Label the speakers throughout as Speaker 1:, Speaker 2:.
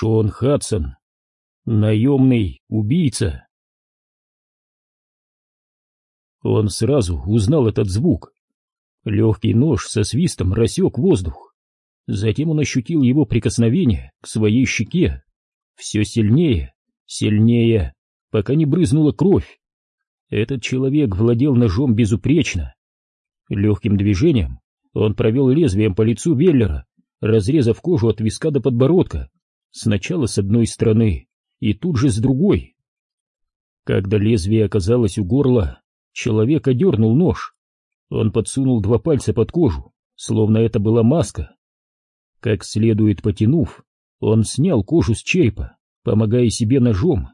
Speaker 1: Шон Хадсон. Наемный убийца. Он сразу узнал этот звук. Легкий нож со свистом рассек воздух. Затем он ощутил его прикосновение к своей щеке. Все сильнее, сильнее, пока не брызнула кровь. Этот человек владел ножом безупречно. Легким движением он провел лезвием по лицу Веллера, разрезав кожу от виска до подбородка, сначала с одной стороны и тут же с другой. Когда лезвие оказалось у горла, человек одернул нож. Он подсунул два пальца под кожу, словно это была маска. Как следует потянув, он снял кожу с черепа, помогая себе ножом.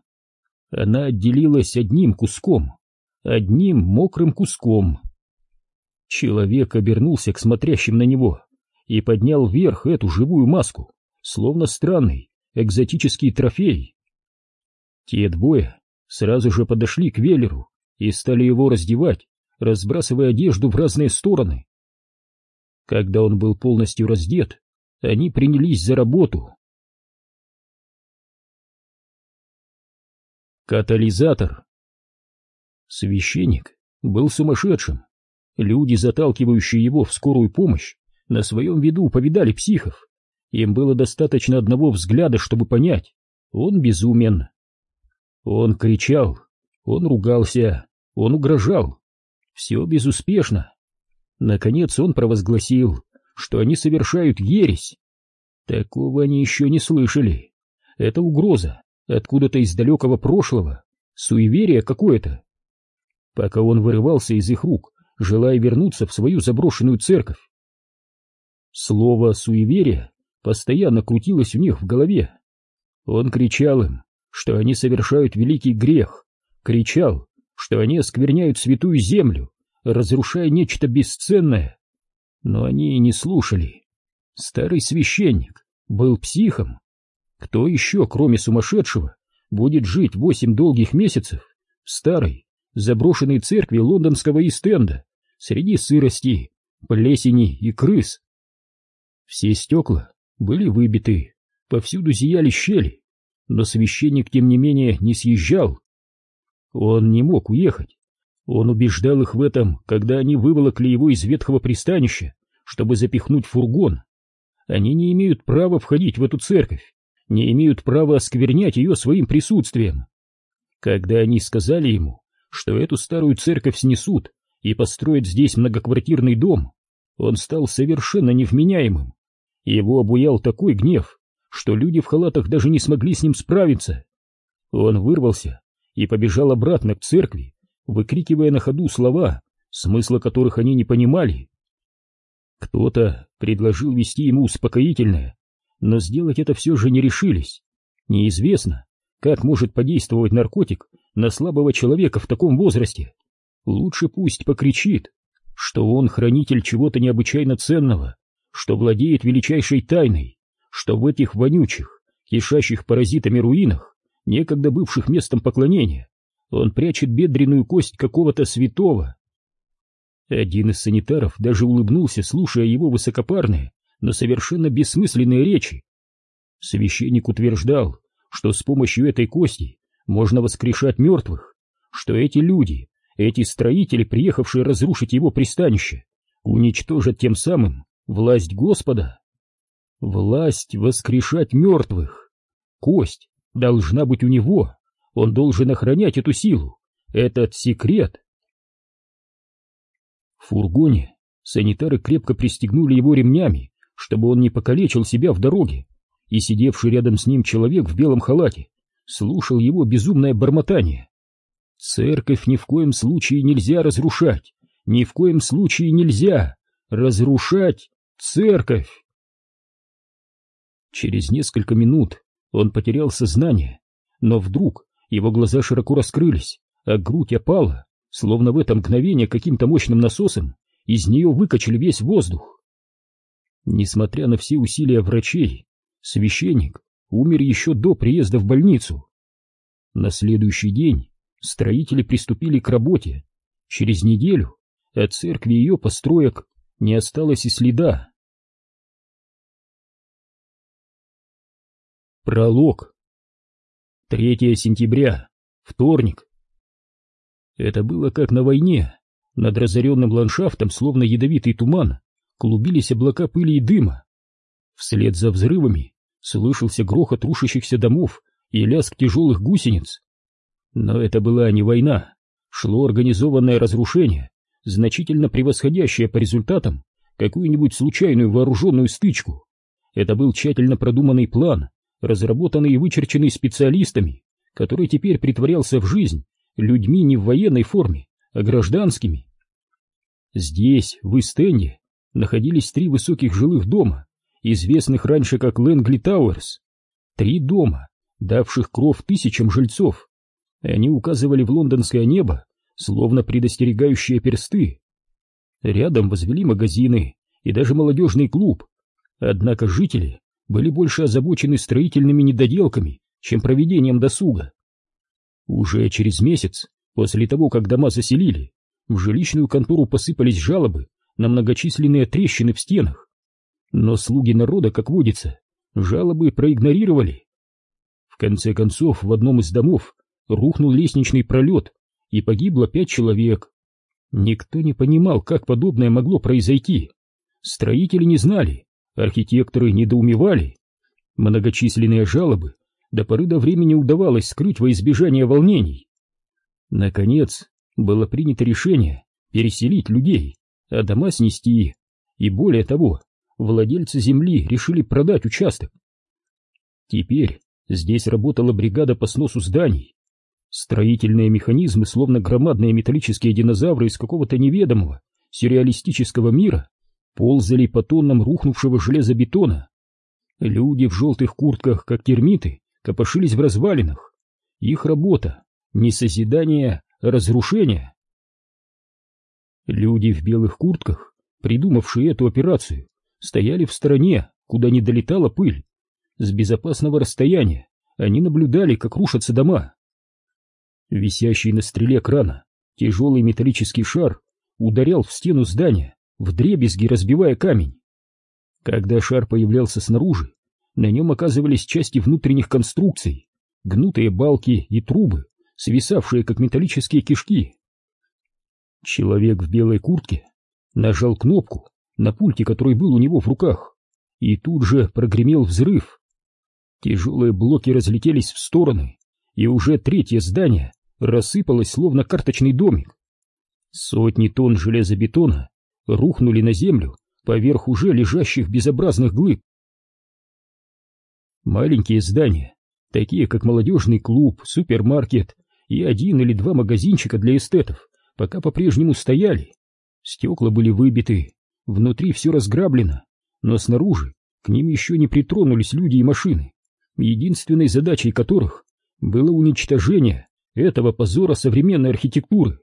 Speaker 1: Она отделилась одним куском, одним мокрым куском. Человек обернулся к смотрящим на него и поднял вверх эту живую маску, словно странный экзотический трофей. Те двое сразу же подошли к Веллеру и стали его раздевать, разбрасывая одежду в разные стороны. Когда он был полностью раздет, они принялись за работу. Катализатор Священник был сумасшедшим. Люди, заталкивающие его в скорую помощь, на своем виду повидали психов. Им было достаточно одного взгляда, чтобы понять, он безумен. Он кричал, он ругался, он угрожал. Все безуспешно. Наконец он провозгласил, что они совершают ересь. Такого они еще не слышали. Это угроза, откуда-то из далекого прошлого, суеверие какое-то. Пока он вырывался из их рук, желая вернуться в свою заброшенную церковь. Слово «суеверие» постоянно крутилось у них в голове. Он кричал им, что они совершают великий грех, кричал, что они оскверняют святую землю, разрушая нечто бесценное. Но они и не слушали. Старый священник был психом. Кто еще, кроме сумасшедшего, будет жить восемь долгих месяцев в старой, заброшенной церкви лондонского Истенда среди сырости, плесени и крыс? Все стекла были выбиты, повсюду зияли щели, но священник, тем не менее, не съезжал. Он не мог уехать. Он убеждал их в этом, когда они выволокли его из ветхого пристанища, чтобы запихнуть фургон. Они не имеют права входить в эту церковь, не имеют права осквернять ее своим присутствием. Когда они сказали ему, что эту старую церковь снесут и построят здесь многоквартирный дом, он стал совершенно невменяемым. Его обуял такой гнев, что люди в халатах даже не смогли с ним справиться. Он вырвался и побежал обратно к церкви, выкрикивая на ходу слова, смысла которых они не понимали. Кто-то предложил вести ему успокоительное, но сделать это все же не решились. Неизвестно, как может подействовать наркотик на слабого человека в таком возрасте. Лучше пусть покричит, что он хранитель чего-то необычайно ценного, что владеет величайшей тайной, что в этих вонючих, кишащих паразитами руинах, некогда бывших местом поклонения, он прячет бедренную кость какого-то святого. Один из санитаров даже улыбнулся, слушая его высокопарные, но совершенно бессмысленные речи. Священник утверждал, что с помощью этой кости можно воскрешать мертвых, что эти люди, эти строители, приехавшие разрушить его пристанище, уничтожат тем самым власть Господа. Власть воскрешать мертвых. Кость должна быть у него, он должен охранять эту силу, этот секрет. В фургоне санитары крепко пристегнули его ремнями, чтобы он не покалечил себя в дороге, и сидевший рядом с ним человек в белом халате слушал его безумное бормотание. Церковь ни в коем случае нельзя разрушать, ни в коем случае нельзя разрушать церковь. Через несколько минут он потерял сознание, но вдруг его глаза широко раскрылись, а грудь опала, словно в это мгновение каким-то мощным насосом из нее выкачали весь воздух. Несмотря на все усилия врачей, священник умер еще до приезда в больницу. На следующий день строители приступили к работе. Через неделю от церкви ее построек не осталось и следа. Пролог. 3 сентября. Вторник. Это было как на войне. Над разоренным ландшафтом, словно ядовитый туман, клубились облака пыли и дыма. Вслед за взрывами слышался грохот рушащихся домов и лязг тяжелых гусениц. Но это была не война, шло организованное разрушение, значительно превосходящее по результатам какую-нибудь случайную вооруженную стычку. Это был тщательно продуманный план, разработанный и вычерченный специалистами, который теперь притворялся в жизнь людьми не в военной форме, а гражданскими. Здесь, в Истенде, находились три высоких жилых дома, известных раньше как Лэнгли Тауэрс. Три дома, давших кров тысячам жильцов. Они указывали в лондонское небо, словно предостерегающие персты. Рядом возвели магазины и даже молодежный клуб. Однако жители были больше озабочены строительными недоделками, чем проведением досуга. Уже через месяц, после того, как дома заселили, в жилищную контору посыпались жалобы на многочисленные трещины в стенах. Но слуги народа, как водится, жалобы проигнорировали. В конце концов, в одном из домов рухнул лестничный пролет, и погибло пять человек. Никто не понимал, как подобное могло произойти. Строители не знали, архитекторы недоумевали. Многочисленные жалобы до поры до времени удавалось скрыть во избежание волнений. Наконец, было принято решение переселить людей, а дома снести, и более того, владельцы земли решили продать участок. Теперь здесь работала бригада по сносу зданий. Строительные механизмы, словно громадные металлические динозавры из какого-то неведомого, сюрреалистического мира, ползали по тоннам рухнувшего железобетона. Люди в желтых куртках, как термиты, копошились в развалинах. Их работа — не созидание, а разрушение. Люди в белых куртках, придумавшие эту операцию, стояли в стороне, куда не долетала пыль. С безопасного расстояния они наблюдали, как рушатся дома. Висящий на стреле крана тяжелый металлический шар ударял в стену здания, вдребезги разбивая камень. Когда шар появлялся снаружи, на нем оказывались части внутренних конструкций, гнутые балки и трубы, свисавшие как металлические кишки. Человек в белой куртке нажал кнопку на пульте, который был у него в руках, и тут же прогремел взрыв. Тяжелые блоки разлетелись в стороны, и уже третье здание рассыпалось, словно карточный домик. Сотни тонн железобетона рухнули на землю поверх уже лежащих безобразных глыб. Маленькие здания, такие как молодежный клуб, супермаркет и один или два магазинчика для эстетов, пока по-прежнему стояли. Стекла были выбиты, внутри все разграблено, но снаружи к ним еще не притронулись люди и машины, единственной задачей которых было уничтожение этого позора современной архитектуры.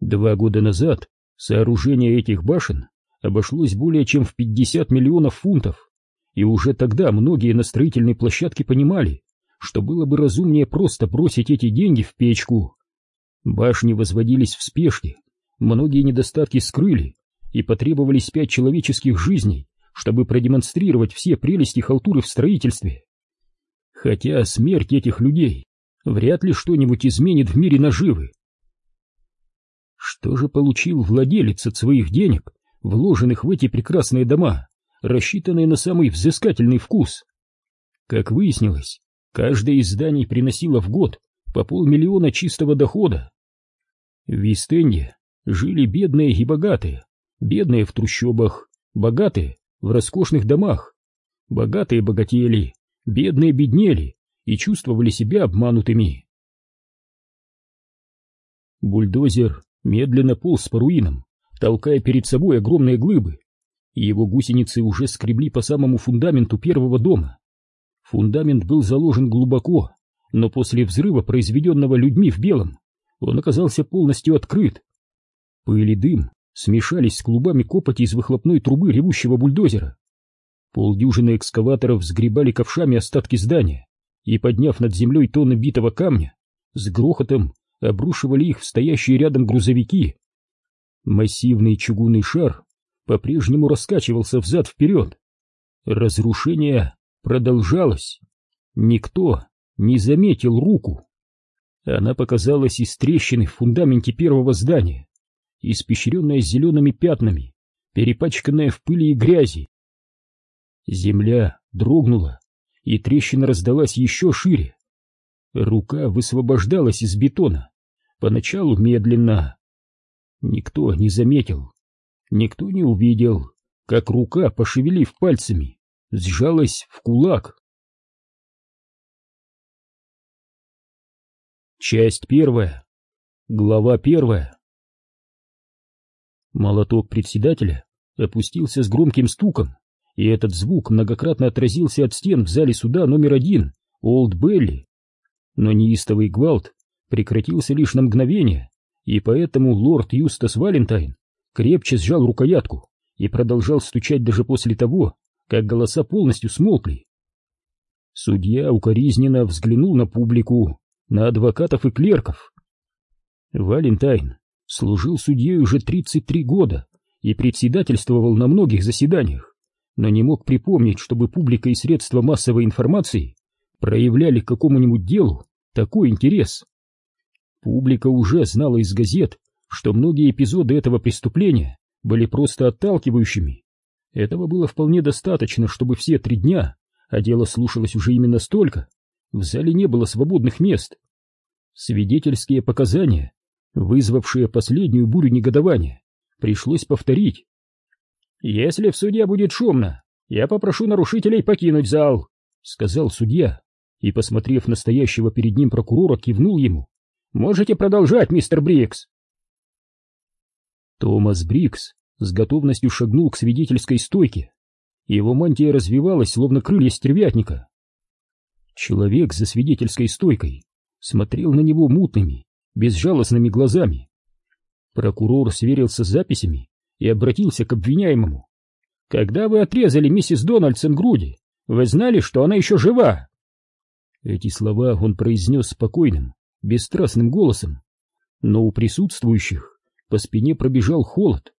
Speaker 1: Два года назад сооружение этих башен обошлось более чем в 50 миллионов фунтов, и уже тогда многие на строительной площадке понимали, что было бы разумнее просто бросить эти деньги в печку. Башни возводились в спешке, многие недостатки скрыли, и потребовались пять человеческих жизней, чтобы продемонстрировать все прелести халтуры в строительстве. Хотя смерть этих людей вряд ли что-нибудь изменит в мире наживы. Что же получил владелец от своих денег, вложенных в эти прекрасные дома? рассчитанные на самый взыскательный вкус. Как выяснилось, каждое из зданий приносило в год по полмиллиона чистого дохода. В Вистенде жили бедные и богатые, бедные в трущобах, богатые в роскошных домах. Богатые богатели, бедные беднели и чувствовали себя обманутыми. Бульдозер медленно полз по руинам, толкая перед собой огромные глыбы его гусеницы уже скребли по самому фундаменту первого дома. Фундамент был заложен глубоко, но после взрыва, произведенного людьми в белом, он оказался полностью открыт. Пыль и дым смешались с клубами копоти из выхлопной трубы ревущего бульдозера. Полдюжины экскаваторов сгребали ковшами остатки здания и, подняв над землей тонны битого камня, с грохотом обрушивали их в стоящие рядом грузовики. Массивный чугунный шар по-прежнему раскачивался взад-вперед. Разрушение продолжалось. Никто не заметил руку. Она показалась из трещины в фундаменте первого здания, испещренная зелеными пятнами, перепачканная в пыли и грязи. Земля дрогнула, и трещина раздалась еще шире. Рука высвобождалась из бетона, поначалу медленно. Никто не заметил, никто не увидел, как рука, пошевелив пальцами, сжалась в кулак. Часть первая. Глава первая. Молоток председателя опустился с громким стуком, и этот звук многократно отразился от стен в зале суда номер один, Олд Белли. Но неистовый гвалт прекратился лишь на мгновение, и поэтому лорд Юстас Валентайн крепче сжал рукоятку и продолжал стучать даже после того, как голоса полностью смолкли. Судья укоризненно взглянул на публику, на адвокатов и клерков. Валентайн служил судьей уже 33 года и председательствовал на многих заседаниях, но не мог припомнить, чтобы публика и средства массовой информации проявляли к какому-нибудь делу такой интерес. Публика уже знала из газет, что многие эпизоды этого преступления были просто отталкивающими. Этого было вполне достаточно, чтобы все три дня, а дело слушалось уже именно столько, в зале не было свободных мест. Свидетельские показания, вызвавшие последнюю бурю негодования, пришлось повторить. «Если в суде будет шумно, я попрошу нарушителей покинуть зал», — сказал судья, и, посмотрев на стоящего перед ним прокурора, кивнул ему. «Можете продолжать, мистер Брикс». Томас Брикс с готовностью шагнул к свидетельской стойке. Его мантия развивалась, словно крылья стервятника. Человек за свидетельской стойкой смотрел на него мутными, безжалостными глазами. Прокурор сверился с записями и обратился к обвиняемому. «Когда вы отрезали миссис Дональдсон груди, вы знали, что она еще жива?» Эти слова он произнес спокойным, бесстрастным голосом, но у присутствующих по спине пробежал холод.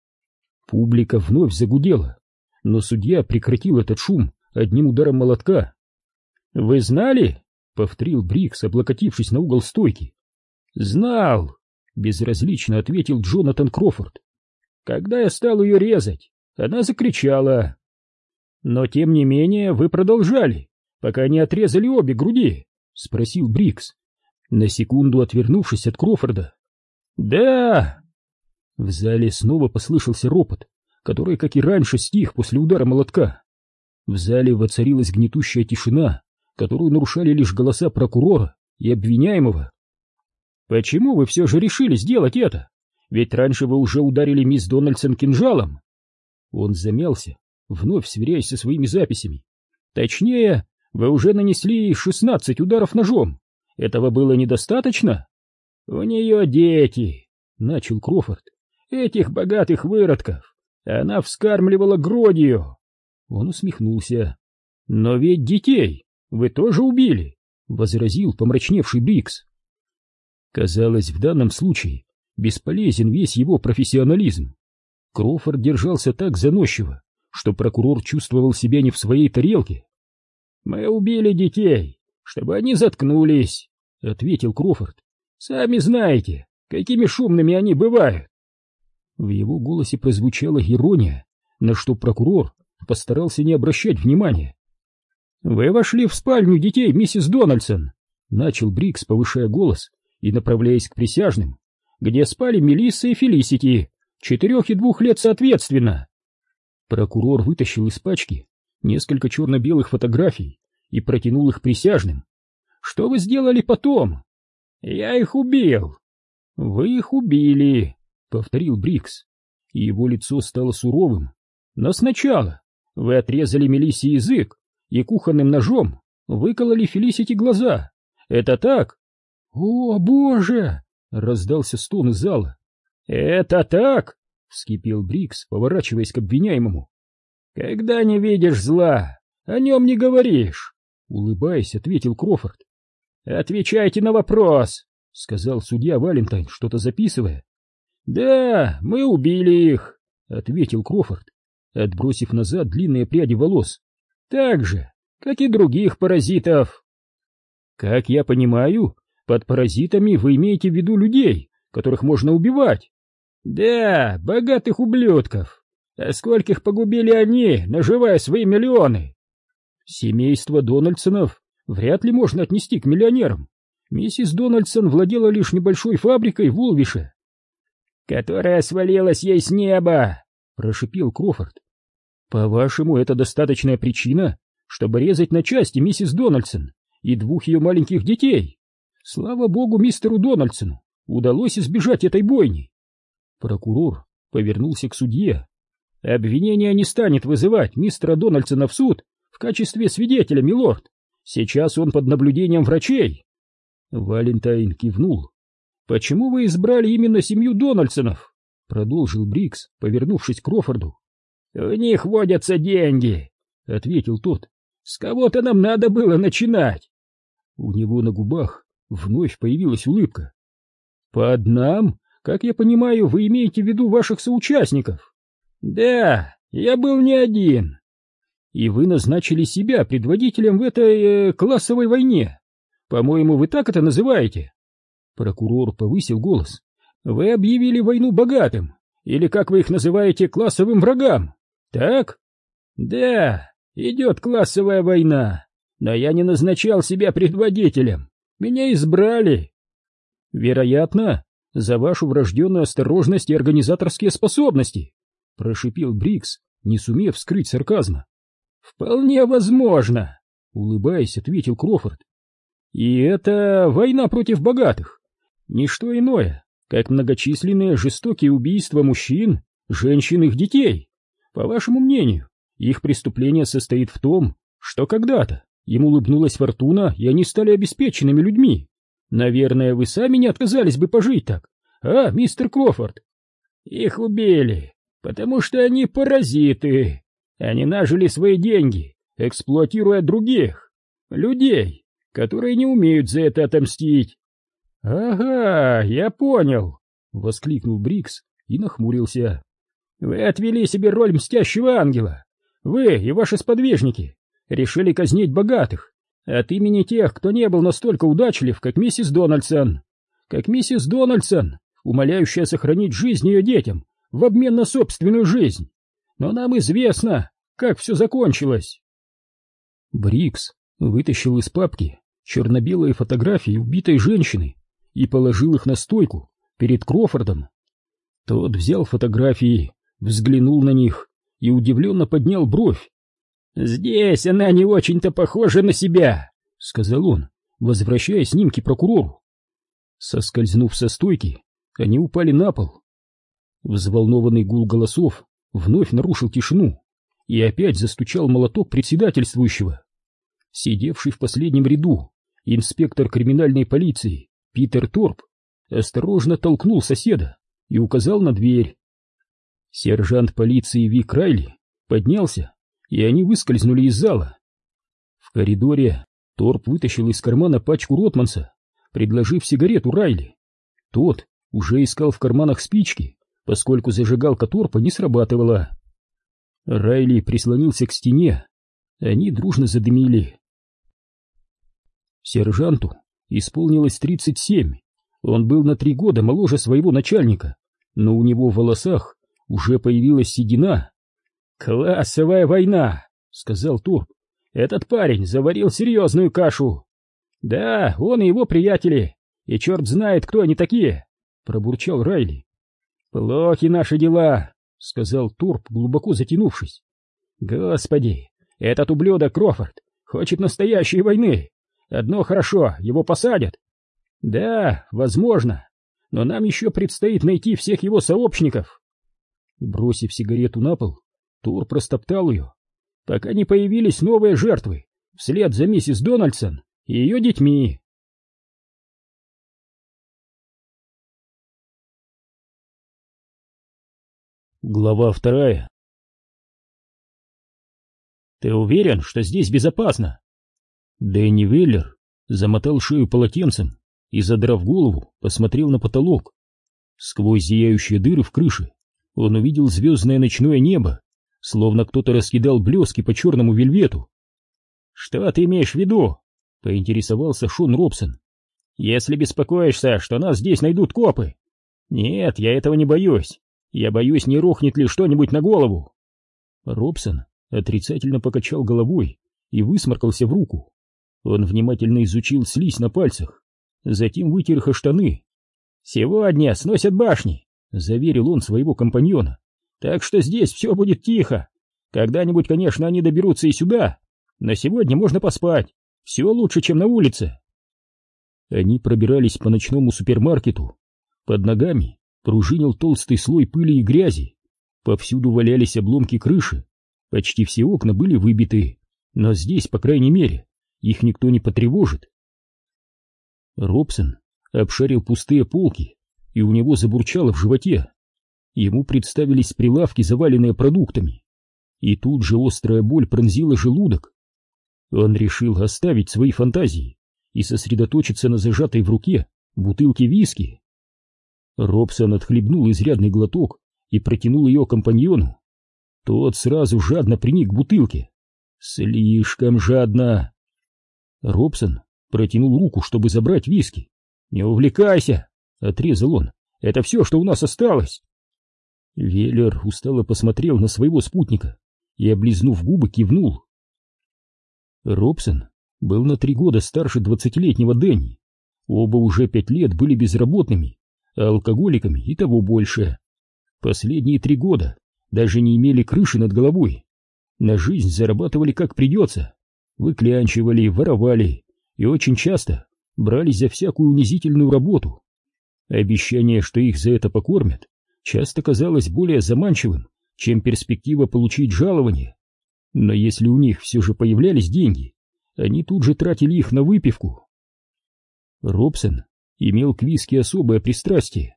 Speaker 1: Публика вновь загудела, но судья прекратил этот шум одним ударом молотка. «Вы знали?» — повторил Брикс, облокотившись на угол стойки. «Знал!» — безразлично ответил Джонатан Крофорд. «Когда я стал ее резать, она закричала. Но тем не менее вы продолжали, пока не отрезали обе груди?» — спросил Брикс, на секунду отвернувшись от Крофорда. «Да!» В зале снова послышался ропот, который, как и раньше, стих после удара молотка. В зале воцарилась гнетущая тишина, которую нарушали лишь голоса прокурора и обвиняемого. «Почему вы все же решили сделать это? Ведь раньше вы уже ударили мисс Дональдсон кинжалом!» Он замялся, вновь сверяясь со своими записями. «Точнее, вы уже нанесли шестнадцать ударов ножом. Этого было недостаточно?» «У нее дети!» — начал Крофорд. «Этих богатых выродков! Она вскармливала гродью!» Он усмехнулся. «Но ведь детей вы тоже убили, — возразил помрачневший Брикс. Казалось, в данном случае бесполезен весь его профессионализм. Кроуфорд держался так заносчиво, что прокурор чувствовал себя не в своей тарелке. «Мы убили детей, чтобы они заткнулись», — ответил Кроуфорд. «Сами знаете, какими шумными они бывают». В его голосе прозвучала ирония, на что прокурор постарался не обращать внимания. «Вы вошли в спальню детей, миссис Дональдсон!» Начал Брикс, повышая голос и направляясь к присяжным, где спали Мелисса и Фелисити, четырех и двух лет соответственно. Прокурор вытащил из пачки несколько черно-белых фотографий и протянул их присяжным. «Что вы сделали потом?» «Я их убил!» «Вы их убили!» — повторил Брикс. И его лицо стало суровым. «Но сначала вы отрезали Мелиссе язык, и кухонным ножом выкололи Фелисити глаза. Это так? О, боже! Раздался стон из зала. Это так? Вскипел Брикс, поворачиваясь к обвиняемому. Когда не видишь зла, о нем не говоришь. Улыбаясь, ответил Крофорд. Отвечайте на вопрос, сказал судья Валентайн, что-то записывая. Да, мы убили их, ответил Крофорд, отбросив назад длинные пряди волос. Так же, как и других паразитов. Как я понимаю, под паразитами вы имеете в виду людей, которых можно убивать? Да, богатых ублюдков. А скольких погубили они, наживая свои миллионы? Семейство Дональдсонов вряд ли можно отнести к миллионерам. Миссис Дональдсон владела лишь небольшой фабрикой в Улвише. «Которая свалилась ей с неба!» — прошипел Крофорд. «По-вашему, это достаточная причина, чтобы резать на части миссис Дональдсон и двух ее маленьких детей? Слава богу, мистеру Дональдсону удалось избежать этой бойни!» Прокурор повернулся к судье. «Обвинение не станет вызывать мистера Дональдсона в суд в качестве свидетеля, милорд. Сейчас он под наблюдением врачей. Валентайн кивнул. Почему вы избрали именно семью Дональдсонов? Продолжил Брикс, повернувшись к Крофорду. В них водятся деньги, ответил тот. С кого-то нам надо было начинать. У него на губах вновь появилась улыбка. По однам, как я понимаю, вы имеете в виду ваших соучастников? Да, я был не один и вы назначили себя предводителем в этой э, классовой войне. По-моему, вы так это называете? Прокурор повысил голос. Вы объявили войну богатым, или, как вы их называете, классовым врагам, так? Да, идет классовая война, но я не назначал себя предводителем. Меня избрали. Вероятно, за вашу врожденную осторожность и организаторские способности, прошипел Брикс, не сумев скрыть сарказма. «Вполне возможно», — улыбаясь, ответил Крофорд. «И это война против богатых. Ничто иное, как многочисленные жестокие убийства мужчин, женщин и детей. По вашему мнению, их преступление состоит в том, что когда-то им улыбнулась фортуна, и они стали обеспеченными людьми. Наверное, вы сами не отказались бы пожить так, а, мистер Крофорд? Их убили, потому что они паразиты, они нажили свои деньги, эксплуатируя других, людей, которые не умеют за это отомстить. «Ага, я понял», — воскликнул Брикс и нахмурился. «Вы отвели себе роль мстящего ангела. Вы и ваши сподвижники решили казнить богатых от имени тех, кто не был настолько удачлив, как миссис Дональдсон. Как миссис Дональдсон, умоляющая сохранить жизнь ее детям в обмен на собственную жизнь но нам известно, как все закончилось. Брикс вытащил из папки черно-белые фотографии убитой женщины и положил их на стойку перед Крофордом. Тот взял фотографии, взглянул на них и удивленно поднял бровь. «Здесь она не очень-то похожа на себя», — сказал он, возвращая снимки прокурору. Соскользнув со стойки, они упали на пол. Взволнованный гул голосов вновь нарушил тишину, и опять застучал молоток председательствующего. Сидевший в последнем ряду инспектор криминальной полиции Питер Торп осторожно толкнул соседа и указал на дверь. Сержант полиции Вик Райли поднялся, и они выскользнули из зала. В коридоре Торп вытащил из кармана пачку Ротманса, предложив сигарету Райли. Тот уже искал в карманах спички, поскольку зажигалка торпа не срабатывала. Райли прислонился к стене. Они дружно задымили. Сержанту исполнилось 37. Он был на три года моложе своего начальника, но у него в волосах уже появилась седина. «Классовая война!» — сказал Торп. «Этот парень заварил серьезную кашу!» «Да, он и его приятели, и черт знает, кто они такие!» — пробурчал Райли. «Плохи наши дела», — сказал Турп, глубоко затянувшись. «Господи, этот ублюдок Крофорд хочет настоящей войны. Одно хорошо, его посадят». «Да, возможно, но нам еще предстоит найти всех его сообщников». Бросив сигарету на пол, Тур простоптал ее, пока не появились новые жертвы, вслед за миссис Дональдсон и ее детьми. Глава вторая. «Ты уверен, что здесь безопасно?» Дэнни Веллер замотал шею полотенцем и, задрав голову, посмотрел на потолок. Сквозь зияющие дыры в крыше он увидел звездное ночное небо, словно кто-то раскидал блески по черному вельвету. «Что ты имеешь в виду?» — Поинтересовался Шон Робсон. «Если беспокоишься, что нас здесь найдут копы». «Нет, я этого не боюсь. Я боюсь, не рухнет ли что-нибудь на голову». Робсон отрицательно покачал головой и высморкался в руку. Он внимательно изучил слизь на пальцах, затем вытер их штаны. «Сегодня сносят башни», — заверил он своего компаньона. «Так что здесь все будет тихо. Когда-нибудь, конечно, они доберутся и сюда, но сегодня можно поспать. Все лучше, чем на улице». Они пробирались по ночному супермаркету. Под ногами пружинил толстый слой пыли и грязи. Повсюду валялись обломки крыши. Почти все окна были выбиты, но здесь, по крайней мере, их никто не потревожит. Робсон обшарил пустые полки, и у него забурчало в животе. Ему представились прилавки, заваленные продуктами. И тут же острая боль пронзила желудок. Он решил оставить свои фантазии и сосредоточиться на зажатой в руке бутылке виски. Робсон отхлебнул изрядный глоток и протянул ее компаньону. Тот сразу жадно приник к бутылке. Слишком жадно. Робсон протянул руку, чтобы забрать виски. «Не увлекайся!» — отрезал он. «Это все, что у нас осталось!» Веллер устало посмотрел на своего спутника и, облизнув губы, кивнул. Робсон был на три года старше двадцатилетнего Дэнни. Оба уже пять лет были безработными, а алкоголиками и того больше. Последние три года даже не имели крыши над головой. На жизнь зарабатывали как придется, выклянчивали, воровали и очень часто брались за всякую унизительную работу. Обещание, что их за это покормят, часто казалось более заманчивым, чем перспектива получить жалование. Но если у них все же появлялись деньги, они тут же тратили их на выпивку. Робсон имел к виски особое пристрастие.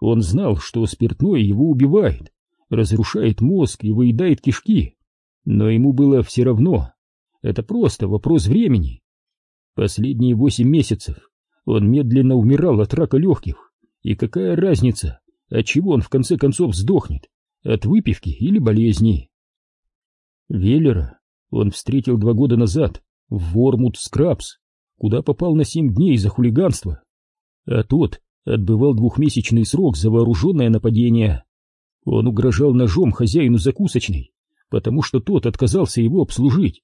Speaker 1: Он знал, что спиртное его убивает, разрушает мозг и выедает кишки. Но ему было все равно. Это просто вопрос времени. Последние восемь месяцев он медленно умирал от рака легких. И какая разница, от чего он в конце концов сдохнет? От выпивки или болезни? Веллера он встретил два года назад в Вормут Скрабс, куда попал на семь дней за хулиганство. А тот отбывал двухмесячный срок за вооруженное нападение. Он угрожал ножом хозяину закусочной, потому что тот отказался его обслужить.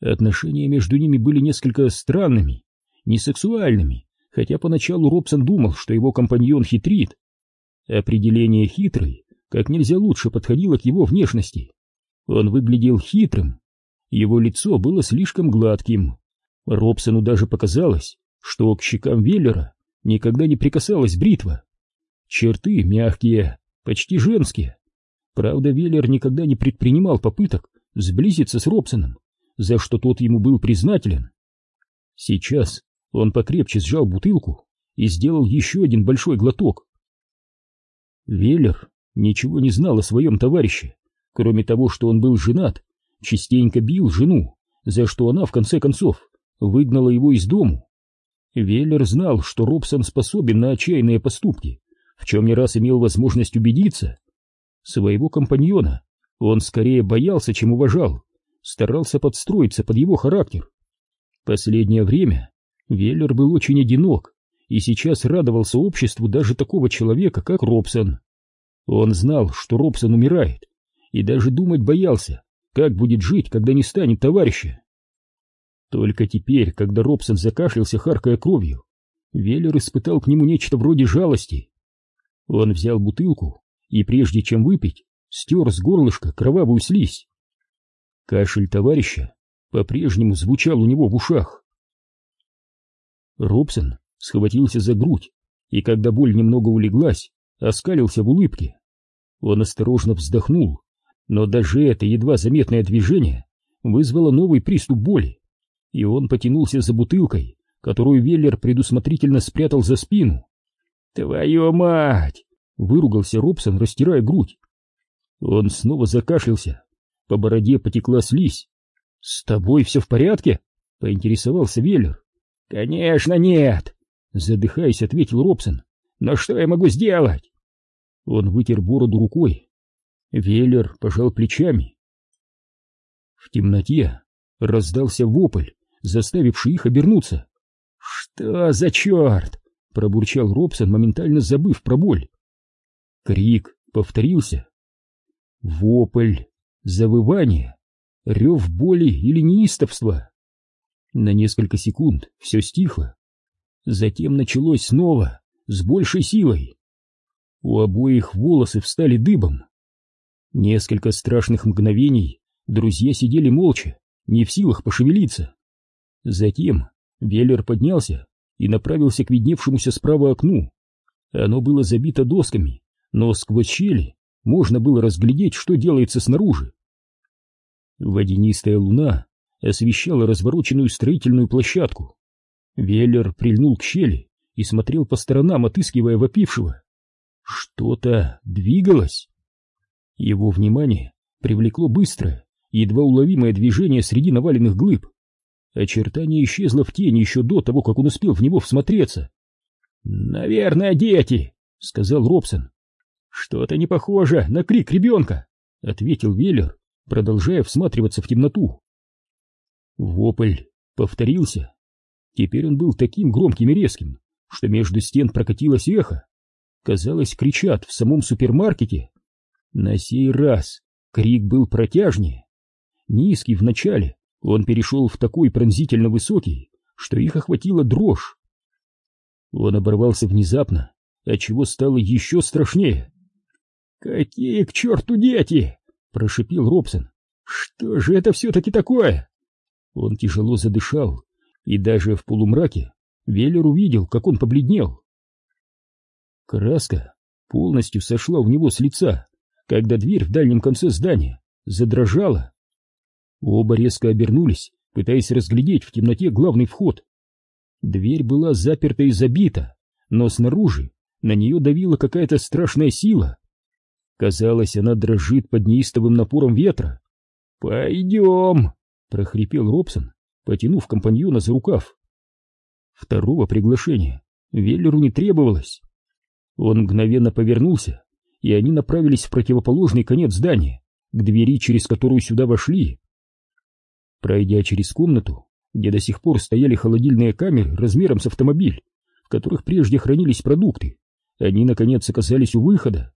Speaker 1: Отношения между ними были несколько странными, не сексуальными, хотя поначалу Робсон думал, что его компаньон хитрит. Определение «хитрый» как нельзя лучше подходило к его внешности. Он выглядел хитрым, его лицо было слишком гладким. Робсону даже показалось, что к щекам Веллера никогда не прикасалась бритва. Черты мягкие, почти женские. Правда, Веллер никогда не предпринимал попыток сблизиться с Робсоном, за что тот ему был признателен. Сейчас он покрепче сжал бутылку и сделал еще один большой глоток. Веллер ничего не знал о своем товарище, кроме того, что он был женат, частенько бил жену, за что она, в конце концов, выгнала его из дому. Веллер знал, что Робсон способен на отчаянные поступки, в чем не раз имел возможность убедиться. Своего компаньона он скорее боялся, чем уважал, старался подстроиться под его характер. Последнее время Веллер был очень одинок и сейчас радовался обществу даже такого человека, как Робсон. Он знал, что Робсон умирает, и даже думать боялся, как будет жить, когда не станет товарища. Только теперь, когда Робсон закашлялся, харкая кровью, Веллер испытал к нему нечто вроде жалости. Он взял бутылку и, прежде чем выпить, стер с горлышка кровавую слизь. Кашель товарища по-прежнему звучал у него в ушах. Робсон схватился за грудь, и когда боль немного улеглась, оскалился в улыбке. Он осторожно вздохнул, но даже это едва заметное движение вызвало новый приступ боли, и он потянулся за бутылкой, которую Веллер предусмотрительно спрятал за спину. «Твою мать!» — выругался Робсон, растирая грудь. Он снова закашлялся, по бороде потекла слизь. «С тобой все в порядке?» — поинтересовался Веллер. «Конечно нет!» — задыхаясь, ответил Робсон. «Но что я могу сделать?» Он вытер бороду рукой. Веллер пожал плечами. В темноте раздался вопль, заставивший их обернуться. «Что за черт?» — пробурчал Робсон, моментально забыв про боль. Крик повторился. Вопль, завывание, рев боли или неистовства. На несколько секунд все стихло. Затем началось снова, с большей силой. У обоих волосы встали дыбом. Несколько страшных мгновений друзья сидели молча, не в силах пошевелиться. Затем Веллер поднялся и направился к видневшемуся справа окну. Оно было забито досками, но сквозь щели можно было разглядеть, что делается снаружи. Водянистая луна освещала развороченную строительную площадку. Веллер прильнул к щели и смотрел по сторонам, отыскивая вопившего. Что-то двигалось. Его внимание привлекло быстрое, едва уловимое движение среди наваленных глыб. Очертание исчезло в тени еще до того, как он успел в него всмотреться. «Наверное, дети», — сказал Робсон. «Что-то не похоже на крик ребенка», — ответил Веллер, продолжая всматриваться в темноту. Вопль повторился. Теперь он был таким громким и резким, что между стен прокатилось эхо. Казалось, кричат в самом супермаркете. На сей раз крик был протяжнее. Низкий вначале, он перешел в такой пронзительно высокий, что их охватила дрожь. Он оборвался внезапно, отчего стало еще страшнее. «Какие к черту дети!» — прошипел Робсон. «Что же это все-таки такое?» Он тяжело задышал, и даже в полумраке Веллер увидел, как он побледнел. Краска полностью сошла у него с лица, когда дверь в дальнем конце здания задрожала. Оба резко обернулись, пытаясь разглядеть в темноте главный вход. Дверь была заперта и забита, но снаружи на нее давила какая-то страшная сила. Казалось, она дрожит под неистовым напором ветра. «Пойдем!» — прохрипел Робсон, потянув компаньона за рукав. Второго приглашения Веллеру не требовалось. Он мгновенно повернулся, и они направились в противоположный конец здания, к двери, через которую сюда вошли. Пройдя через комнату, где до сих пор стояли холодильные камеры размером с автомобиль, в которых прежде хранились продукты, они, наконец, оказались у выхода.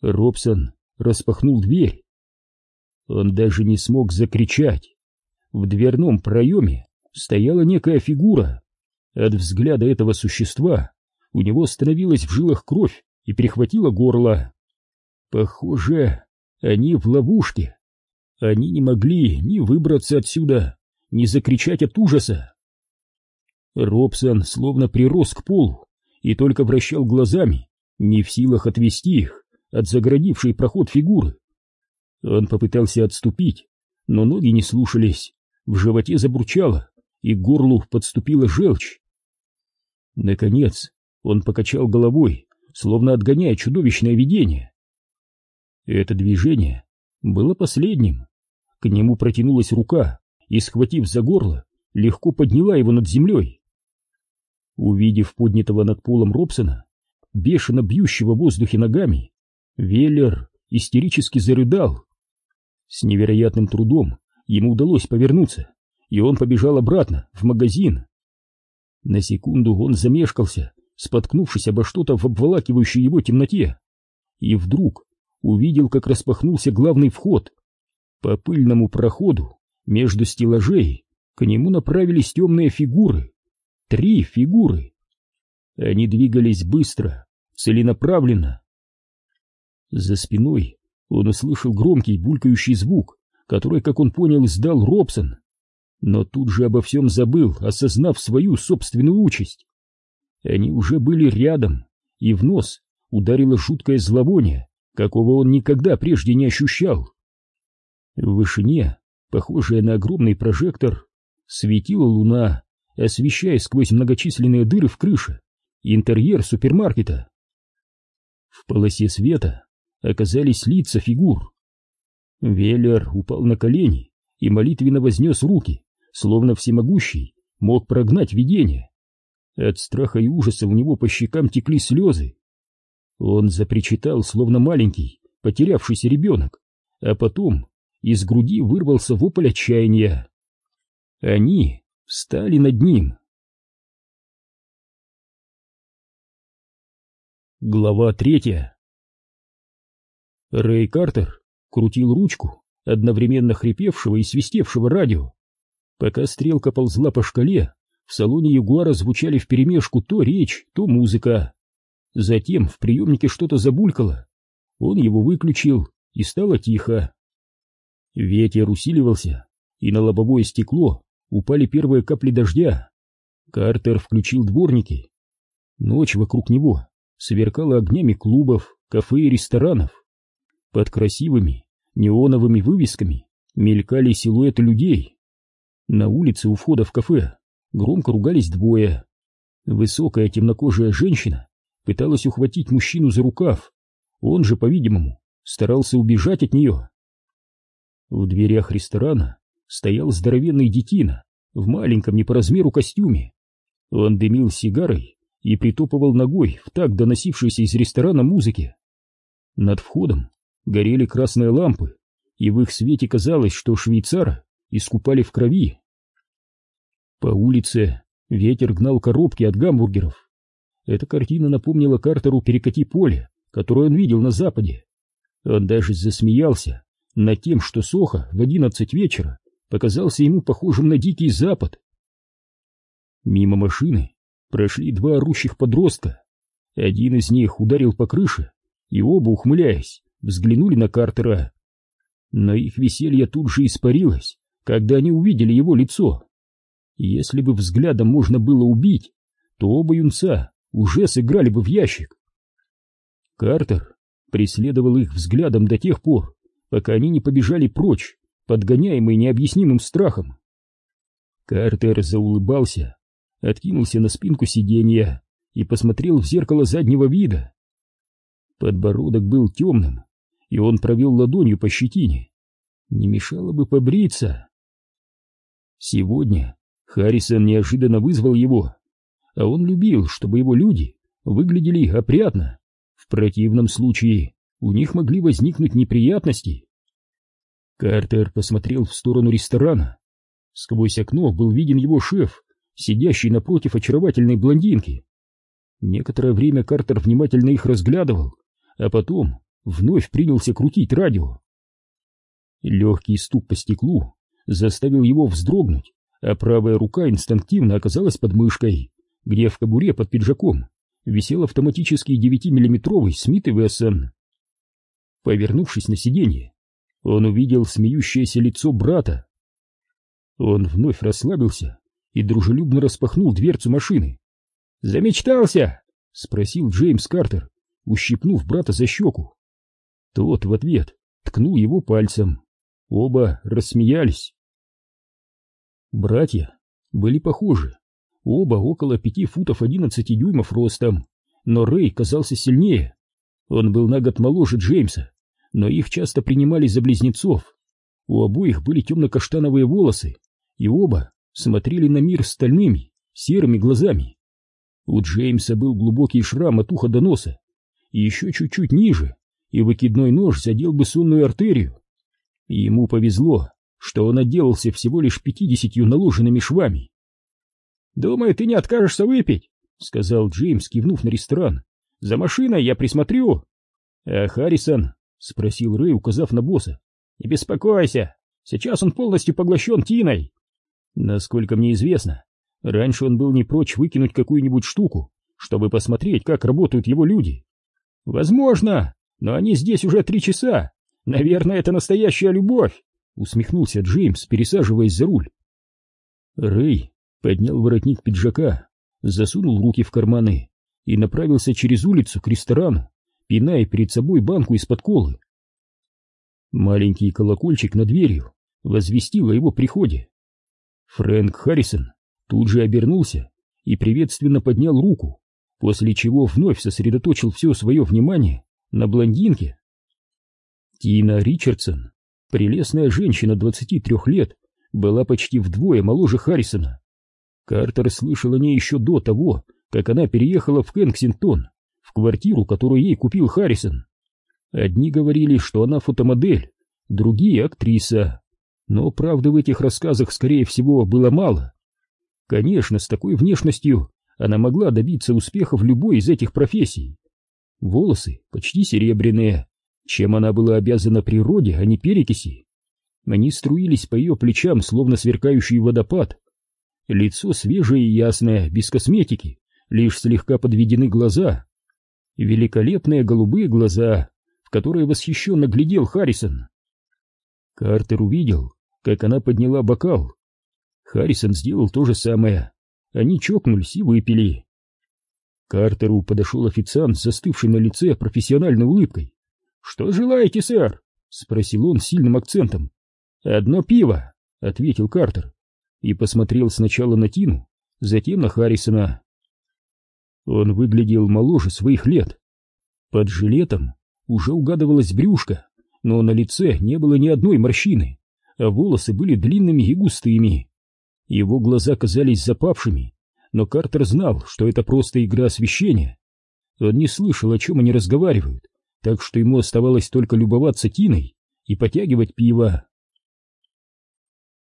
Speaker 1: Робсон распахнул дверь. Он даже не смог закричать. В дверном проеме стояла некая фигура. От взгляда этого существа у него становилась в жилах кровь и перехватило горло. Похоже, они в ловушке. Они не могли ни выбраться отсюда, ни закричать от ужаса. Робсон словно прирос к полу и только вращал глазами, не в силах отвести их от загородившей проход фигуры. Он попытался отступить, но ноги не слушались, в животе забурчало, и к горлу подступила желчь. Наконец он покачал головой, словно отгоняя чудовищное видение. Это движение было последним. К нему протянулась рука и, схватив за горло, легко подняла его над землей. Увидев поднятого над полом Робсона, бешено бьющего в воздухе ногами, Веллер истерически зарыдал. С невероятным трудом ему удалось повернуться, и он побежал обратно, в магазин. На секунду он замешкался, споткнувшись обо что-то в обволакивающей его темноте, и вдруг увидел, как распахнулся главный вход. По пыльному проходу между стеллажей к нему направились темные фигуры. Три фигуры. Они двигались быстро, целенаправленно, за спиной он услышал громкий булькающий звук, который, как он понял, издал Робсон. Но тут же обо всем забыл, осознав свою собственную участь. Они уже были рядом, и в нос ударило жуткое зловоние, какого он никогда прежде не ощущал. В вышине, похожая на огромный прожектор, светила луна, освещая сквозь многочисленные дыры в крыше интерьер супермаркета. В полосе света оказались лица фигур. Веллер упал на колени и молитвенно вознес руки, словно всемогущий мог прогнать видение. От страха и ужаса у него по щекам текли слезы. Он запричитал, словно маленький, потерявшийся ребенок, а потом из груди вырвался вопль отчаяния. Они встали над ним. Глава третья Рэй Картер крутил ручку одновременно хрипевшего и свистевшего радио. Пока стрелка ползла по шкале, в салоне Ягуара звучали вперемешку то речь, то музыка. Затем в приемнике что-то забулькало. Он его выключил, и стало тихо. Ветер усиливался, и на лобовое стекло упали первые капли дождя. Картер включил дворники. Ночь вокруг него сверкала огнями клубов, кафе и ресторанов. Под красивыми неоновыми вывесками мелькали силуэты людей. На улице у входа в кафе громко ругались двое. Высокая темнокожая женщина пыталась ухватить мужчину за рукав. Он же, по-видимому, старался убежать от нее. В дверях ресторана стоял здоровенный детина в маленьком не по размеру костюме. Он дымил сигарой и притопывал ногой в так доносившейся из ресторана музыки. Над входом горели красные лампы, и в их свете казалось, что швейцара искупали в крови. По улице ветер гнал коробки от гамбургеров. Эта картина напомнила Картеру перекати поле, которое он видел на западе. Он даже засмеялся над тем, что Соха в одиннадцать вечера показался ему похожим на дикий запад. Мимо машины прошли два орущих подростка. Один из них ударил по крыше, и оба, ухмыляясь, взглянули на Картера. Но их веселье тут же испарилось, когда они увидели его лицо. Если бы взглядом можно было убить, то оба юнца уже сыграли бы в ящик. Картер преследовал их взглядом до тех пор, пока они не побежали прочь, подгоняемые необъяснимым страхом. Картер заулыбался, откинулся на спинку сиденья и посмотрел в зеркало заднего вида. Подбородок был темным, и он провел ладонью по щетине. Не мешало бы побриться. Сегодня Харрисон неожиданно вызвал его, а он любил, чтобы его люди выглядели опрятно. В противном случае у них могли возникнуть неприятности. Картер посмотрел в сторону ресторана. Сквозь окно был виден его шеф, сидящий напротив очаровательной блондинки. Некоторое время Картер внимательно их разглядывал, а потом вновь принялся крутить радио. Легкий стук по стеклу заставил его вздрогнуть, а правая рука инстинктивно оказалась под мышкой, где в кобуре под пиджаком висел автоматический 9-миллиметровый Смит и Вессон. Повернувшись на сиденье, он увидел смеющееся лицо брата. Он вновь расслабился и дружелюбно распахнул дверцу машины. «Замечтался?» — спросил Джеймс Картер, ущипнув брата за щеку. Тот в ответ ткнул его пальцем. Оба рассмеялись. Братья были похожи. Оба около пяти футов одиннадцати дюймов ростом, но Рэй казался сильнее. Он был на год моложе Джеймса, но их часто принимали за близнецов. У обоих были темно-каштановые волосы, и оба смотрели на мир стальными, серыми глазами. У Джеймса был глубокий шрам от уха до носа, и еще чуть-чуть ниже, и выкидной нож задел бы сонную артерию. Ему повезло, что он отделался всего лишь пятидесятью наложенными швами. «Думаю, ты не откажешься выпить», — сказал Джеймс, кивнув на ресторан. «За машиной я присмотрю». «А Харрисон?» — спросил Рэй, указав на босса. «Не беспокойся, сейчас он полностью поглощен Тиной». Насколько мне известно, раньше он был не прочь выкинуть какую-нибудь штуку, чтобы посмотреть, как работают его люди. «Возможно, но они здесь уже три часа. Наверное, это настоящая любовь», — усмехнулся Джеймс, пересаживаясь за руль. Рэй поднял воротник пиджака, засунул руки в карманы и направился через улицу к ресторану, пиная перед собой банку из-под колы. Маленький колокольчик над дверью возвестил о его приходе. Фрэнк Харрисон тут же обернулся и приветственно поднял руку, после чего вновь сосредоточил все свое внимание на блондинке. Тина Ричардсон, прелестная женщина 23 лет, была почти вдвое моложе Харрисона. Картер слышал о ней еще до того, как она переехала в Кенсингтон, в квартиру, которую ей купил Харрисон. Одни говорили, что она фотомодель, другие — актриса. Но правды в этих рассказах, скорее всего, было мало. Конечно, с такой внешностью она могла добиться успеха в любой из этих профессий. Волосы почти серебряные, чем она была обязана природе, а не перекиси. Они струились по ее плечам, словно сверкающий водопад. Лицо свежее и ясное, без косметики, лишь слегка подведены глаза. Великолепные голубые глаза, в которые восхищенно глядел Харрисон. Картер увидел, как она подняла бокал. Харрисон сделал то же самое. Они чокнулись и выпили. Картеру подошел официант, застывший на лице профессиональной улыбкой. «Что желаете, сэр?» — спросил он с сильным акцентом. «Одно пиво», — ответил Картер, и посмотрел сначала на Тину, затем на Харрисона. Он выглядел моложе своих лет. Под жилетом уже угадывалась брюшка, но на лице не было ни одной морщины, а волосы были длинными и густыми. Его глаза казались запавшими, но Картер знал, что это просто игра освещения. Он не слышал, о чем они разговаривают, так что ему оставалось только любоваться Тиной и потягивать пиво.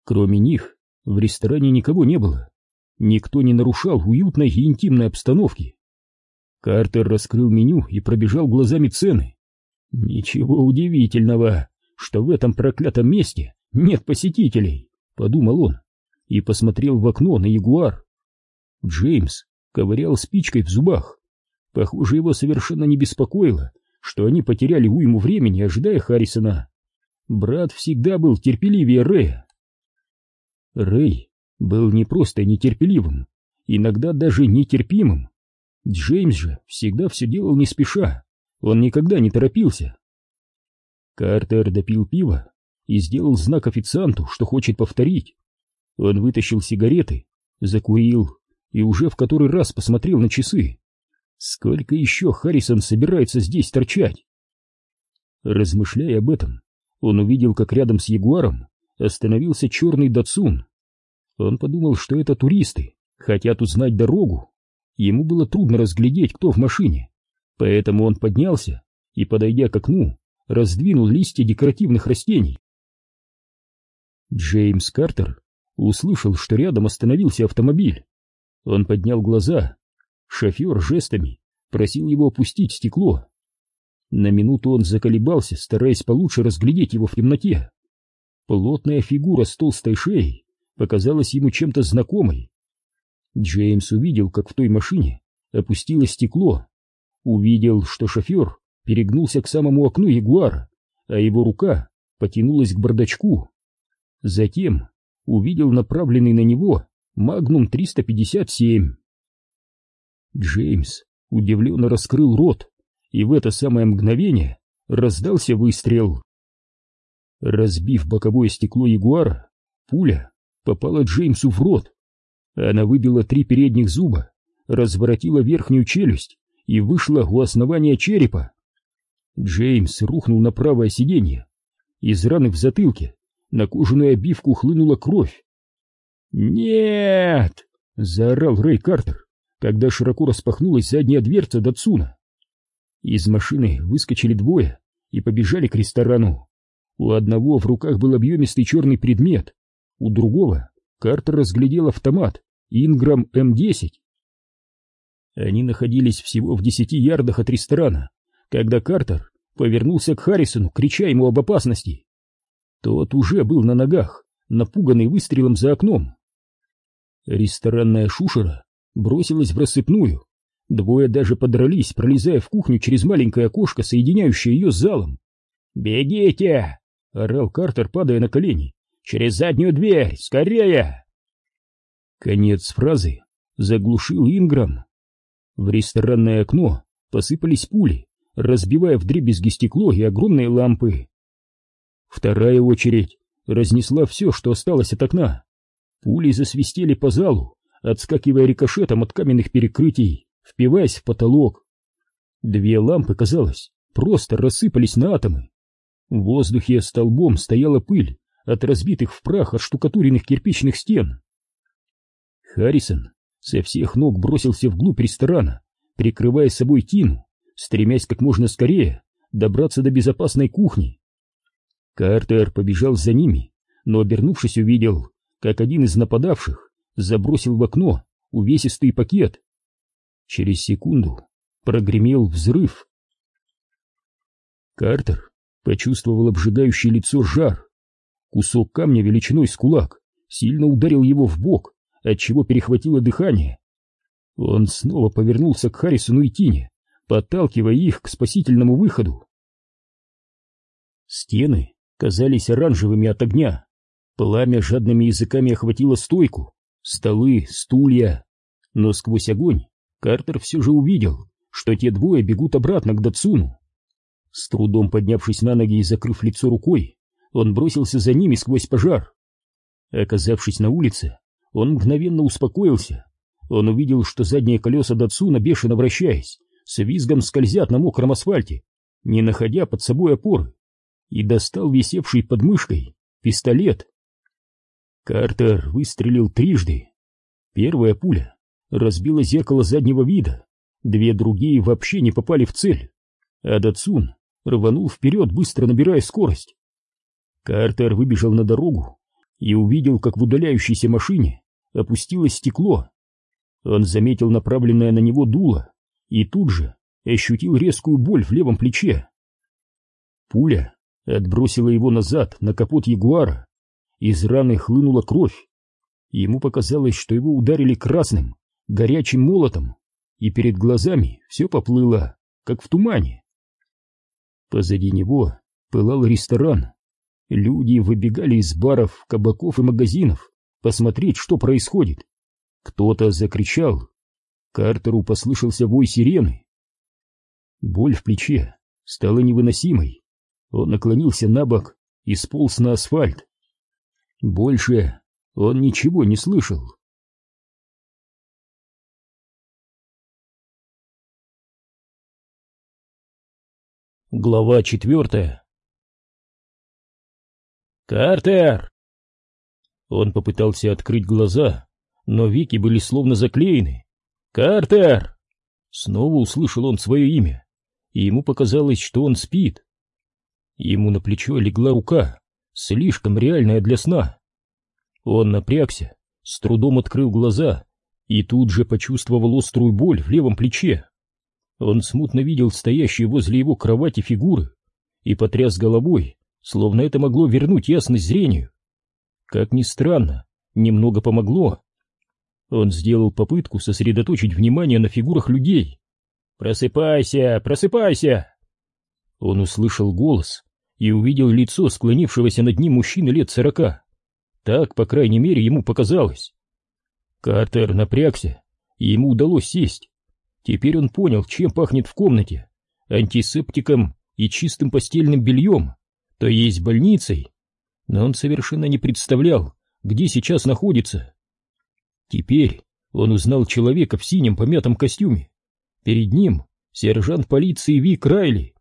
Speaker 1: Кроме них, в ресторане никого не было. Никто не нарушал уютной и интимной обстановки. Картер раскрыл меню и пробежал глазами цены. Ничего удивительного, что в этом проклятом месте нет посетителей, подумал он и посмотрел в окно на ягуар. Джеймс ковырял спичкой в зубах. Похоже, его совершенно не беспокоило, что они потеряли уйму времени, ожидая Харрисона. Брат всегда был терпеливее Рэя. Рэй был не просто нетерпеливым, иногда даже нетерпимым. Джеймс же всегда все делал не спеша, он никогда не торопился. Картер допил пиво и сделал знак официанту, что хочет повторить. Он вытащил сигареты, закурил и уже в который раз посмотрел на часы. Сколько еще Харрисон собирается здесь торчать? Размышляя об этом, он увидел, как рядом с Ягуаром остановился черный Датсун. Он подумал, что это туристы, хотят узнать дорогу. Ему было трудно разглядеть, кто в машине, поэтому он поднялся и, подойдя к окну, раздвинул листья декоративных растений. Джеймс Картер услышал, что рядом остановился автомобиль. Он поднял глаза Шофер жестами просил его опустить стекло. На минуту он заколебался, стараясь получше разглядеть его в темноте. Плотная фигура с толстой шеей показалась ему чем-то знакомой. Джеймс увидел, как в той машине опустилось стекло. Увидел, что шофер перегнулся к самому окну Ягуара, а его рука потянулась к бардачку. Затем увидел направленный на него Магнум 357. Джеймс удивленно раскрыл рот, и в это самое мгновение раздался выстрел. Разбив боковое стекло Ягуара, пуля попала Джеймсу в рот. Она выбила три передних зуба, разворотила верхнюю челюсть и вышла у основания черепа. Джеймс рухнул на правое сиденье. Из раны в затылке на кожаную обивку хлынула кровь. «Нет!» — заорал Рэй Картер когда широко распахнулась задняя дверца Датсуна. Из машины выскочили двое и побежали к ресторану. У одного в руках был объемистый черный предмет, у другого Картер разглядел автомат Инграм М10. Они находились всего в десяти ярдах от ресторана, когда Картер повернулся к Харрисону, крича ему об опасности. Тот уже был на ногах, напуганный выстрелом за окном. Ресторанная шушера бросилась в рассыпную. Двое даже подрались, пролезая в кухню через маленькое окошко, соединяющее ее с залом. «Бегите!» — орал Картер, падая на колени. «Через заднюю дверь! Скорее!» Конец фразы заглушил Инграм. В ресторанное окно посыпались пули, разбивая вдребезги стекло и огромные лампы. Вторая очередь разнесла все, что осталось от окна. Пули засвистели по залу, отскакивая рикошетом от каменных перекрытий, впиваясь в потолок. Две лампы, казалось, просто рассыпались на атомы. В воздухе столбом стояла пыль от разбитых в прах отштукатуренных кирпичных стен. Харрисон со всех ног бросился вглубь ресторана, прикрывая собой Тину, стремясь как можно скорее добраться до безопасной кухни. Картер побежал за ними, но, обернувшись, увидел, как один из нападавших забросил в окно увесистый пакет. Через секунду прогремел взрыв. Картер почувствовал обжигающее лицо жар. Кусок камня величиной с кулак сильно ударил его в бок, отчего перехватило дыхание. Он снова повернулся к Харрисону и Тине, подталкивая их к спасительному выходу. Стены казались оранжевыми от огня. Пламя жадными языками охватило стойку, столы, стулья. Но сквозь огонь Картер все же увидел, что те двое бегут обратно к Датсуну. С трудом поднявшись на ноги и закрыв лицо рукой, он бросился за ними сквозь пожар. Оказавшись на улице, он мгновенно успокоился. Он увидел, что задние колеса Датсуна, бешено вращаясь, с визгом скользят на мокром асфальте, не находя под собой опоры, и достал висевший под мышкой пистолет. Картер выстрелил трижды. Первая пуля разбила зеркало заднего вида, две другие вообще не попали в цель, а Датсун рванул вперед, быстро набирая скорость. Картер выбежал на дорогу и увидел, как в удаляющейся машине опустилось стекло. Он заметил направленное на него дуло и тут же ощутил резкую боль в левом плече. Пуля отбросила его назад на капот Ягуара. Из раны хлынула кровь. Ему показалось, что его ударили красным, горячим молотом, и перед глазами все поплыло, как в тумане. Позади него пылал ресторан. Люди выбегали из баров, кабаков и магазинов посмотреть, что происходит. Кто-то закричал. Картеру послышался вой сирены. Боль в плече стала невыносимой. Он наклонился на бок и сполз на асфальт. Больше он ничего не слышал. Глава четвертая «Картер!» Он попытался открыть глаза, но веки были словно заклеены. «Картер!» Снова услышал он свое имя, и ему показалось, что он спит. Ему на плечо легла рука, слишком реальная для сна. Он напрягся, с трудом открыл глаза и тут же почувствовал острую боль в левом плече. Он смутно видел стоящие возле его кровати фигуры и потряс головой, словно это могло вернуть ясность зрению. Как ни странно, немного помогло. Он сделал попытку сосредоточить внимание на фигурах людей. «Просыпайся, просыпайся!» Он услышал голос и увидел лицо склонившегося над ним мужчины лет сорока. Так, по крайней мере, ему показалось. Картер напрягся, и ему удалось сесть. Теперь он понял, чем пахнет в комнате. Антисептиком и чистым постельным бельем, то есть больницей. Но он совершенно не представлял, где сейчас находится. Теперь он узнал человека в синем помятом костюме. Перед ним сержант полиции Вик Райли.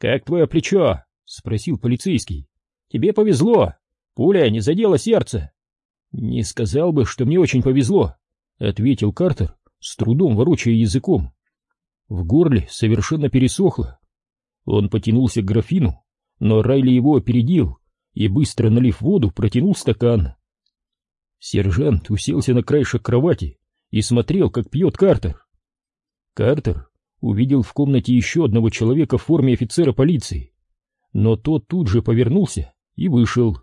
Speaker 1: «Как твое плечо?» — спросил полицейский. «Тебе повезло. Пуля не задела сердце». «Не сказал бы, что мне очень повезло», — ответил Картер, с трудом ворочая языком. В горле совершенно пересохло. Он потянулся к графину, но Райли его опередил и, быстро налив воду, протянул стакан. Сержант уселся на краешек кровати и смотрел, как пьет Картер. Картер увидел в комнате еще одного человека в форме офицера полиции, но тот тут же повернулся и вышел.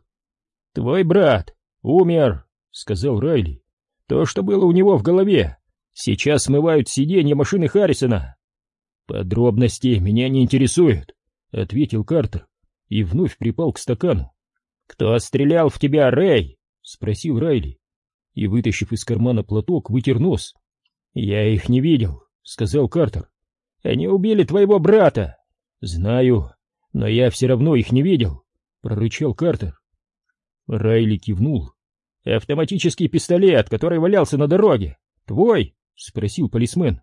Speaker 1: «Твой брат умер», — сказал Райли. «То, что было у него в голове, Сейчас смывают сиденье машины Харрисона. Подробности меня не интересуют, ответил Картер и вновь припал к стакану. Кто стрелял в тебя, Рэй? спросил Райли и, вытащив из кармана платок, вытер нос. Я их не видел, сказал Картер. Они убили твоего брата. Знаю, но я все равно их не видел, прорычал Картер. Райли кивнул. Автоматический пистолет, который валялся на дороге. Твой? — спросил полисмен.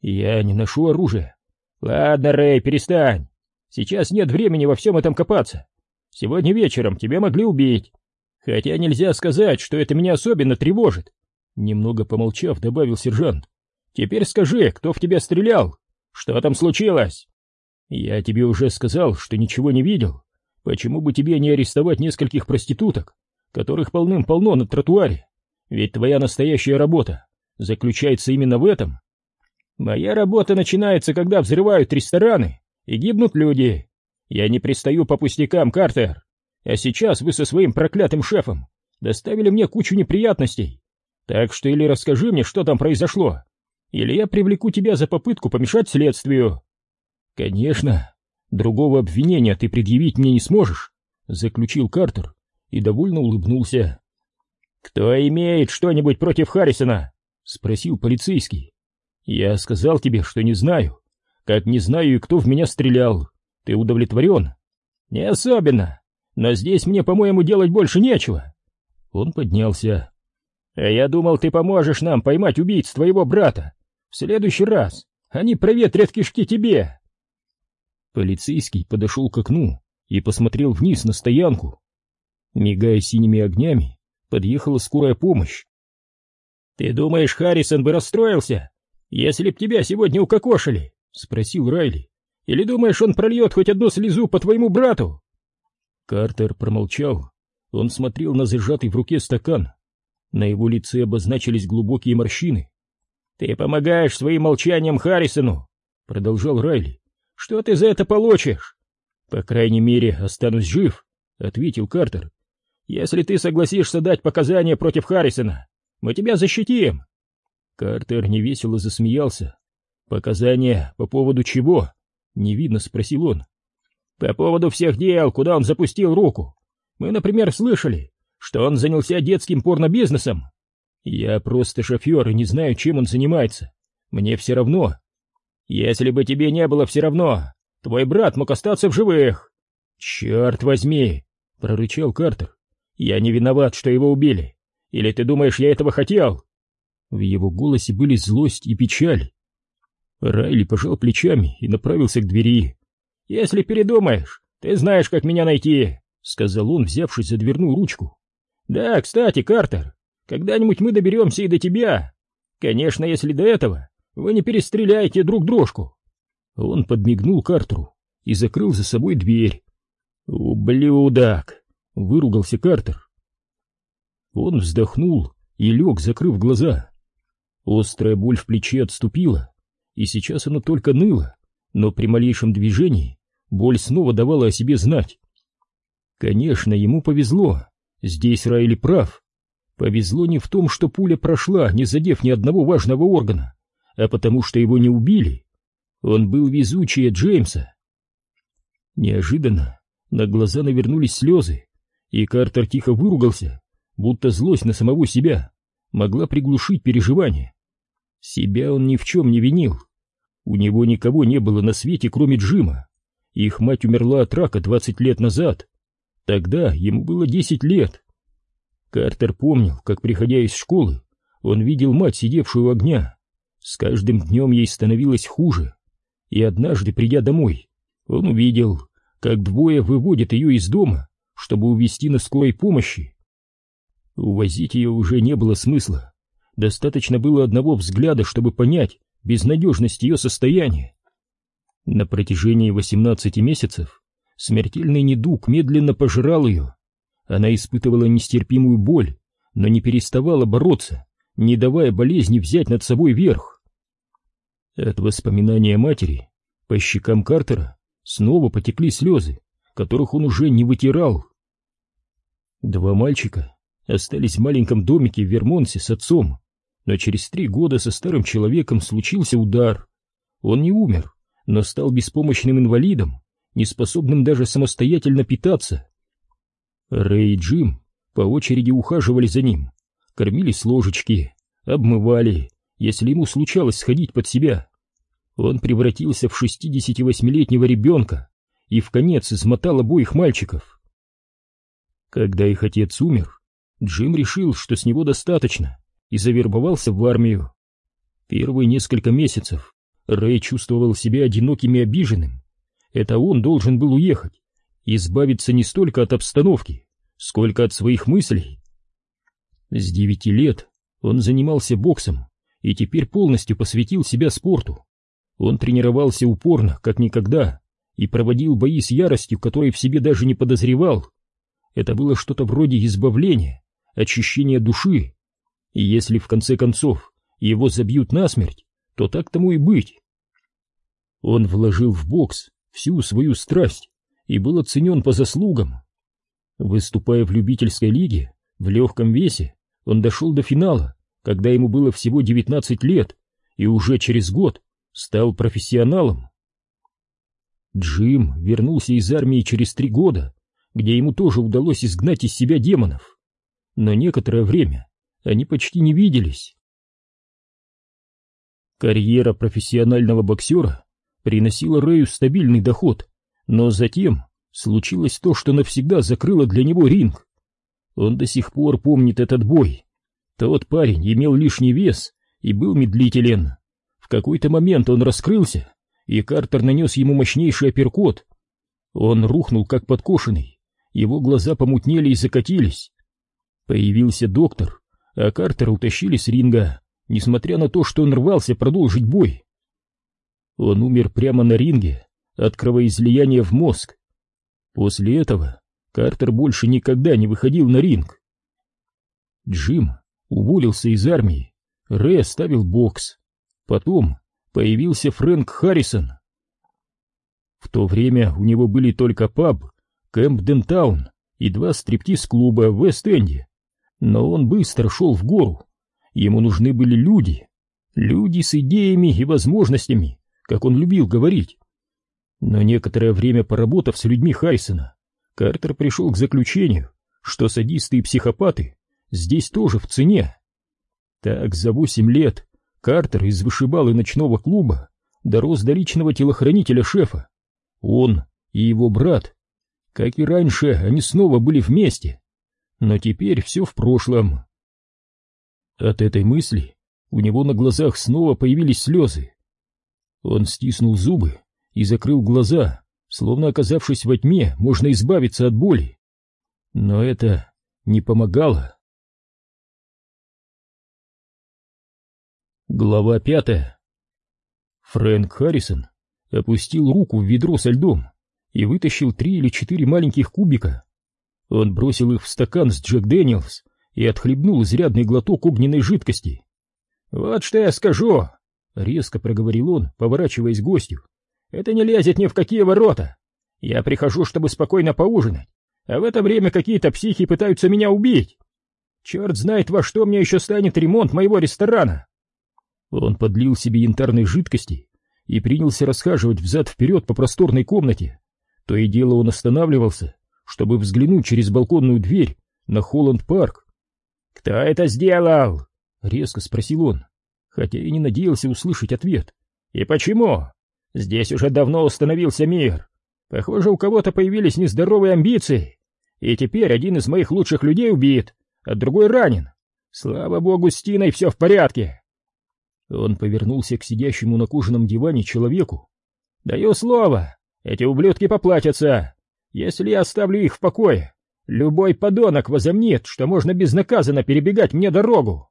Speaker 1: «Я не ношу оружие». «Ладно, Рэй, перестань. Сейчас нет времени во всем этом копаться. Сегодня вечером тебя могли убить. Хотя нельзя сказать, что это меня особенно тревожит». Немного помолчав, добавил сержант. «Теперь скажи, кто в тебя стрелял? Что там случилось?» «Я тебе уже сказал, что ничего не видел. Почему бы тебе не арестовать нескольких проституток, которых полным-полно на тротуаре? Ведь твоя настоящая работа заключается именно в этом. Моя работа начинается, когда взрывают рестораны и гибнут люди. Я не пристаю по пустякам, Картер. А сейчас вы со своим проклятым шефом доставили мне кучу неприятностей. Так что или расскажи мне, что там произошло, или я привлеку тебя за попытку помешать следствию. Конечно, другого обвинения ты предъявить мне не сможешь, заключил Картер и довольно улыбнулся. Кто имеет что-нибудь против Харрисона? спросил полицейский. Я сказал тебе, что не знаю. Как не знаю и кто в меня стрелял. Ты удовлетворен? Не особенно. Но здесь мне, по-моему, делать больше нечего. Он поднялся. А я думал, ты поможешь нам поймать убийц твоего брата. В следующий раз они проветрят кишки тебе. Полицейский подошел к окну и посмотрел вниз на стоянку. Мигая синими огнями, подъехала скорая помощь. «Ты думаешь, Харрисон бы расстроился, если б тебя сегодня укокошили?» — спросил Райли. «Или думаешь, он прольет хоть одну слезу по твоему брату?» Картер промолчал. Он смотрел на зажатый в руке стакан. На его лице обозначились глубокие морщины. «Ты помогаешь своим молчанием Харрисону!» — продолжал Райли. «Что ты за это получишь?» «По крайней мере, останусь жив», — ответил Картер. «Если ты согласишься дать показания против Харрисона, мы тебя защитим!» Картер невесело засмеялся. «Показания по поводу чего?» — невидно спросил он. «По поводу всех дел, куда он запустил руку. Мы, например, слышали, что он занялся детским порнобизнесом. Я просто шофер и не знаю, чем он занимается. Мне все равно. Если бы тебе не было все равно, твой брат мог остаться в живых. Черт возьми, прорычал Картер. Я не виноват, что его убили. Или ты думаешь, я этого хотел? В его голосе были злость и печаль. Райли пожал плечами и направился к двери. «Если передумаешь, ты знаешь, как меня найти», — сказал он, взявшись за дверную ручку. Да, кстати, Картер, когда-нибудь мы доберемся и до тебя. Конечно, если до этого вы не перестреляете друг дружку. Он подмигнул Картеру и закрыл за собой дверь. «Ублюдок!» — выругался Картер. Он вздохнул и лег, закрыв глаза. Острая боль в плече отступила, и сейчас она только ныла, но при малейшем движении боль снова давала о себе знать. Конечно, ему повезло. Здесь Райли прав. Повезло не в том, что пуля прошла, не задев ни одного важного органа, а потому что его не убили. Он был везучее Джеймса. Неожиданно на глаза навернулись слезы, и Картер тихо выругался, будто злость на самого себя могла приглушить переживания. Себя он ни в чем не винил. У него никого не было на свете, кроме Джима. Их мать умерла от рака двадцать лет назад. Тогда ему было десять лет. Картер помнил, как, приходя из школы, он видел мать, сидевшую у огня. С каждым днем ей становилось хуже. И однажды, придя домой, он увидел, как двое выводят ее из дома, чтобы увезти на скорой помощи. Увозить ее уже не было смысла. Достаточно было одного взгляда, чтобы понять безнадежность ее состояния. На протяжении 18 месяцев Смертельный недуг медленно пожирал ее. Она испытывала нестерпимую боль, но не переставала бороться, не давая болезни взять над собой верх. От воспоминания матери по щекам Картера снова потекли слезы, которых он уже не вытирал. Два мальчика остались в маленьком домике в Вермонте с отцом, но через три года со старым человеком случился удар. Он не умер, но стал беспомощным инвалидом, неспособным даже самостоятельно питаться. Рэй и Джим по очереди ухаживали за ним, кормили с ложечки, обмывали, если ему случалось сходить под себя. Он превратился в 68-летнего ребенка и в конец измотал обоих мальчиков. Когда их отец умер, Джим решил, что с него достаточно, и завербовался в армию. Первые несколько месяцев Рэй чувствовал себя одиноким и обиженным, это он должен был уехать, избавиться не столько от обстановки, сколько от своих мыслей. С девяти лет он занимался боксом и теперь полностью посвятил себя спорту. Он тренировался упорно, как никогда, и проводил бои с яростью, которой в себе даже не подозревал. Это было что-то вроде избавления, очищения души. И если в конце концов его забьют насмерть, то так тому и быть. Он вложил в бокс всю свою страсть и был оценен по заслугам. Выступая в любительской лиге в легком весе, он дошел до финала, когда ему было всего 19 лет, и уже через год стал профессионалом. Джим вернулся из армии через три года, где ему тоже удалось изгнать из себя демонов. Но некоторое время они почти не виделись. Карьера профессионального боксера приносила Рэю стабильный доход, но затем случилось то, что навсегда закрыло для него ринг. Он до сих пор помнит этот бой. Тот парень имел лишний вес и был медлителен. В какой-то момент он раскрылся, и Картер нанес ему мощнейший апперкот. Он рухнул, как подкошенный, его глаза помутнели и закатились. Появился доктор, а Картера утащили с ринга, несмотря на то, что он рвался продолжить бой. Он умер прямо на ринге от кровоизлияния в мозг. После этого Картер больше никогда не выходил на ринг. Джим уволился из армии, Рэй оставил бокс. Потом появился Фрэнк Харрисон. В то время у него были только паб, Кэмпден Таун и два стриптиз-клуба в Вест-Энде. Но он быстро шел в гору. Ему нужны были люди. Люди с идеями и возможностями, как он любил говорить. Но некоторое время поработав с людьми Харрисона, Картер пришел к заключению, что садисты и психопаты здесь тоже в цене. Так за восемь лет Картер из вышибалы ночного клуба дорос до личного телохранителя шефа. Он и его брат. Как и раньше, они снова были вместе. Но теперь все в прошлом. От этой мысли у него на глазах снова появились слезы. Он стиснул зубы и закрыл глаза, словно оказавшись во тьме, можно избавиться от боли. Но это не помогало. Глава пятая. Фрэнк Харрисон опустил руку в ведро со льдом и вытащил три или четыре маленьких кубика. Он бросил их в стакан с Джек Дэниелс и отхлебнул изрядный глоток огненной жидкости. «Вот что я скажу!» — резко проговорил он, поворачиваясь к гостю. «Это не лезет ни в какие ворота. Я прихожу, чтобы спокойно поужинать, а в это время какие-то психи пытаются меня убить. Черт знает, во что мне еще станет ремонт моего ресторана!» Он подлил себе янтарной жидкости и принялся расхаживать взад-вперед по просторной комнате. То и дело он останавливался, чтобы взглянуть через балконную дверь на Холланд-парк. «Кто это сделал?» — резко спросил он, хотя и не надеялся услышать ответ. «И почему? Здесь уже давно установился мир. Похоже, у кого-то появились нездоровые амбиции, и теперь один из моих лучших людей убит, а другой ранен. Слава богу, с Тиной все в порядке». Он повернулся к сидящему на кожаном диване человеку. «Даю слово, эти ублюдки поплатятся. Если я оставлю их в покое, любой подонок возомнит, что можно безнаказанно перебегать мне дорогу».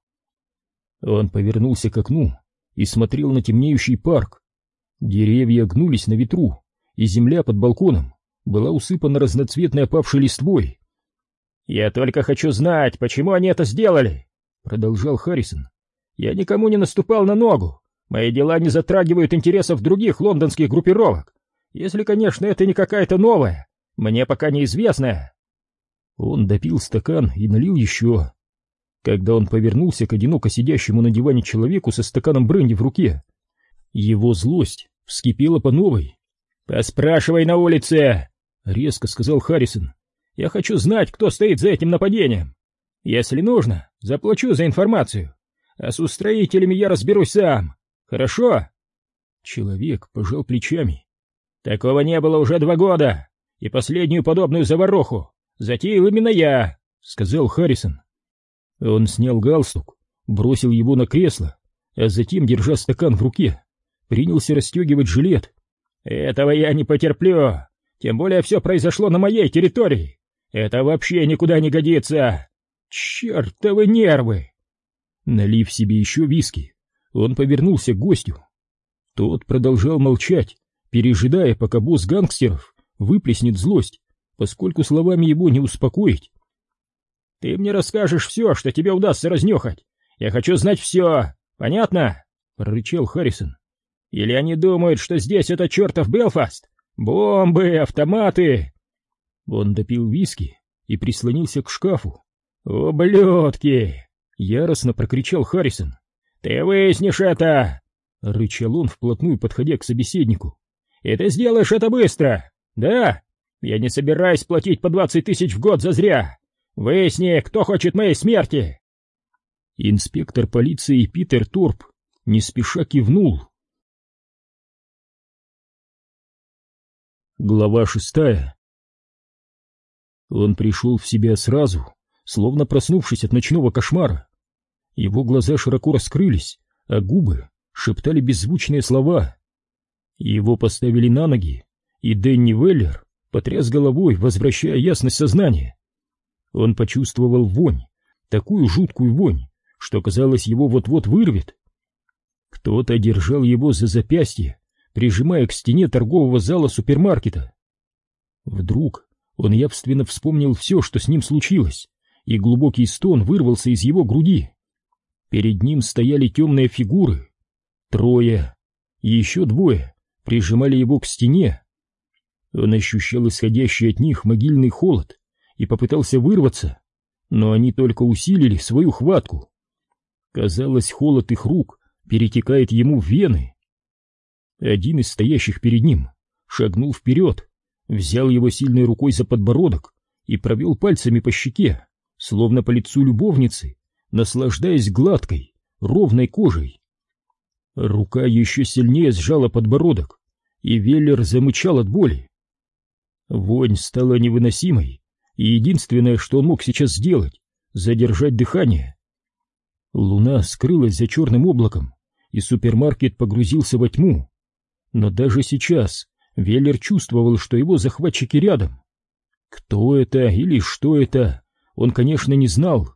Speaker 1: Он повернулся к окну и смотрел на темнеющий парк. Деревья гнулись на ветру, и земля под балконом была усыпана разноцветной опавшей листвой. «Я только хочу знать, почему они это сделали», — продолжал Харрисон. Я никому не наступал на ногу. Мои дела не затрагивают интересов других лондонских группировок. Если, конечно, это не какая-то новая, мне пока неизвестная. Он допил стакан и налил еще. Когда он повернулся к одиноко сидящему на диване человеку со стаканом бренди в руке, его злость вскипела по новой. «Поспрашивай на улице!» — резко сказал Харрисон. «Я хочу знать, кто стоит за этим нападением. Если нужно, заплачу за информацию а с устроителями я разберусь сам. Хорошо?» Человек пожал плечами. «Такого не было уже два года, и последнюю подобную заваруху затеял именно я», — сказал Харрисон. Он снял галстук, бросил его на кресло, а затем, держа стакан в руке, принялся расстегивать жилет. «Этого я не потерплю, тем более все произошло на моей территории. Это вообще никуда не годится. Чертовы нервы!» Налив себе еще виски, он повернулся к гостю. Тот продолжал молчать, пережидая, пока босс гангстеров выплеснет злость, поскольку словами его не успокоить. «Ты мне расскажешь все, что тебе удастся разнюхать,
Speaker 2: Я хочу знать все! Понятно?» — прорычал Харрисон. «Или они думают, что здесь это чертов Белфаст? Бомбы, автоматы!» Он допил виски и прислонился к шкафу. «Ублюдки!» — яростно прокричал Харрисон. «Ты выяснишь это!» — рычал он, вплотную подходя к собеседнику. «И ты сделаешь это быстро! Да? Я не собираюсь платить по двадцать тысяч в год за зря! Выясни, кто хочет моей смерти!» Инспектор полиции Питер Торп не спеша кивнул. Глава шестая Он пришел в себя сразу, словно проснувшись от ночного кошмара. Его глаза широко раскрылись, а губы шептали беззвучные слова. Его поставили на ноги, и Дэнни Веллер потряс головой, возвращая ясность сознания. Он почувствовал вонь, такую жуткую вонь, что казалось, его вот-вот вырвет. Кто-то держал его за запястье, прижимая к стене торгового зала супермаркета. Вдруг он явственно вспомнил все, что с ним случилось, и глубокий стон вырвался из его груди. Перед ним стояли темные фигуры. Трое. И еще двое прижимали его к стене. Он ощущал исходящий от них могильный холод и попытался вырваться, но они только усилили свою хватку. Казалось, холод их рук перетекает ему в вены. Один из стоящих перед ним шагнул вперед, взял его сильной рукой за подбородок и провел пальцами по щеке, словно по лицу любовницы, наслаждаясь гладкой, ровной кожей. Рука еще сильнее сжала подбородок, и Веллер замычал от боли. Вонь стала невыносимой, и единственное, что он мог сейчас сделать, задержать дыхание. Луна скрылась за черным облаком, и супермаркет погрузился во тьму. Но даже сейчас Веллер чувствовал, что его захватчики рядом. Кто это или что это, он, конечно, не знал.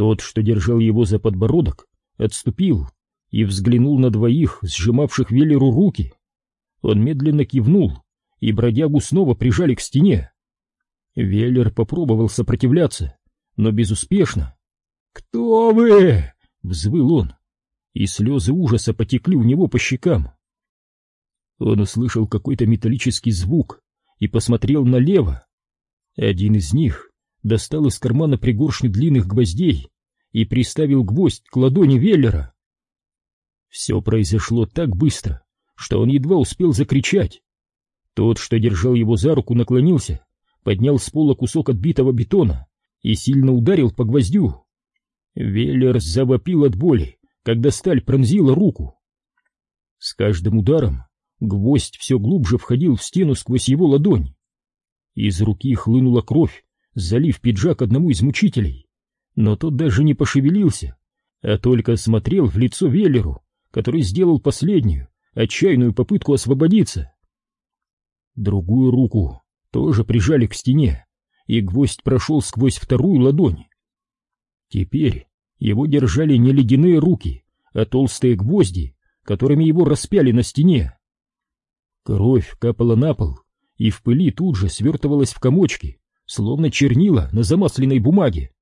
Speaker 2: Тот, что держал его за подбородок, отступил и взглянул на двоих, сжимавших Веллеру руки. Он медленно кивнул, и бродягу снова прижали к стене. Веллер попробовал сопротивляться, но безуспешно. «Кто вы?» — взвыл он, и слезы ужаса потекли у него по щекам. Он услышал какой-то металлический звук и посмотрел налево. Один из них достал из кармана пригоршню длинных гвоздей и приставил гвоздь к ладони Веллера. Все произошло так быстро, что он едва успел закричать. Тот, что держал его за руку, наклонился, поднял с пола кусок отбитого бетона и сильно ударил по гвоздю. Веллер завопил от боли, когда сталь пронзила руку. С каждым ударом гвоздь все глубже входил в стену сквозь его ладонь. Из руки хлынула кровь, залив пиджак одному из мучителей, но тот даже не пошевелился, а только смотрел в лицо Веллеру, который сделал последнюю, отчаянную попытку освободиться. Другую руку тоже прижали к стене, и гвоздь прошел сквозь вторую ладонь. Теперь его держали не ледяные руки, а толстые гвозди, которыми его распяли на стене. Кровь капала на пол и в пыли тут же свертывалась в комочки, словно чернила на замасленной бумаге.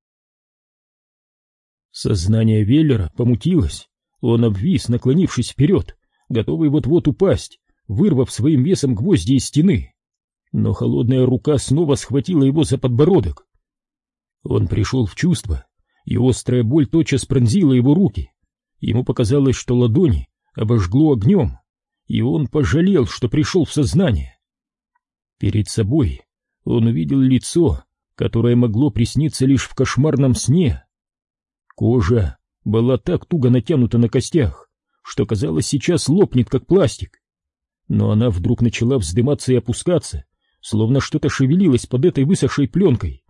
Speaker 2: Сознание Веллера помутилось, он обвис, наклонившись вперед, готовый вот-вот упасть, вырвав своим весом гвозди из стены. Но холодная рука снова схватила его за подбородок. Он пришел в чувство, и острая боль тотчас пронзила его руки. Ему показалось, что ладони обожгло огнем, и он пожалел, что пришел в сознание. Перед собой он увидел лицо, которое могло присниться лишь в кошмарном сне. Кожа была так туго натянута на костях, что казалось сейчас лопнет, как пластик. Но она вдруг начала вздыматься и опускаться, словно что-то шевелилось под этой высохшей пленкой.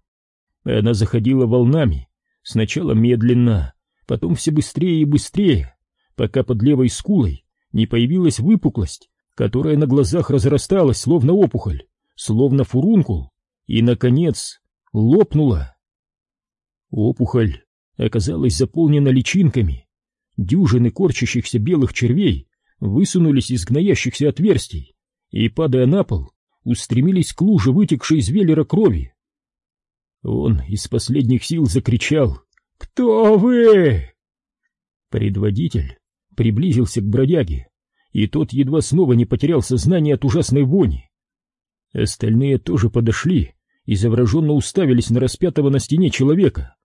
Speaker 2: Она заходила волнами, сначала медленно, потом все быстрее и быстрее, пока под левой скулой не появилась выпуклость, которая на глазах разрасталась, словно опухоль, словно фурункул, и, наконец, лопнула. Опухоль оказалась заполнена личинками. Дюжины корчащихся белых червей высунулись из гноящихся отверстий и, падая на пол, устремились к луже, вытекшей из велера крови. Он из последних сил закричал, «Кто вы?» Предводитель приблизился к бродяге, и тот едва снова не потерял сознание от ужасной вони. Остальные тоже подошли и завраженно уставились на распятого на стене человека.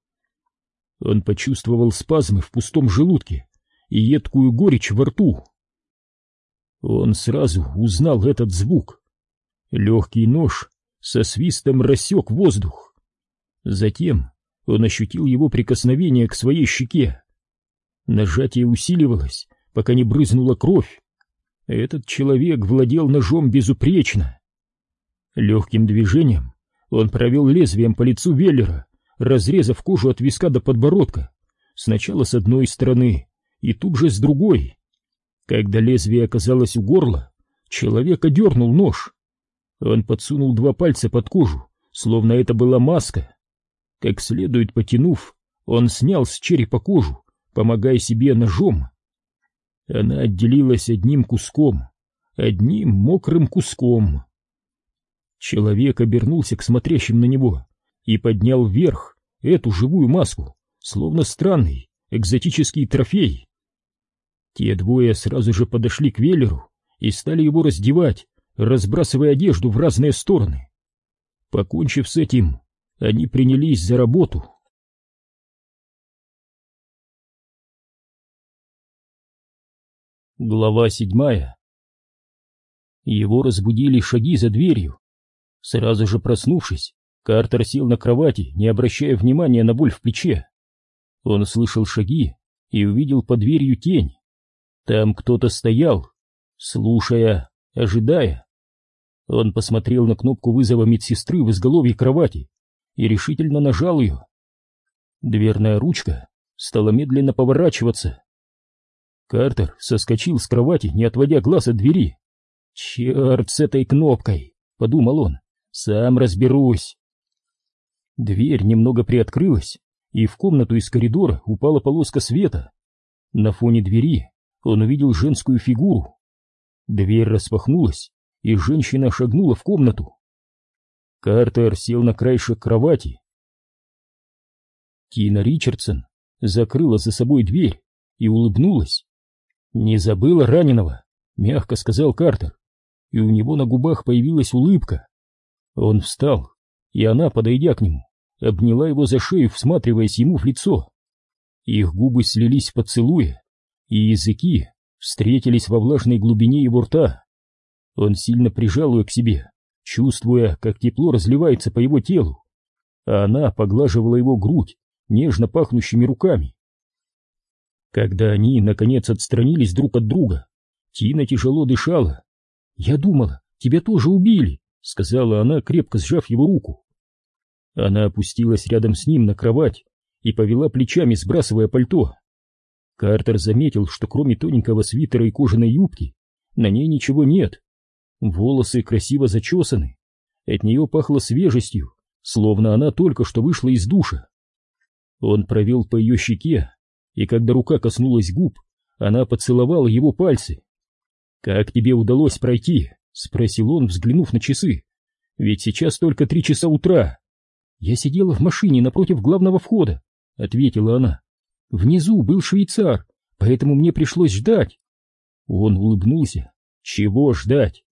Speaker 2: Он почувствовал спазмы в пустом желудке и едкую горечь во рту. Он сразу узнал этот звук. Легкий нож со свистом рассек воздух. Затем он ощутил его прикосновение к своей щеке. Нажатие усиливалось, пока не брызнула кровь. Этот человек владел ножом безупречно. Легким движением он провел лезвием по лицу Веллера, разрезав кожу от виска до подбородка, сначала с одной стороны и тут же с другой. Когда лезвие оказалось у горла, человек одернул нож. Он подсунул два пальца под кожу, словно это была маска. Как следует потянув, он снял с черепа кожу, помогая себе ножом. Она отделилась одним куском, одним мокрым куском. Человек обернулся к смотрящим на него и поднял вверх эту живую маску, словно странный экзотический трофей. Те двое сразу же подошли к Веллеру и стали его раздевать, разбрасывая одежду в разные стороны. Покончив с этим, они принялись за работу. Глава седьмая Его разбудили шаги за дверью. Сразу же проснувшись, Картер сел на кровати, не обращая внимания на боль в плече. Он услышал шаги и увидел под дверью тень. Там кто-то стоял, слушая, ожидая. Он посмотрел на кнопку вызова медсестры в изголовье кровати и решительно нажал ее. Дверная ручка стала медленно поворачиваться. Картер соскочил с кровати, не отводя глаз от двери. «Черт с этой кнопкой!» — подумал он. «Сам разберусь!» Дверь немного приоткрылась, и в комнату из коридора упала полоска света. На фоне двери он увидел женскую фигуру. Дверь распахнулась, и женщина шагнула в комнату. Картер сел на краешек кровати. Тина Ричардсон закрыла за собой дверь и улыбнулась. «Не забыла раненого», — мягко сказал Картер, и у него на губах появилась улыбка. Он встал, и она, подойдя к нему, обняла его за шею, всматриваясь ему в лицо. Их губы слились в поцелуе, и языки встретились во влажной глубине его рта. Он сильно прижал ее к себе, чувствуя, как тепло разливается по его телу, а она поглаживала его грудь нежно пахнущими руками. Когда они, наконец, отстранились друг от друга, Тина тяжело дышала. «Я думала, тебя тоже убили», — сказала она, крепко сжав его руку. Она опустилась рядом с ним на кровать и повела плечами, сбрасывая пальто. Картер заметил, что кроме тоненького свитера и кожаной юбки на ней ничего нет. Волосы красиво зачесаны, от нее пахло свежестью, словно она только что вышла из душа. Он провел по ее щеке, и когда рука коснулась губ, она поцеловала его пальцы. «Как тебе удалось пройти?» — спросил он, взглянув на часы. «Ведь сейчас только три часа утра». «Я сидела в машине напротив главного входа», — ответила она. Внизу был швейцар, поэтому мне пришлось ждать. Он улыбнулся. Чего ждать?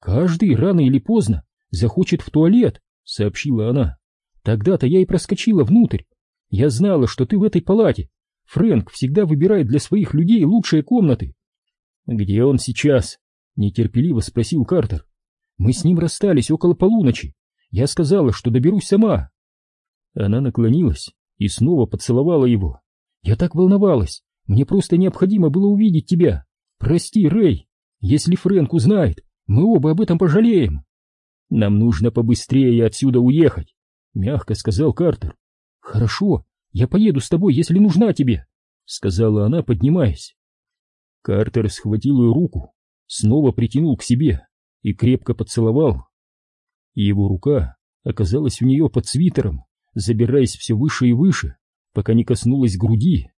Speaker 2: Каждый рано или поздно захочет в туалет, сообщила она. Тогда-то я и проскочила внутрь. Я знала, что ты в этой палате. Фрэнк всегда выбирает для своих людей лучшие комнаты. Где он сейчас? Нетерпеливо спросил Картер. Мы с ним расстались около полуночи. Я сказала, что доберусь сама. Она наклонилась и снова поцеловала его. «Я так волновалась, мне просто необходимо было увидеть тебя. Прости, Рэй, если Фрэнк узнает, мы оба об этом пожалеем». «Нам нужно побыстрее отсюда уехать», — мягко сказал Картер. «Хорошо, я поеду с тобой, если нужна тебе», — сказала она, поднимаясь. Картер схватил ее руку, снова притянул к себе и крепко поцеловал. Его рука оказалась у нее под свитером, забираясь все выше и выше, пока не коснулась груди.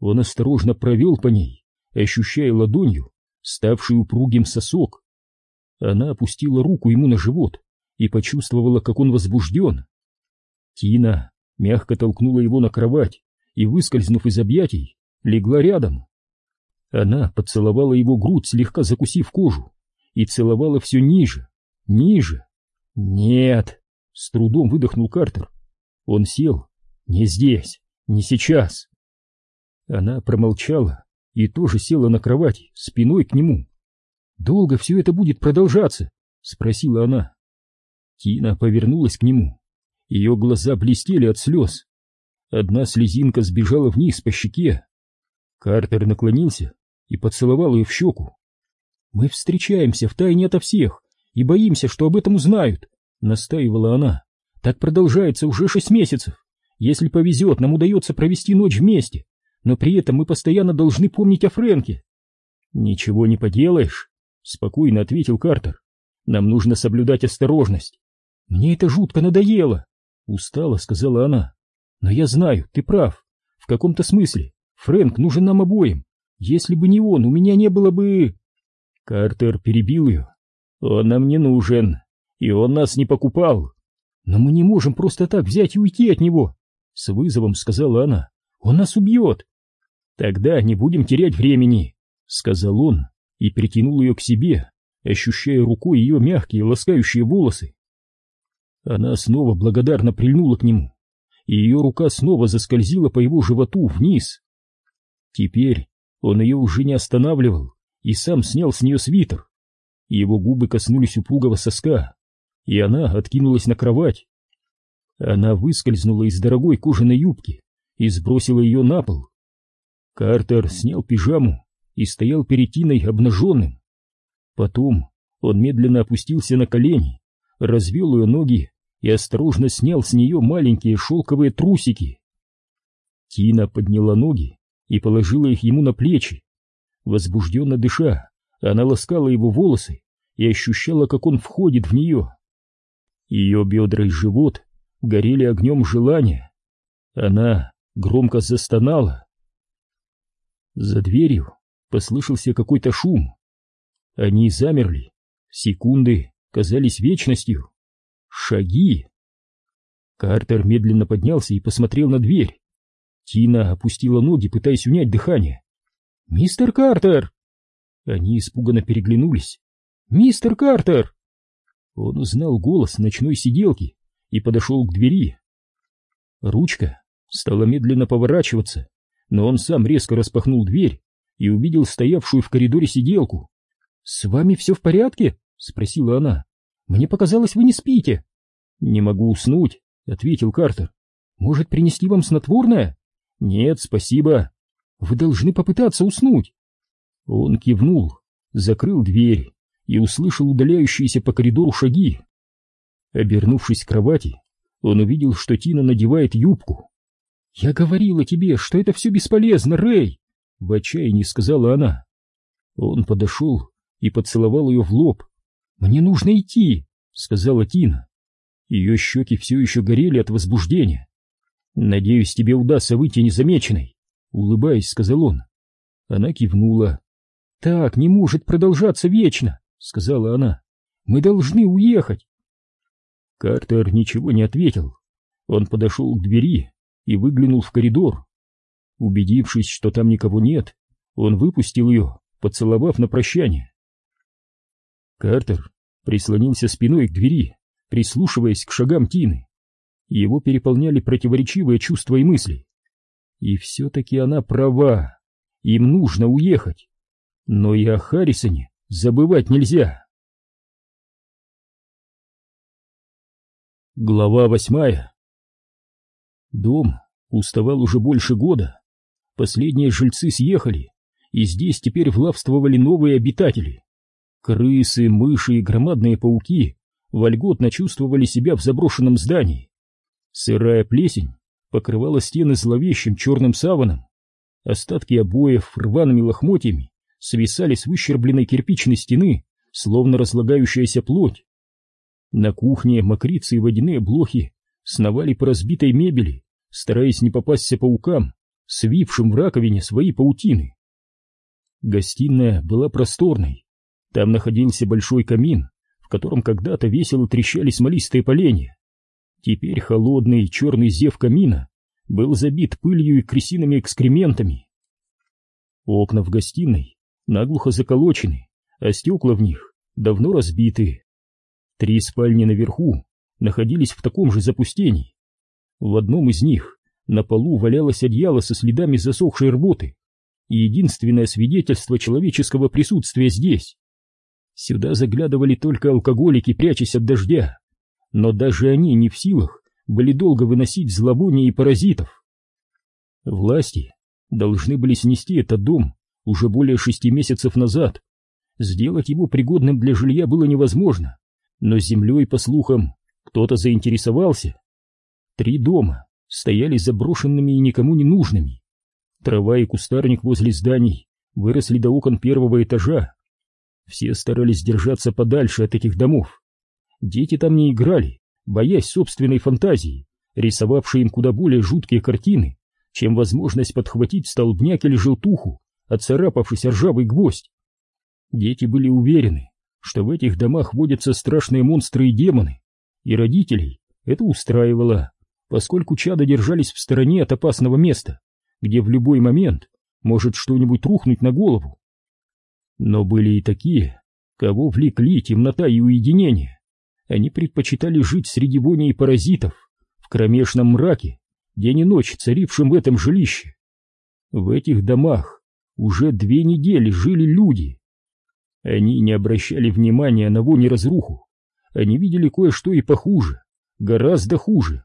Speaker 2: Он осторожно провел по ней, ощущая ладонью ставший упругим сосок. Она опустила руку ему на живот и почувствовала, как он возбужден. Тина мягко толкнула его на кровать и, выскользнув из объятий, легла рядом. Она поцеловала его грудь, слегка закусив кожу, и целовала все ниже, ниже. «Нет!» — с трудом выдохнул Картер. Он сел. «Не здесь, не сейчас!» Она промолчала и тоже села на кровать, спиной к нему. «Долго все это будет продолжаться?» — спросила она. Тина повернулась к нему. Ее глаза блестели от слез. Одна слезинка сбежала вниз по щеке. Картер наклонился и поцеловал ее в щеку. «Мы встречаемся втайне ото всех и боимся, что об этом узнают», — настаивала она. «Так продолжается уже шесть месяцев. Если повезет, нам удается провести ночь вместе, но при этом мы постоянно должны помнить о Фрэнке». «Ничего не поделаешь», — спокойно ответил Картер. «Нам нужно соблюдать осторожность. «Мне это жутко надоело!» — устало сказала она. «Но я знаю, ты прав. В каком-то смысле. Фрэнк нужен нам обоим. Если бы не он, у меня не было бы...» Картер перебил ее. «Он нам не нужен, и он нас не покупал. Но мы не можем просто так взять и уйти от него!» С вызовом сказала она. «Он нас убьет!» «Тогда не будем терять времени!» Сказал он и притянул ее к себе, ощущая рукой ее мягкие ласкающие волосы. Она снова благодарно прильнула к нему, и ее рука снова заскользила по его животу вниз. Теперь он ее уже не останавливал и сам снял с нее свитер. Его губы коснулись упругого соска, и она откинулась на кровать. Она выскользнула из дорогой кожаной юбки и сбросила ее на пол. Картер снял пижаму и стоял перед Тиной обнаженным. Потом он медленно опустился на колени, развел ее ноги и осторожно снял с нее маленькие шелковые трусики. Тина подняла ноги и положила их ему на плечи. Возбужденно дыша, она ласкала его волосы и ощущала, как он входит в нее. Ее бедра и живот горели огнем желания. Она громко застонала. За дверью послышался какой-то шум. Они замерли. Секунды казались вечностью. Шаги. Картер медленно поднялся и посмотрел на дверь. Тина опустила ноги, пытаясь унять дыхание. «Мистер Картер!» Они испуганно переглянулись. «Мистер Картер!» Он узнал голос ночной сиделки и подошел к двери. Ручка стала медленно поворачиваться, но он сам резко распахнул дверь и увидел стоявшую в коридоре сиделку. «С вами все в порядке?» — спросила она. Мне показалось, вы не спите. Не могу уснуть, ответил Картер. Может, принести вам снотворное? Нет, спасибо. Вы должны попытаться уснуть. Он кивнул, закрыл дверь и услышал удаляющиеся по коридору шаги. Обернувшись к кровати, он увидел, что Тина надевает юбку. «Я говорила тебе, что это все бесполезно, Рэй!» — в отчаянии сказала она. Он подошел и поцеловал ее в лоб, «Мне нужно идти», — сказала Тина. Ее щеки все еще горели от возбуждения. «Надеюсь, тебе удастся выйти незамеченной», — улыбаясь, сказал он. Она кивнула. «Так не может продолжаться вечно», — сказала она. «Мы должны уехать». Картер ничего не ответил. Он подошел к двери и выглянул в коридор. Убедившись, что там никого нет, он выпустил ее, поцеловав на прощание. Картер прислонился спиной к двери, прислушиваясь к шагам Тины. Его переполняли противоречивые чувства и мысли. И все-таки она права. Им нужно уехать. Но и о Харрисоне забывать нельзя. Глава восьмая Дом уставал уже больше года. Последние жильцы съехали, и здесь теперь влавствовали новые обитатели. Крысы, мыши и громадные пауки вольготно чувствовали себя в заброшенном здании. Сырая плесень покрывала стены зловещим черным саваном. Остатки обоев рваными лохмотьями свисали с выщербленной кирпичной стены, словно разлагающаяся плоть. На кухне мокрицы и водяные блохи сновали по разбитой мебели, стараясь не попасться паукам, свившим в раковине свои паутины. Гостиная была просторной, там находился большой камин, в котором когда-то весело трещали смолистые поленья.
Speaker 1: Теперь холодный черный зев камина был забит пылью и крысиными экскрементами. Окна в гостиной наглухо заколочены, а стекла в них давно разбиты. Три спальни наверху находились в таком же запустении. В одном из них на полу валялось одеяло со следами засохшей рвоты, и единственное свидетельство человеческого присутствия здесь. Сюда заглядывали только алкоголики, прячась от дождя, но даже они не в силах были долго выносить зловоние и паразитов. Власти должны были снести этот дом уже более шести месяцев назад. Сделать его пригодным для жилья было невозможно, но землей, по слухам, кто-то заинтересовался. Три дома стояли заброшенными и никому не нужными. Трава и кустарник возле зданий выросли до окон первого этажа. Все старались держаться подальше от этих домов. Дети там не играли, боясь собственной фантазии, рисовавшей им куда более жуткие картины, чем возможность подхватить столбняк или желтуху, отцарапавшись ржавый гвоздь. Дети были уверены, что в этих домах водятся страшные монстры и демоны, и родителей это устраивало, поскольку чада держались в стороне от опасного места, где в любой момент может что-нибудь рухнуть на голову. Но были и такие, кого влекли темнота и уединение. Они предпочитали жить среди вони и паразитов, в кромешном мраке, день и ночь царившем в этом жилище. В этих домах уже две недели жили люди. Они не обращали внимания на вонь и разруху. Они видели кое-что и похуже, гораздо хуже.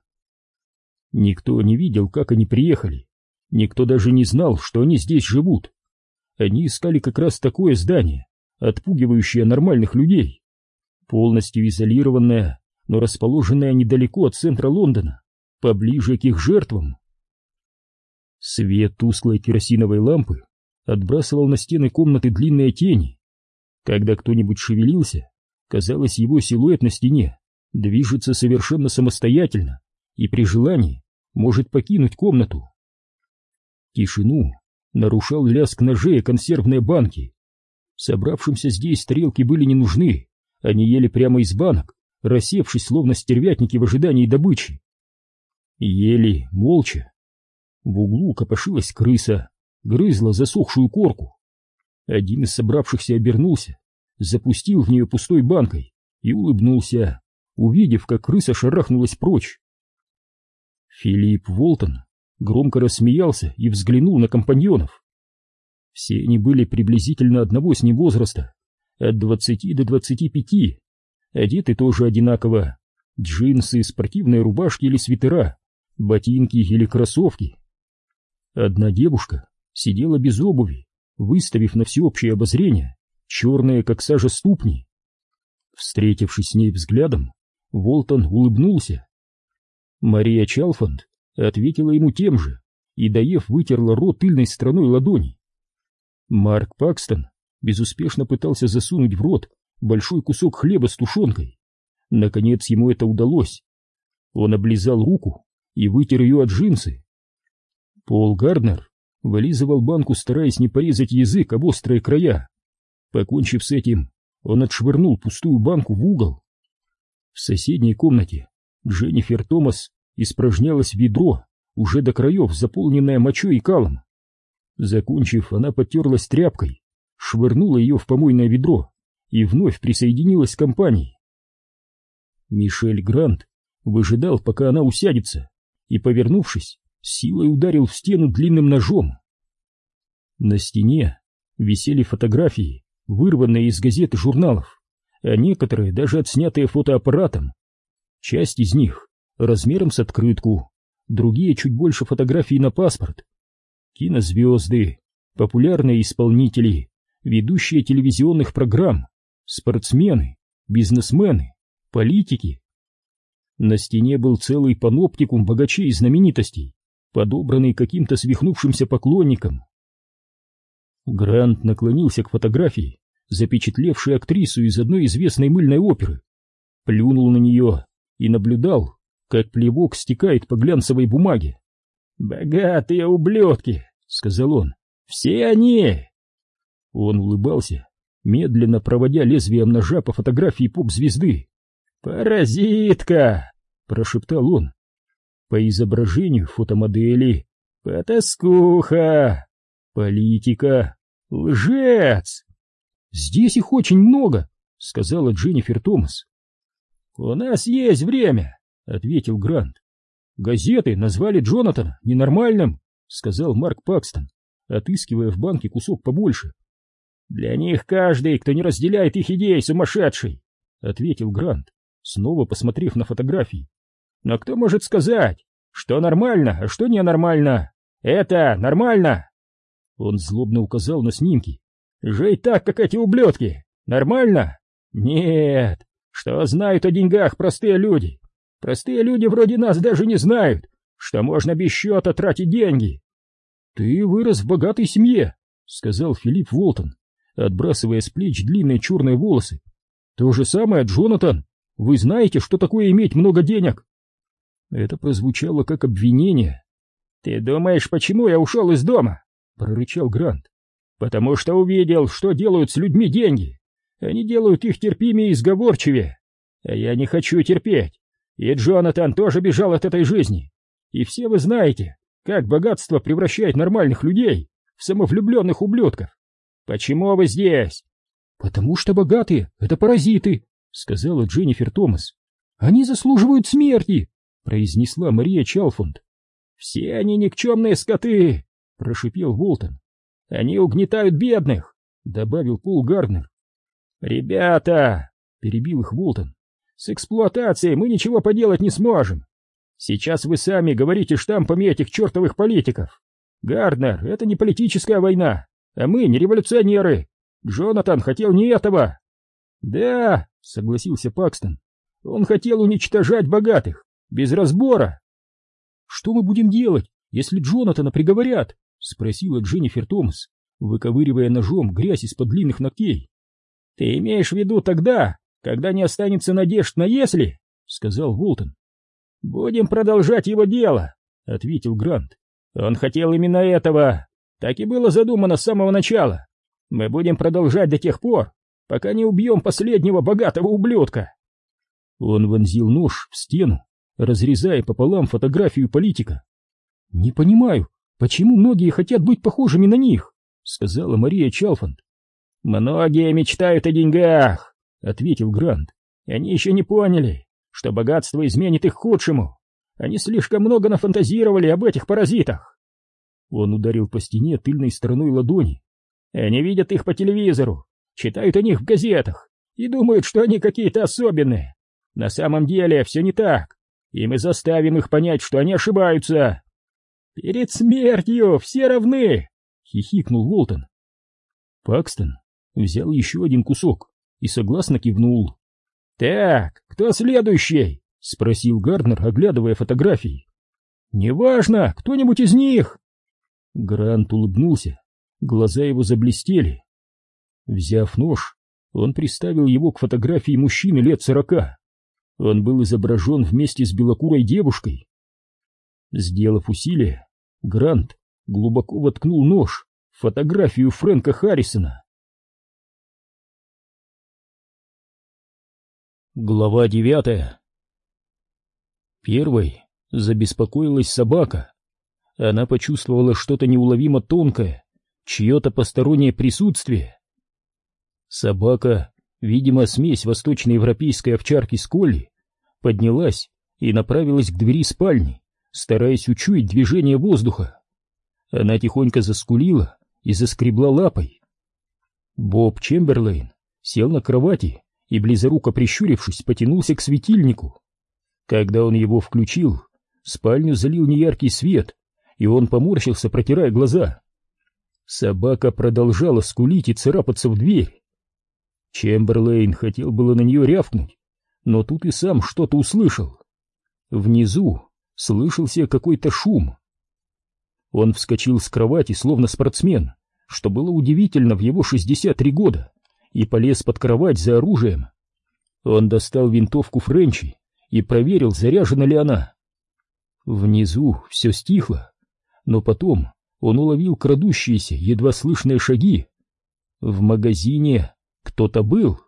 Speaker 1: Никто не видел, как они приехали. Никто даже не знал, что они здесь живут. Они искали как раз такое здание, отпугивающее нормальных людей полностью изолированная, но расположенная недалеко от центра Лондона, поближе к их жертвам. Свет тусклой керосиновой лампы отбрасывал на стены комнаты длинные тени. Когда кто-нибудь шевелился, казалось, его силуэт на стене движется совершенно самостоятельно и при желании может покинуть комнату. Тишину нарушал лязг ножей и консервные банки. Собравшимся здесь стрелки были не нужны, они ели прямо из банок, рассевшись, словно стервятники в ожидании добычи. Ели молча. В углу копошилась крыса, грызла засохшую корку. Один из собравшихся обернулся, запустил в нее пустой банкой и улыбнулся, увидев, как крыса шарахнулась прочь. Филипп Волтон громко рассмеялся и взглянул на компаньонов. Все они были приблизительно одного с ним возраста, от двадцати до двадцати пяти, одеты тоже одинаково, джинсы, спортивные рубашки или свитера, ботинки или кроссовки. Одна девушка сидела без обуви, выставив на всеобщее обозрение черные, как сажа, ступни. Встретившись с ней взглядом, Волтон улыбнулся. Мария Чалфанд ответила ему тем же, и, доев, вытерла рот тыльной стороной ладони. Марк Пакстон безуспешно пытался засунуть в рот большой кусок хлеба с тушенкой. Наконец ему это удалось. Он облизал руку и вытер ее от джинсы. Пол Гарднер вылизывал банку, стараясь не порезать язык об острые края. Покончив с этим, он отшвырнул пустую банку в угол. В соседней комнате Дженнифер Томас испражнялось ведро, уже до краев заполненное мочой и калом. Закончив, она потерлась тряпкой швырнула ее в помойное ведро и вновь присоединилась к компании. Мишель Грант выжидал, пока она усядется, и, повернувшись, силой ударил в стену длинным ножом. На стене висели фотографии, вырванные из газет и журналов, а некоторые даже отснятые фотоаппаратом. Часть из них размером с открытку, другие чуть больше фотографий на паспорт. Кинозвезды, популярные исполнители, ведущие телевизионных программ, спортсмены, бизнесмены, политики. На стене был целый паноптикум богачей и знаменитостей, подобранный каким-то свихнувшимся поклонником. Грант наклонился к фотографии, запечатлевшей актрису из одной известной мыльной оперы, плюнул на нее и наблюдал, как плевок стекает по глянцевой бумаге. «Богатые ублюдки!» — сказал он. «Все они!» Он улыбался, медленно проводя лезвием ножа по фотографии поп-звезды. «Паразитка!
Speaker 2: прошептал он. По изображению фотомодели потаскуха, политика, лжец. Здесь их очень много, сказала Дженнифер Томас. У нас есть время, ответил Грант. Газеты назвали Джонатана ненормальным, сказал Марк Пакстон, отыскивая в банке кусок побольше. Для них каждый, кто не разделяет их идей, сумасшедший, ответил Грант, снова посмотрев на фотографии. Но кто может сказать, что нормально, а что ненормально? Это нормально. Он злобно указал на снимки. Жить так, как эти ублюдки. Нормально? Нет. Что знают о деньгах простые люди? Простые люди вроде нас даже не знают, что можно без счета тратить деньги. Ты вырос в богатой семье, сказал Филипп Волтон, отбрасывая с плеч длинные черные волосы. То же самое, Джонатан. Вы знаете, что такое иметь много денег? Это прозвучало как обвинение. Ты думаешь, почему я ушел из дома? прорычал Грант. Потому что увидел, что делают с людьми деньги. Они делают их терпимее и сговорчивее. А я не хочу терпеть. И Джонатан тоже бежал от этой жизни. И все вы знаете, как богатство превращает нормальных людей в самовлюбленных ублюдков. Почему вы здесь? Потому что богатые — это паразиты, сказала Дженнифер Томас. Они заслуживают смерти, произнесла Мария Чалфонд. Все они никчемные скоты, прошипел Волтон. Они угнетают бедных, добавил Пол Гарднер. «Ребята!» — перебил их Волтон. «С эксплуатацией мы ничего поделать не сможем. Сейчас вы сами говорите штампами этих чертовых политиков. Гарднер, это не политическая война, а мы не революционеры. Джонатан хотел не этого». «Да», — согласился Пакстон, — «он хотел уничтожать богатых, без разбора». «Что мы будем делать, если Джонатана приговорят?» — спросила Дженнифер Томас, выковыривая ножом грязь из-под длинных ногтей. «Ты имеешь в виду тогда, когда не останется надежд на «если»?» — сказал Волтон. «Будем продолжать его дело», — ответил Грант. «Он хотел именно этого. Так и было задумано с самого начала. Мы будем продолжать до тех пор, пока не убьем последнего богатого ублюдка». Он вонзил нож в стену, разрезая пополам фотографию политика. «Не понимаю, почему многие хотят быть похожими на них?» — сказала Мария Чалфанд. «Многие мечтают о деньгах», — ответил Грант. «Они еще не поняли, что богатство изменит их к худшему. Они слишком много нафантазировали об этих паразитах». Он ударил по стене тыльной стороной ладони. «Они видят их по телевизору, читают о них в газетах и думают, что они какие-то особенные. На самом деле все не так, и мы заставим их понять, что они ошибаются». «Перед смертью все равны!» — хихикнул Волтон. Пакстон взял еще один кусок и согласно кивнул. «Так, кто следующий?» — спросил Гарднер, оглядывая фотографии. «Неважно, кто-нибудь из них!» Грант улыбнулся, глаза его заблестели. Взяв нож, он приставил его к фотографии мужчины лет сорока. Он был изображен вместе с белокурой девушкой. Сделав усилие, Грант глубоко воткнул нож в фотографию Фрэнка Харрисона. Глава девятая Первой забеспокоилась собака. Она почувствовала что-то неуловимо тонкое, чье-то постороннее присутствие. Собака, видимо, смесь восточноевропейской овчарки с колли, поднялась и направилась к двери спальни, стараясь учуять движение воздуха. Она тихонько заскулила и заскребла лапой. Боб Чемберлейн сел на кровати и, близоруко прищурившись, потянулся к светильнику. Когда он его включил, спальню залил неяркий свет, и он поморщился, протирая глаза. Собака продолжала скулить и царапаться в дверь. Чемберлейн хотел было на нее рявкнуть, но тут и сам что-то услышал. Внизу слышался какой-то шум. Он вскочил с кровати, словно спортсмен, что было удивительно в его 63 года и полез под кровать за оружием. Он достал винтовку Френчи и проверил, заряжена ли она. Внизу все стихло, но потом он уловил крадущиеся, едва слышные шаги. В магазине кто-то был.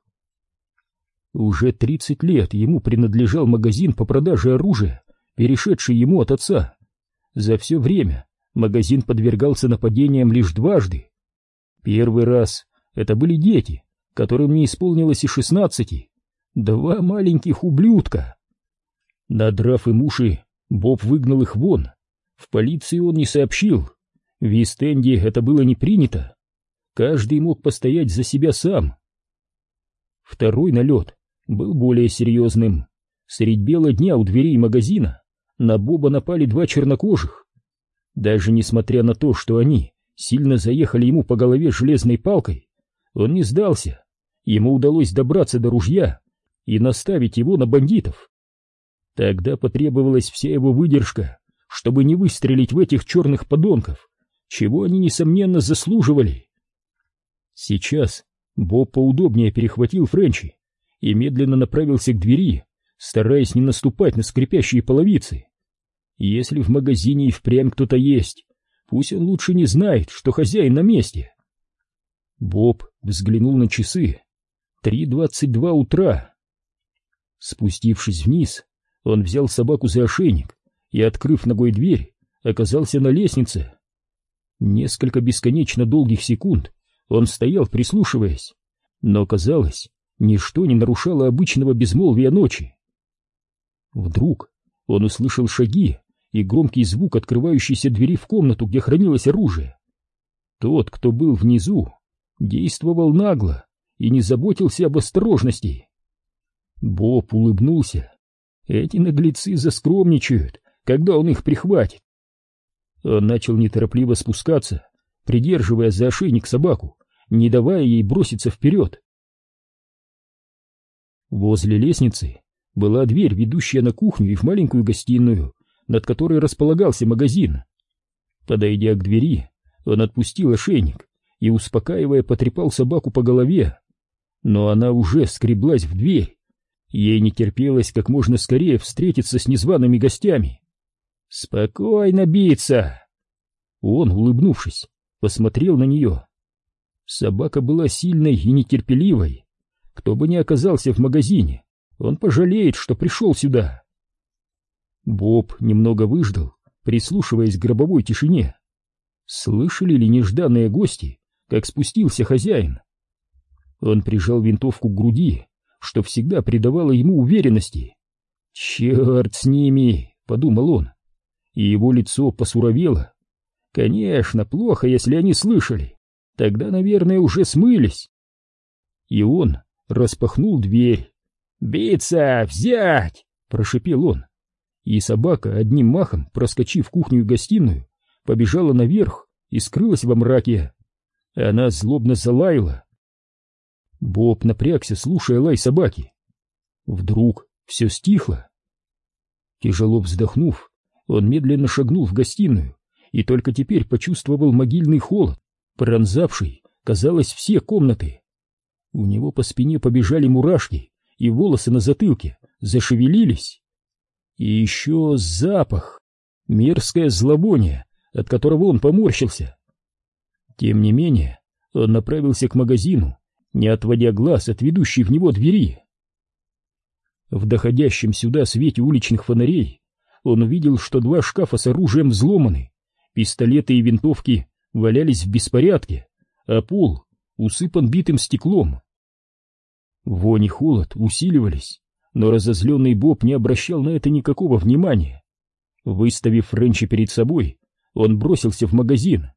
Speaker 1: Уже 30 лет ему принадлежал магазин по продаже оружия, перешедший ему от отца. За все время магазин подвергался нападениям лишь дважды. Первый раз это были дети, которым не исполнилось и шестнадцати. Два маленьких ублюдка. Надрав им уши, Боб выгнал их вон. В полиции он не сообщил. В Истенде это было не принято. Каждый мог постоять за себя сам. Второй налет был более серьезным. Средь бела дня у дверей магазина на Боба напали два чернокожих. Даже несмотря на то, что они сильно заехали ему по голове железной палкой, он не сдался. Ему удалось добраться до ружья и наставить его на бандитов. Тогда потребовалась вся его выдержка, чтобы не выстрелить в этих черных подонков, чего они, несомненно, заслуживали. Сейчас Боб поудобнее перехватил Френчи и медленно направился к двери, стараясь не наступать на скрипящие половицы. Если в магазине и впрямь кто-то есть, пусть он лучше не знает, что хозяин на месте. Боб взглянул на часы. Три двадцать два утра. Спустившись вниз, он взял собаку за ошейник и, открыв ногой дверь, оказался на лестнице. Несколько бесконечно долгих секунд он стоял, прислушиваясь, но, казалось, ничто не нарушало обычного безмолвия ночи. Вдруг он услышал шаги и громкий звук открывающейся двери в комнату, где хранилось оружие. Тот, кто был внизу, действовал нагло и не заботился об осторожности. Боб улыбнулся. Эти наглецы заскромничают, когда он их прихватит. Он начал неторопливо спускаться, придерживая за ошейник собаку, не давая ей броситься вперед. Возле лестницы была дверь, ведущая на кухню и в маленькую гостиную, над которой располагался магазин. Подойдя к двери, он отпустил ошейник и, успокаивая, потрепал собаку по голове. Но она уже скреблась в дверь. Ей не терпелось как можно скорее встретиться с незваными гостями. «Спокойно биться!» Он, улыбнувшись, посмотрел на нее. Собака была сильной и нетерпеливой. Кто бы ни оказался в магазине, он пожалеет, что пришел сюда. Боб немного выждал, прислушиваясь к гробовой тишине. Слышали ли нежданные гости, как спустился хозяин? Он прижал винтовку к груди, что всегда придавало ему уверенности. «Черт с ними!» — подумал он. И его лицо посуровело. «Конечно, плохо, если они слышали. Тогда, наверное, уже смылись». И он распахнул дверь. «Биться! Взять!» — прошепел он. И собака, одним махом, проскочив кухню и гостиную, побежала наверх и скрылась во мраке. Она злобно залаяла. Боб напрягся, слушая лай собаки. Вдруг все стихло. Тяжело вздохнув, он медленно шагнул в гостиную и только теперь почувствовал могильный холод, пронзавший, казалось, все комнаты. У него по спине побежали мурашки, и волосы на затылке зашевелились. И еще запах, мерзкое зловоние, от которого он поморщился. Тем не менее, он направился к магазину, не отводя глаз от ведущей в него двери. В доходящем сюда свете уличных фонарей он увидел, что два шкафа с оружием взломаны, пистолеты и винтовки валялись в беспорядке, а пол усыпан битым стеклом. Вонь и холод усиливались, но разозленный Боб не обращал на это никакого внимания. Выставив Френчи перед собой, он бросился в магазин.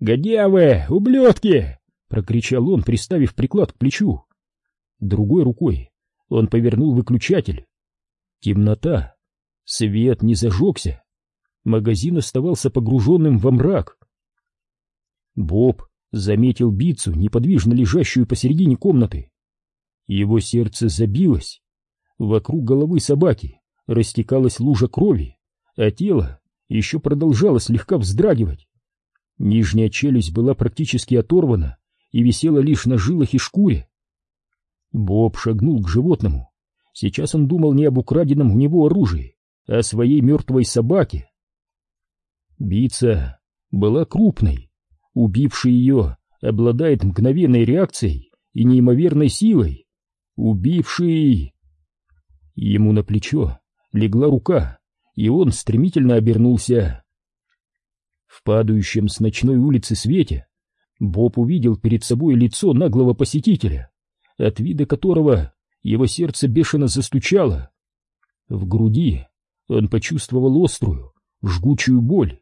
Speaker 1: «Годявы, ублюдки!» — прокричал он, приставив приклад к плечу. Другой рукой он повернул выключатель. Темнота. Свет не зажегся. Магазин оставался погруженным во мрак. Боб заметил бицу, неподвижно лежащую посередине комнаты. Его сердце забилось. Вокруг головы собаки растекалась лужа крови, а тело еще продолжало слегка вздрагивать. Нижняя челюсть была практически оторвана и висела лишь на жилах и шкуре. Боб шагнул к животному. Сейчас он думал не об украденном у него оружии, о своей мертвой собаке. Бица была крупной. Убивший ее обладает мгновенной реакцией и неимоверной силой. Убивший! Ему на плечо легла рука, и он стремительно обернулся. В падающем с ночной улицы свете Боб увидел перед собой лицо наглого посетителя, от вида которого его сердце бешено застучало. В груди он почувствовал острую, жгучую боль.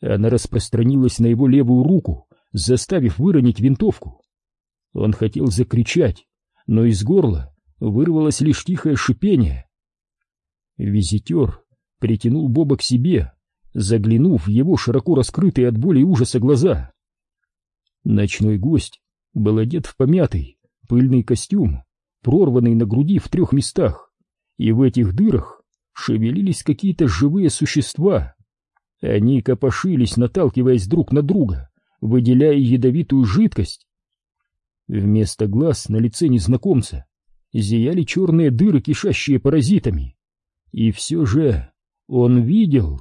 Speaker 1: Она распространилась на его левую руку, заставив выронить винтовку. Он хотел закричать, но из горла вырвалось лишь тихое шипение. Визитер притянул Боба к себе, заглянув в его широко раскрытые от боли и ужаса глаза. Ночной гость был одет в помятый, пыльный костюм, прорванный на груди в трех местах, и в этих дырах шевелились какие-то живые существа. Они копошились, наталкиваясь друг на друга, выделяя ядовитую жидкость. Вместо глаз на лице незнакомца зияли черные дыры, кишащие паразитами. И все же он видел.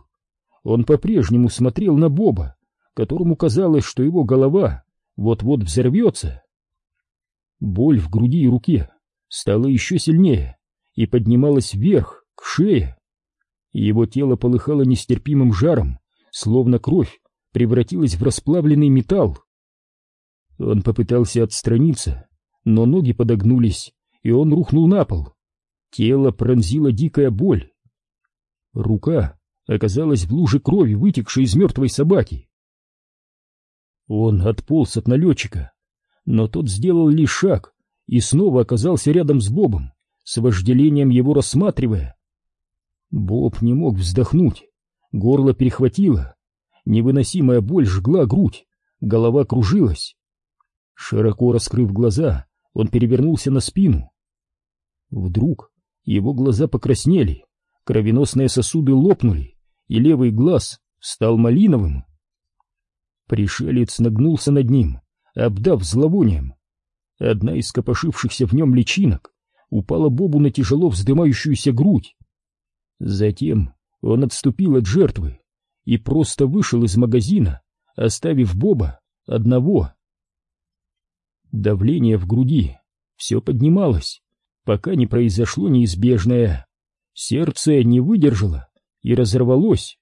Speaker 1: Он по-прежнему смотрел на Боба, которому казалось, что его голова вот-вот взорвется. Боль в груди и руке стала еще сильнее и поднималась вверх, к шее. Его тело полыхало нестерпимым жаром, словно кровь превратилась в расплавленный металл. Он попытался отстраниться, но ноги подогнулись, и он рухнул на пол. Тело пронзила дикая боль. Рука оказалась в луже крови, вытекшей из мертвой собаки. Он отполз от налетчика, но тот сделал лишь шаг и снова оказался рядом с Бобом, с вожделением его рассматривая. Боб не мог вздохнуть, горло перехватило, невыносимая боль жгла грудь, голова кружилась. Широко раскрыв глаза, он перевернулся на спину. Вдруг его глаза покраснели, кровеносные сосуды лопнули, и левый глаз стал малиновым. Пришелец нагнулся над ним, обдав зловонием. Одна из копошившихся в нем личинок упала Бобу на тяжело вздымающуюся грудь. Затем он отступил от жертвы и просто вышел из магазина, оставив Боба одного. Давление в груди все поднималось, пока не произошло неизбежное. Сердце не выдержало и разорвалось.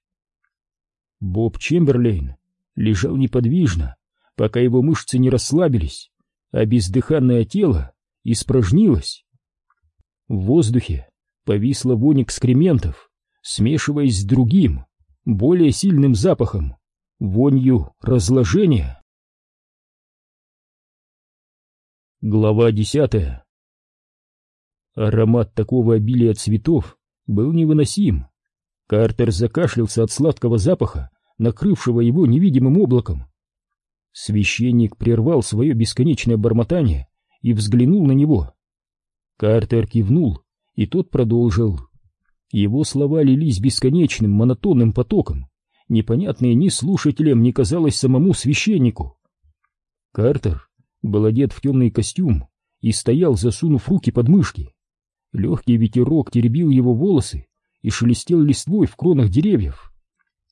Speaker 1: Боб Чемберлейн лежал неподвижно, пока его мышцы не расслабились, а бездыханное тело испражнилось. В воздухе повисла вонь экскрементов, смешиваясь с другим, более сильным запахом, вонью разложения. Глава десятая Аромат такого обилия цветов был невыносим. Картер закашлялся от сладкого запаха, накрывшего его невидимым облаком. Священник прервал свое бесконечное бормотание и взглянул на него. Картер кивнул, и тот продолжил. Его слова лились бесконечным монотонным потоком, непонятные ни слушателям, ни казалось самому священнику. Картер был одет в темный костюм и стоял, засунув руки под мышки. Легкий ветерок теребил его волосы и шелестел листвой в кронах деревьев.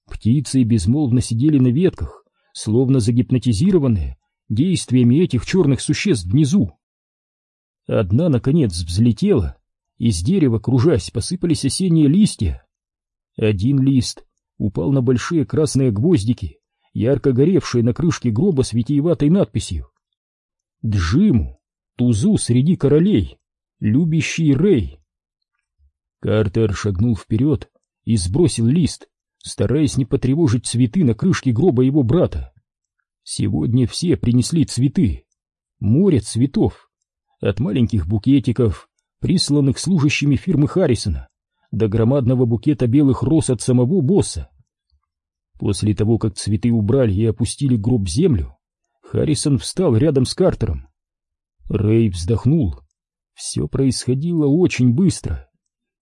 Speaker 1: Птицы безмолвно сидели на ветках, словно загипнотизированные действиями этих черных существ внизу. Одна, наконец, взлетела, из дерева, кружась, посыпались осенние листья. Один лист упал на большие красные гвоздики, ярко горевшие на крышке гроба с витиеватой надписью. «Джиму, тузу среди королей, любящий Рэй». Картер шагнул вперед и сбросил лист, стараясь не потревожить цветы на крышке гроба его брата. Сегодня все принесли цветы. Море цветов. От маленьких букетиков, присланных служащими фирмы Харрисона, до громадного букета белых роз от самого босса. После того, как цветы убрали и опустили гроб в землю, Харрисон встал рядом с Картером. Рэй вздохнул. Все происходило очень быстро.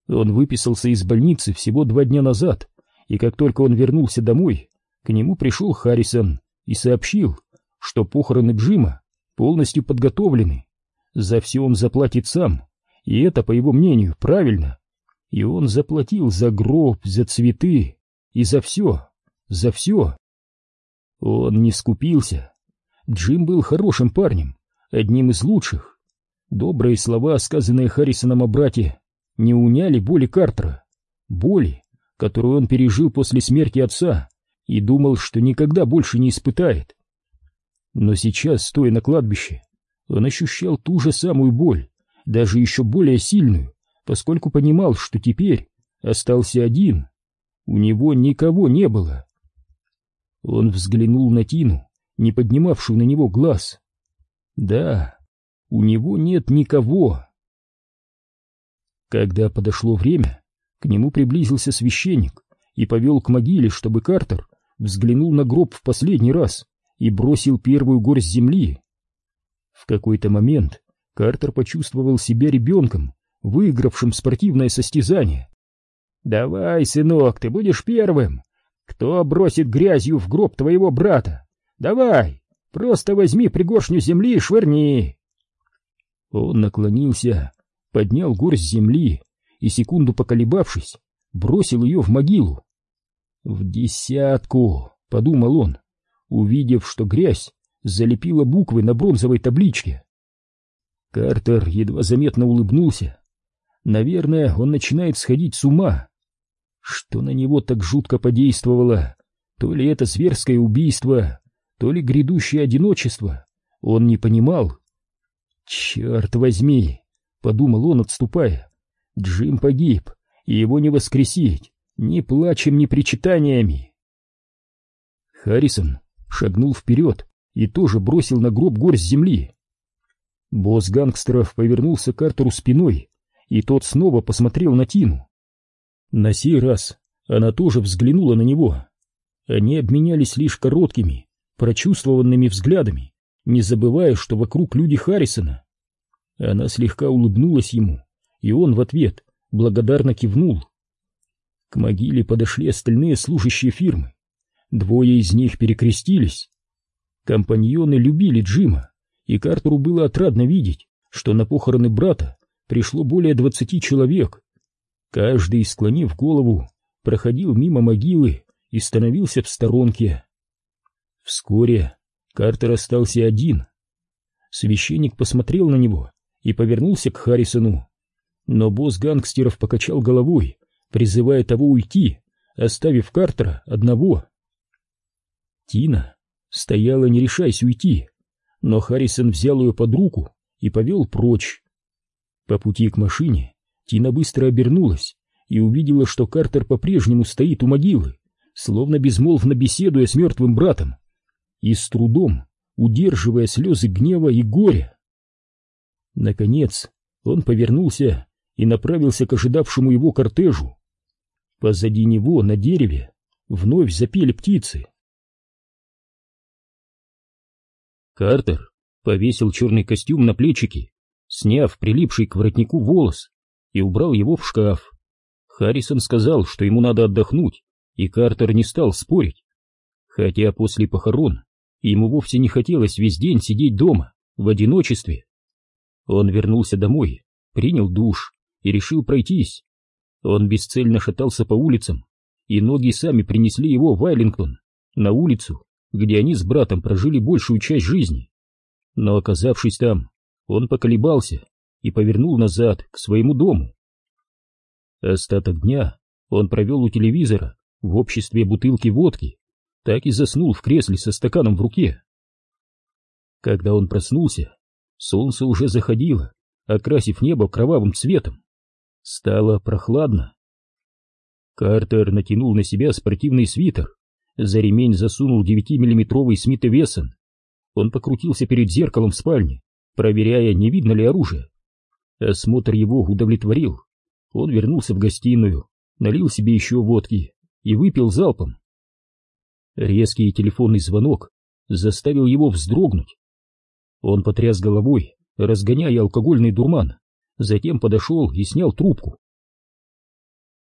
Speaker 1: Он выписался из больницы всего два дня назад, и как только он вернулся домой, к нему пришел Харрисон и сообщил, что похороны Джима полностью подготовлены. За все он заплатит сам, и это, по его мнению, правильно. И он заплатил за гроб, за цветы и за все, за все. Он не скупился. Джим был хорошим парнем, одним из лучших. Добрые слова, сказанные Харрисоном о брате, не уняли боли Картера, боли, которую он пережил после смерти отца и думал, что никогда больше не испытает. Но сейчас, стоя на кладбище, он ощущал ту же самую боль, даже еще более сильную, поскольку понимал, что теперь остался один. У него никого не было. Он взглянул на Тину, не поднимавшую на него глаз. Да, у него нет никого. Когда подошло время, к нему приблизился священник и повел к могиле, чтобы Картер взглянул на гроб в последний раз и бросил первую горсть земли. В какой-то момент Картер почувствовал себя ребенком, выигравшим спортивное состязание. «Давай, сынок, ты будешь первым. Кто бросит грязью в гроб твоего брата? Давай, просто возьми пригоршню земли и швырни!» Он наклонился, поднял горсть земли и, секунду поколебавшись, бросил ее в могилу. «В десятку!» — подумал он, увидев, что грязь залепила буквы на бронзовой табличке. Картер едва заметно улыбнулся. Наверное, он начинает сходить с ума. Что на него так жутко подействовало? То ли это зверское убийство, то ли грядущее одиночество. Он не понимал. «Черт возьми!» — подумал он, отступая. «Джим погиб, и его не воскресить ни плачем, ни причитаниями». Харрисон шагнул вперед и тоже бросил на гроб горсть земли. Босс гангстеров повернулся к Картеру спиной, и тот снова посмотрел на Тину. На сей раз она тоже взглянула на него. Они обменялись лишь короткими, прочувствованными взглядами, не забывая, что вокруг люди Харрисона. Она слегка улыбнулась ему, и он в ответ благодарно кивнул. К могиле подошли остальные служащие фирмы. Двое из них перекрестились. Компаньоны любили Джима, и Картеру было отрадно видеть, что на похороны брата пришло более двадцати человек. Каждый, склонив голову, проходил мимо могилы и становился в сторонке. Вскоре Картер остался один. Священник посмотрел на него и повернулся к Харрисону. Но босс гангстеров покачал головой, призывая того уйти, оставив Картера одного. Тина стояла, не решаясь уйти, но Харрисон взял ее под руку и повел прочь. По пути к машине Тина быстро обернулась и увидела, что Картер по-прежнему стоит у могилы, словно безмолвно беседуя с мертвым братом и с трудом удерживая слезы гнева и горя. Наконец он повернулся и направился к ожидавшему его кортежу. Позади него на дереве вновь запели птицы. Картер повесил черный костюм на плечики, сняв прилипший к воротнику волос, и убрал его в шкаф. Харрисон сказал, что ему надо отдохнуть, и Картер не стал спорить. Хотя после похорон Ему вовсе не хотелось весь день сидеть дома, в одиночестве. Он вернулся домой, принял душ и решил пройтись. Он бесцельно шатался по улицам, и ноги сами принесли его в Айлингтон, на улицу, где они с братом прожили большую часть жизни. Но оказавшись там, он поколебался и повернул назад, к своему дому. Остаток дня он провел у телевизора в обществе бутылки водки так и заснул в кресле со стаканом в руке. Когда он проснулся, солнце уже заходило, окрасив небо кровавым цветом. Стало прохладно. Картер натянул на себя спортивный свитер, за ремень засунул девятимиллиметровый Смит и Вессон. Он покрутился перед зеркалом в спальне, проверяя, не видно ли оружие. Осмотр его удовлетворил. Он вернулся в гостиную, налил себе еще водки и выпил залпом. Резкий телефонный звонок заставил его вздрогнуть. Он потряс головой, разгоняя алкогольный дурман, затем подошел и снял трубку.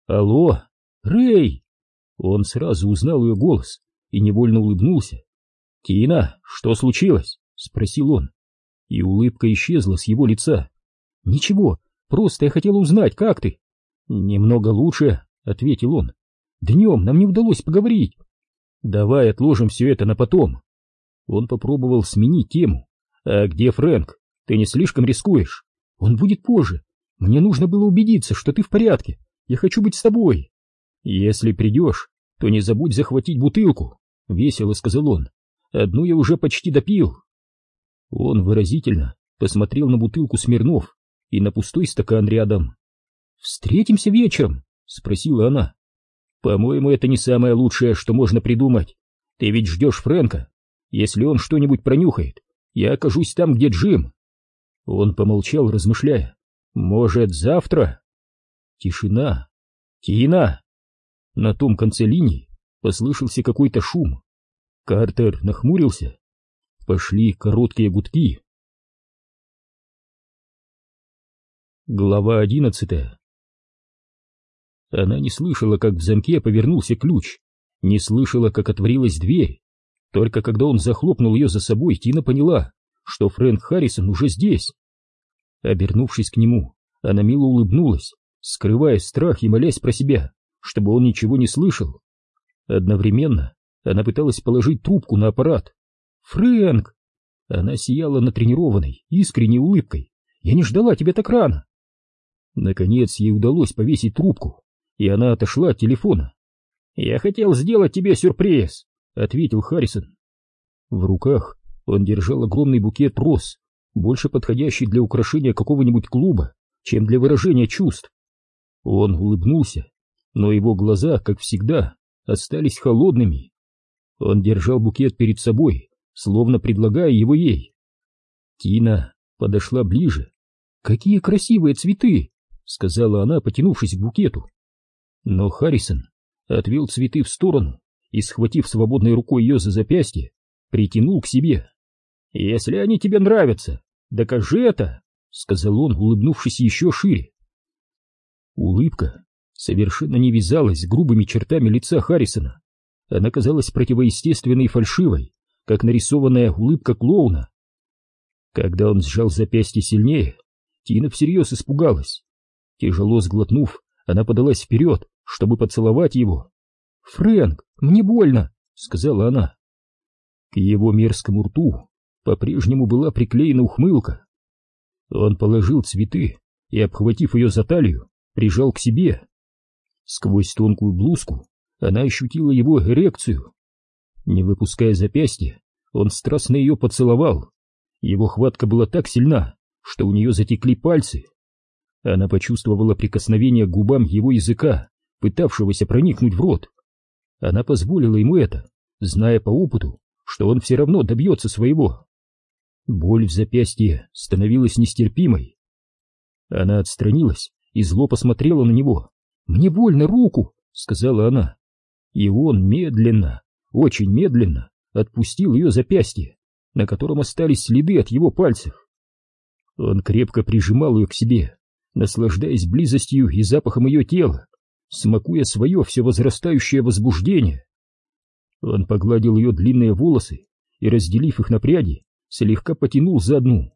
Speaker 1: «Алло, Рэй!» Он сразу узнал ее голос и невольно улыбнулся. «Тина, что случилось?» — спросил он. И улыбка исчезла с его лица. «Ничего, просто я хотел узнать, как ты?» «Немного лучше», — ответил он. «Днем нам не удалось поговорить. Давай отложим все это на потом. Он попробовал сменить тему. А где Фрэнк? Ты не слишком рискуешь? Он будет позже. Мне нужно было убедиться, что ты в порядке. Я хочу быть с тобой. Если придешь, то не забудь захватить бутылку, — весело сказал он. Одну я уже почти допил. Он выразительно посмотрел на бутылку Смирнов и на пустой стакан рядом. «Встретимся вечером?» — спросила она. «По-моему, это не самое лучшее, что можно придумать. Ты ведь ждешь Фрэнка. Если он что-нибудь пронюхает, я окажусь там, где Джим». Он помолчал, размышляя. «Может, завтра?» Тишина. Тина. На том конце линии послышался какой-то шум. Картер нахмурился. Пошли короткие гудки. Глава одиннадцатая Она не слышала, как в замке повернулся ключ, не слышала, как отворилась дверь. Только когда он захлопнул ее за собой, Тина поняла, что Фрэнк Харрисон уже здесь. Обернувшись к нему, она мило улыбнулась, скрывая страх и молясь про себя, чтобы он ничего не слышал. Одновременно она пыталась положить трубку на аппарат. «Фрэнк!» Она сияла натренированной, искренней улыбкой. «Я не ждала тебя так рано!» Наконец ей удалось повесить трубку, и она отошла от телефона. «Я хотел сделать тебе сюрприз», — ответил Харрисон. В руках он держал огромный букет роз, больше подходящий для украшения какого-нибудь клуба, чем для выражения чувств. Он улыбнулся, но его глаза, как всегда, остались холодными. Он держал букет перед собой, словно предлагая его ей. Тина подошла ближе. «Какие красивые цветы!» — сказала она, потянувшись к букету. Но Харрисон отвел цветы в сторону и, схватив свободной рукой ее за запястье, притянул к себе. «Если они тебе нравятся, докажи это!» — сказал он, улыбнувшись еще шире. Улыбка совершенно не вязалась с грубыми чертами лица Харрисона. Она казалась противоестественной и фальшивой, как нарисованная улыбка клоуна. Когда он сжал запястье сильнее, Тина всерьез испугалась. Тяжело сглотнув, она подалась вперед, чтобы поцеловать его. «Фрэнк, мне больно!» — сказала она. К его мерзкому рту по-прежнему была приклеена ухмылка. Он положил цветы и, обхватив ее за талию, прижал к себе. Сквозь тонкую блузку она ощутила его эрекцию. Не выпуская запястья, он страстно ее поцеловал. Его хватка была так сильна, что у нее затекли пальцы. Она почувствовала прикосновение к губам его языка, пытавшегося проникнуть в рот. Она позволила ему это, зная по опыту, что он все равно добьется своего. Боль в запястье становилась нестерпимой. Она отстранилась и зло посмотрела на него. «Мне больно руку!» — сказала она. И он медленно, очень медленно отпустил ее запястье, на котором остались следы от его пальцев. Он крепко прижимал ее к себе, наслаждаясь близостью и запахом ее тела, смакуя свое все возрастающее возбуждение. Он погладил ее длинные волосы и, разделив их на пряди, слегка потянул за одну,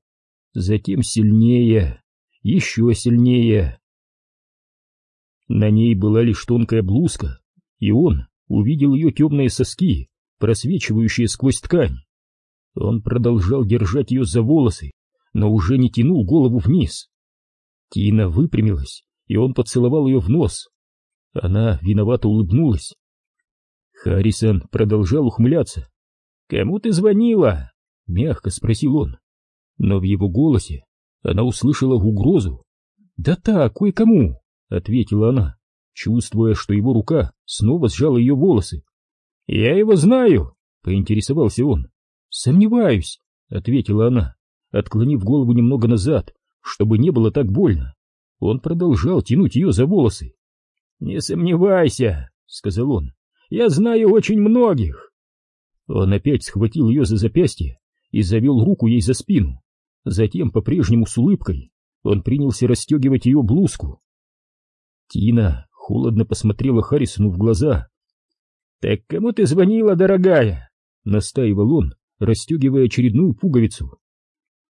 Speaker 1: затем сильнее, еще сильнее. На ней была лишь тонкая блузка, и он увидел ее темные соски, просвечивающие сквозь ткань. Он продолжал держать ее за волосы, но уже не тянул голову вниз. Тина выпрямилась, и он поцеловал ее в нос. Она виновато улыбнулась. Харрисон продолжал ухмыляться. «Кому ты звонила?» — мягко спросил он. Но в его голосе она услышала угрозу. «Да так, кое-кому!» — ответила она, чувствуя, что его рука снова сжала ее волосы. «Я его знаю!» — поинтересовался он. «Сомневаюсь!» — ответила она, отклонив голову немного назад, чтобы не было так больно. Он продолжал тянуть ее за волосы. «Не сомневайся», — сказал он, — «я знаю очень многих». Он опять схватил ее за запястье и завел руку ей за спину. Затем, по-прежнему с улыбкой, он принялся расстегивать ее блузку. Тина холодно посмотрела Харрисону в глаза. «Так кому ты звонила, дорогая?» — настаивал он, расстегивая очередную пуговицу.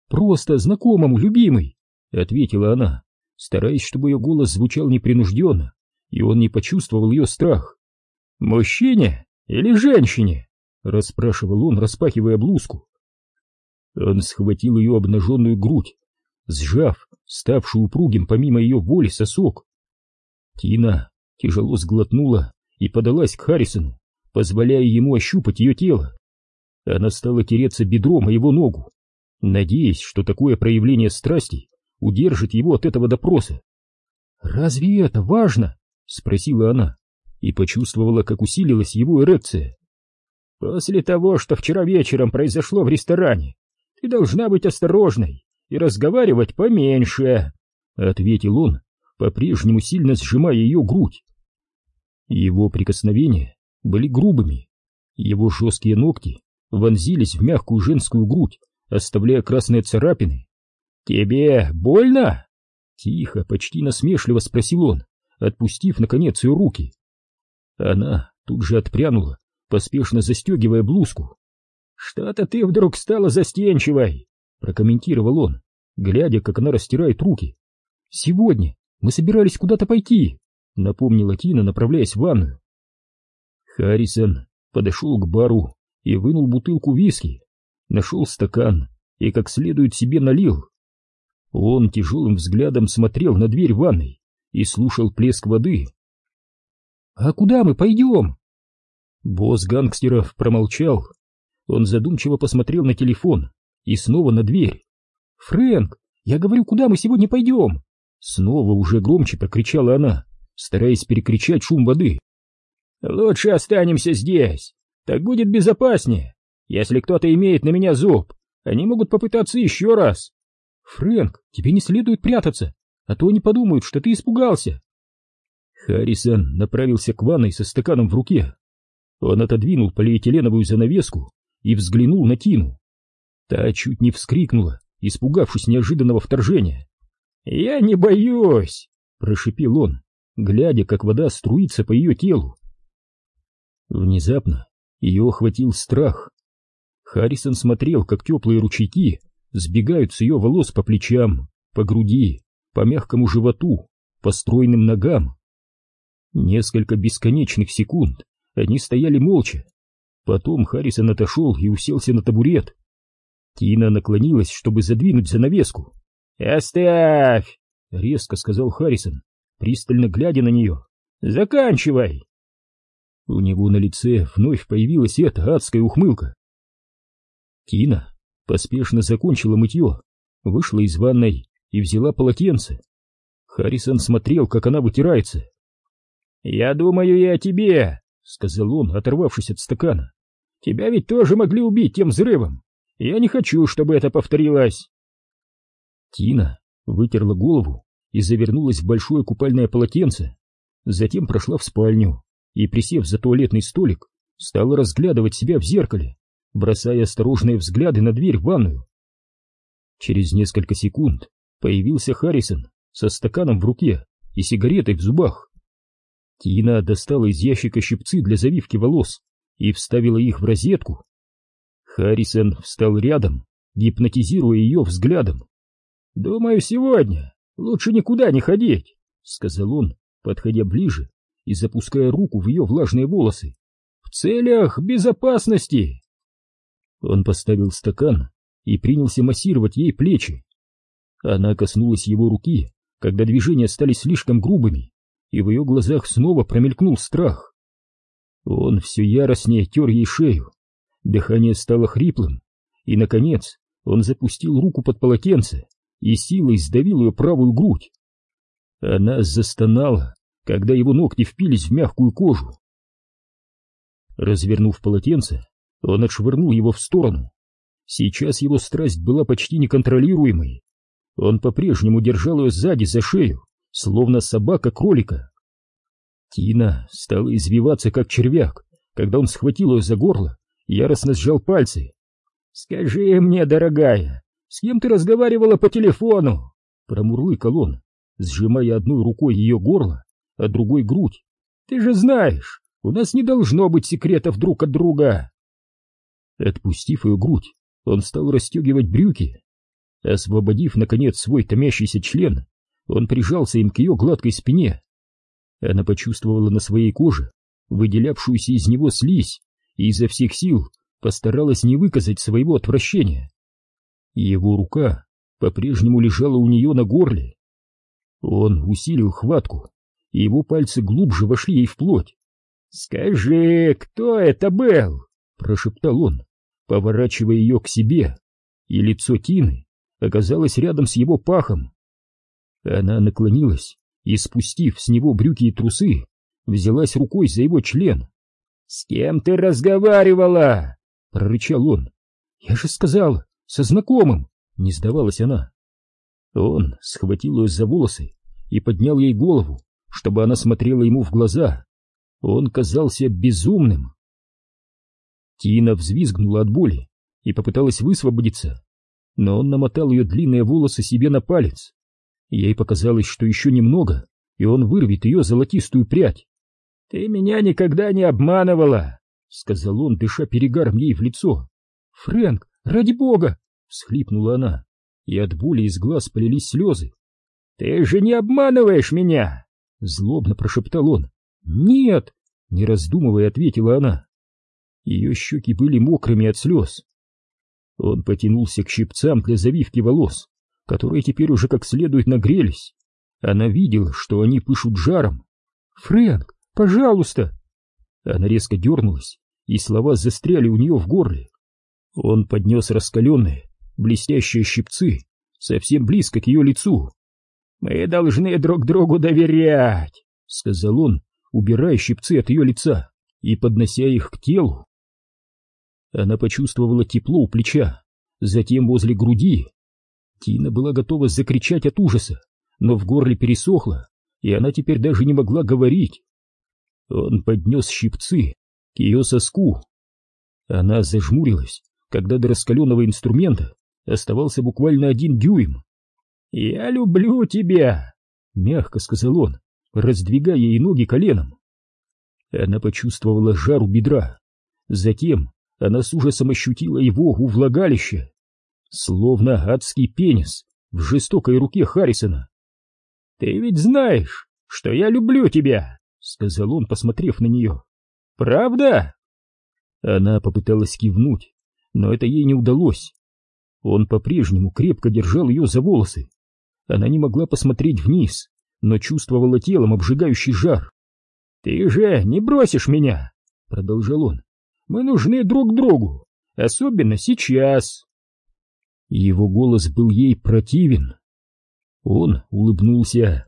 Speaker 1: «Просто знакомому, любимый», — ответила она, стараясь, чтобы ее голос звучал непринужденно, и он не почувствовал ее страх. «Мужчине или женщине?» — расспрашивал он, распахивая блузку. Он схватил ее обнаженную грудь, сжав, ставший упругим помимо ее воли сосок. Тина тяжело сглотнула и подалась к Харрисону, позволяя ему ощупать ее тело. Она стала тереться бедром о его ногу, надеясь, что такое проявление страсти удержит его от этого допроса. «Разве это важно?» — спросила она и почувствовала, как усилилась его эрекция. «После того, что вчера вечером произошло в ресторане, ты должна быть осторожной и разговаривать поменьше», — ответил он, по-прежнему сильно сжимая ее грудь. Его прикосновения были грубыми, его жесткие ногти вонзились в мягкую женскую грудь, оставляя красные царапины. «Тебе больно?» Тихо, почти насмешливо спросил он, отпустив, наконец, ее руки. Она тут же отпрянула, поспешно застегивая блузку. «Что-то ты вдруг стала застенчивой!» — прокомментировал он, глядя, как она растирает руки. «Сегодня мы собирались куда-то пойти», — напомнила Тина, направляясь в ванную. Харрисон подошел к бару и вынул бутылку виски, нашел стакан и как следует себе налил. Он тяжелым взглядом смотрел на дверь ванной и слушал плеск воды. «А куда мы пойдем?» Босс гангстеров промолчал. Он задумчиво посмотрел на телефон и снова на дверь. «Фрэнк, я говорю, куда мы сегодня пойдем?» Снова уже громче прокричала она, стараясь перекричать шум воды. «Лучше останемся здесь, так будет безопаснее. Если кто-то имеет на меня зуб, они могут попытаться еще раз». «Фрэнк, тебе не следует прятаться, а то они подумают, что ты испугался». Харрисон направился к ванной со стаканом в руке. Он отодвинул полиэтиленовую занавеску и взглянул на Тину. Та чуть не вскрикнула, испугавшись неожиданного вторжения. «Я не боюсь!» — прошипел он, глядя, как вода струится по ее телу. Внезапно ее охватил страх. Харрисон смотрел, как теплые ручейки сбегают с ее волос по плечам, по груди, по мягкому животу, по стройным ногам. Несколько бесконечных секунд они стояли молча. Потом Харрисон отошел и уселся на табурет. Тина наклонилась, чтобы задвинуть занавеску. «Оставь!» — резко сказал Харрисон, пристально глядя на нее. «Заканчивай!» У него на лице вновь появилась эта адская ухмылка. Тина поспешно закончила мытье, вышла из ванной и взяла полотенце. Харрисон смотрел, как она вытирается. «Я думаю и о тебе», — сказал он, оторвавшись от стакана. «Тебя ведь тоже могли убить тем взрывом. Я не хочу, чтобы это повторилось». Тина вытерла голову и завернулась в большое купальное полотенце. Затем прошла в спальню и, присев за туалетный столик, стала разглядывать себя в зеркале, бросая осторожные взгляды на дверь в ванную. Через несколько секунд появился Харрисон со стаканом в руке и сигаретой в зубах. Тина достала из ящика щипцы для завивки волос и вставила их в розетку. Харрисон встал рядом, гипнотизируя ее взглядом. «Думаю, сегодня лучше никуда не ходить», — сказал он, подходя ближе и запуская руку в ее влажные волосы. «В целях безопасности!» Он поставил стакан и принялся массировать ей плечи. Она коснулась его руки, когда движения стали слишком грубыми, и в ее глазах снова промелькнул страх. Он все яростнее тер ей шею, дыхание стало хриплым, и, наконец, он запустил руку под полотенце и силой сдавил ее правую грудь. Она застонала, когда его ногти впились в мягкую кожу. Развернув полотенце, он отшвырнул его в сторону. Сейчас его страсть была почти неконтролируемой. Он по-прежнему держал ее сзади за шею, словно собака кролика. Тина стала извиваться, как червяк, когда он схватил ее за горло яростно сжал пальцы. «Скажи мне, дорогая, с кем ты разговаривала по телефону?» Промурлыкал он, сжимая одной рукой ее горло, а другой грудь. «Ты же знаешь, у нас не должно быть секретов друг от друга!» Отпустив ее грудь, он стал расстегивать брюки. Освободив, наконец, свой томящийся член, он прижался им к ее гладкой спине. Она почувствовала на своей коже выделявшуюся из него слизь и изо всех сил постаралась не выказать своего отвращения. Его рука
Speaker 2: по-прежнему лежала у нее на горле. Он усилил хватку, и его пальцы глубже вошли ей в плоть. «Скажи, кто это был?» — прошептал он, поворачивая ее к себе, и лицо Тины оказалось рядом с его пахом. Она наклонилась и, спустив с него брюки и трусы, взялась рукой за его член. «С кем ты разговаривала?» — прорычал он. «Я же сказал, со знакомым!» — не сдавалась она. Он схватил ее за волосы и поднял ей голову, чтобы она смотрела ему в глаза. Он казался безумным. Тина взвизгнула от боли и попыталась высвободиться, но он намотал ее длинные волосы себе на палец. Ей показалось, что еще немного, и он вырвет ее золотистую прядь. — Ты меня никогда не обманывала, — сказал он, дыша перегаром ей в лицо. — Фрэнк, ради бога! — всхлипнула она, и от боли из глаз полились слезы. — Ты же не обманываешь меня! — злобно прошептал он. — Нет! — не раздумывая, ответила она. Ее щеки были мокрыми от слез. Он потянулся к щипцам для завивки волос, которые теперь уже как следует нагрелись. Она видела, что они пышут жаром. «Фрэнк, пожалуйста!» Она резко дернулась, и слова застряли у нее в горле. Он поднес раскаленные, блестящие щипцы совсем близко к ее лицу. «Мы должны друг другу доверять», — сказал он, убирая щипцы от ее лица и поднося их к телу. Она почувствовала тепло у плеча, затем возле груди. Тина была готова закричать от ужаса, но в горле пересохло, и она теперь даже не могла говорить. Он поднес щипцы к ее соску. Она зажмурилась, когда до раскаленного инструмента оставался буквально один дюйм. «Я люблю тебя!» — мягко сказал он, раздвигая ей ноги коленом. Она почувствовала жар у бедра. Затем она с ужасом ощутила его у влагалища, словно адский пенис в жестокой руке Харрисона. «Ты ведь знаешь, что я люблю тебя!» — сказал он, посмотрев на нее. «Правда?» Она попыталась кивнуть, но это ей не удалось. Он по-прежнему крепко держал ее за волосы. Она не могла посмотреть вниз, но чувствовала телом обжигающий жар. «Ты же не бросишь меня!» — продолжал он. «Мы нужны друг другу, особенно сейчас!» Его голос был ей противен. Он улыбнулся.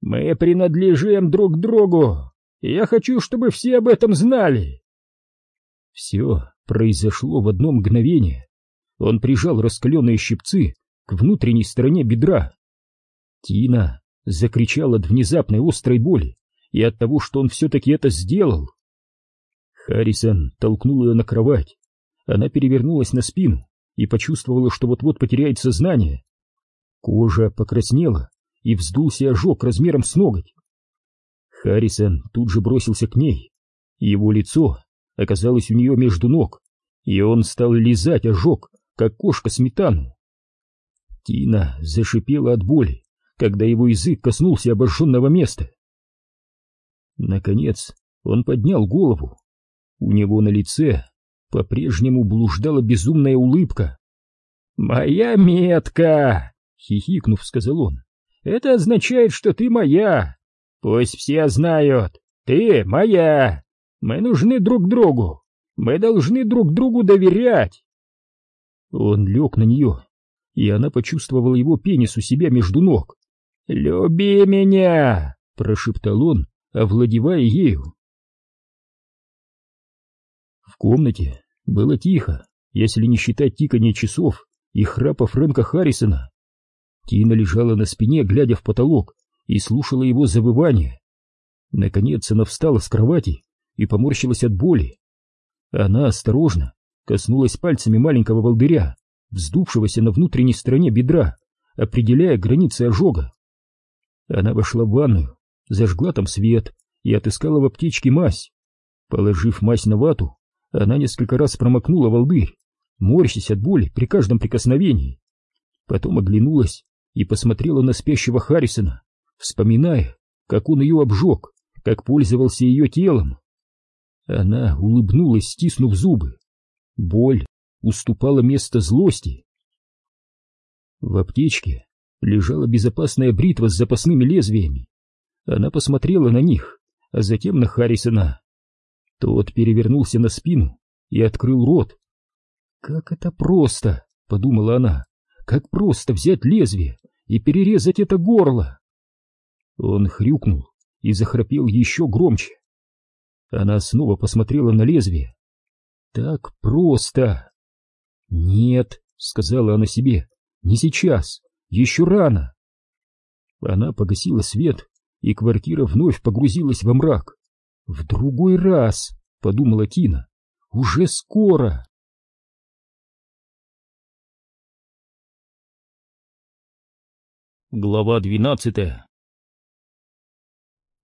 Speaker 2: «Мы принадлежим друг другу, я хочу, чтобы все об этом знали!» Все произошло в одно мгновение. Он прижал раскаленные щипцы к внутренней стороне бедра. Тина закричала от внезапной острой боли и от того, что он все-таки это сделал. Харрисон толкнул ее на кровать. Она перевернулась на спину и почувствовала, что вот-вот потеряет сознание. Кожа покраснела и вздулся ожог размером с ноготь. Харрисон тут же бросился к ней. Его лицо оказалось у нее между ног, и он стал лизать ожог, как кошка сметану. Тина зашипела от боли, когда его язык коснулся обожженного места. Наконец он поднял голову. У него на лице по-прежнему блуждала безумная улыбка. «Моя метка!» — хихикнув, сказал он. «Это означает, что ты моя! Пусть все знают, ты моя! Мы нужны друг другу! Мы должны друг другу доверять!» Он лег на нее, и она почувствовала его пенис у себя между ног. «Люби меня!» — прошептал он, овладевая ею. В комнате было тихо, если не считать тикания часов и храпа Фрэнка Харрисона. Тина лежала на спине, глядя в потолок, и слушала его завывание. Наконец она встала с кровати и поморщилась от боли. Она осторожно коснулась пальцами маленького волдыря, вздувшегося на внутренней стороне бедра, определяя границы ожога. Она вошла в ванную, зажгла там свет и отыскала в аптечке мазь. Положив мазь на вату, она несколько раз промокнула волдырь, морщась от боли при каждом прикосновении. Потом оглянулась и посмотрела на спящего Харрисона, вспоминая, как он ее обжег, как пользовался ее телом. Она улыбнулась, стиснув зубы. Боль уступала место злости.
Speaker 1: В аптечке лежала безопасная бритва с запасными лезвиями. Она посмотрела на них, а затем на Харрисона. Тот перевернулся на спину и открыл рот. «Как это просто!» — подумала она. «Как просто взять лезвие и перерезать это горло!» Он хрюкнул и захрапел еще громче. Она снова посмотрела на лезвие. «Так просто!» «Нет», — сказала она себе, — «не сейчас, еще рано». Она погасила свет, и квартира вновь погрузилась во мрак. «В другой раз», — подумала Тина, — «уже скоро».
Speaker 2: Глава двенадцатая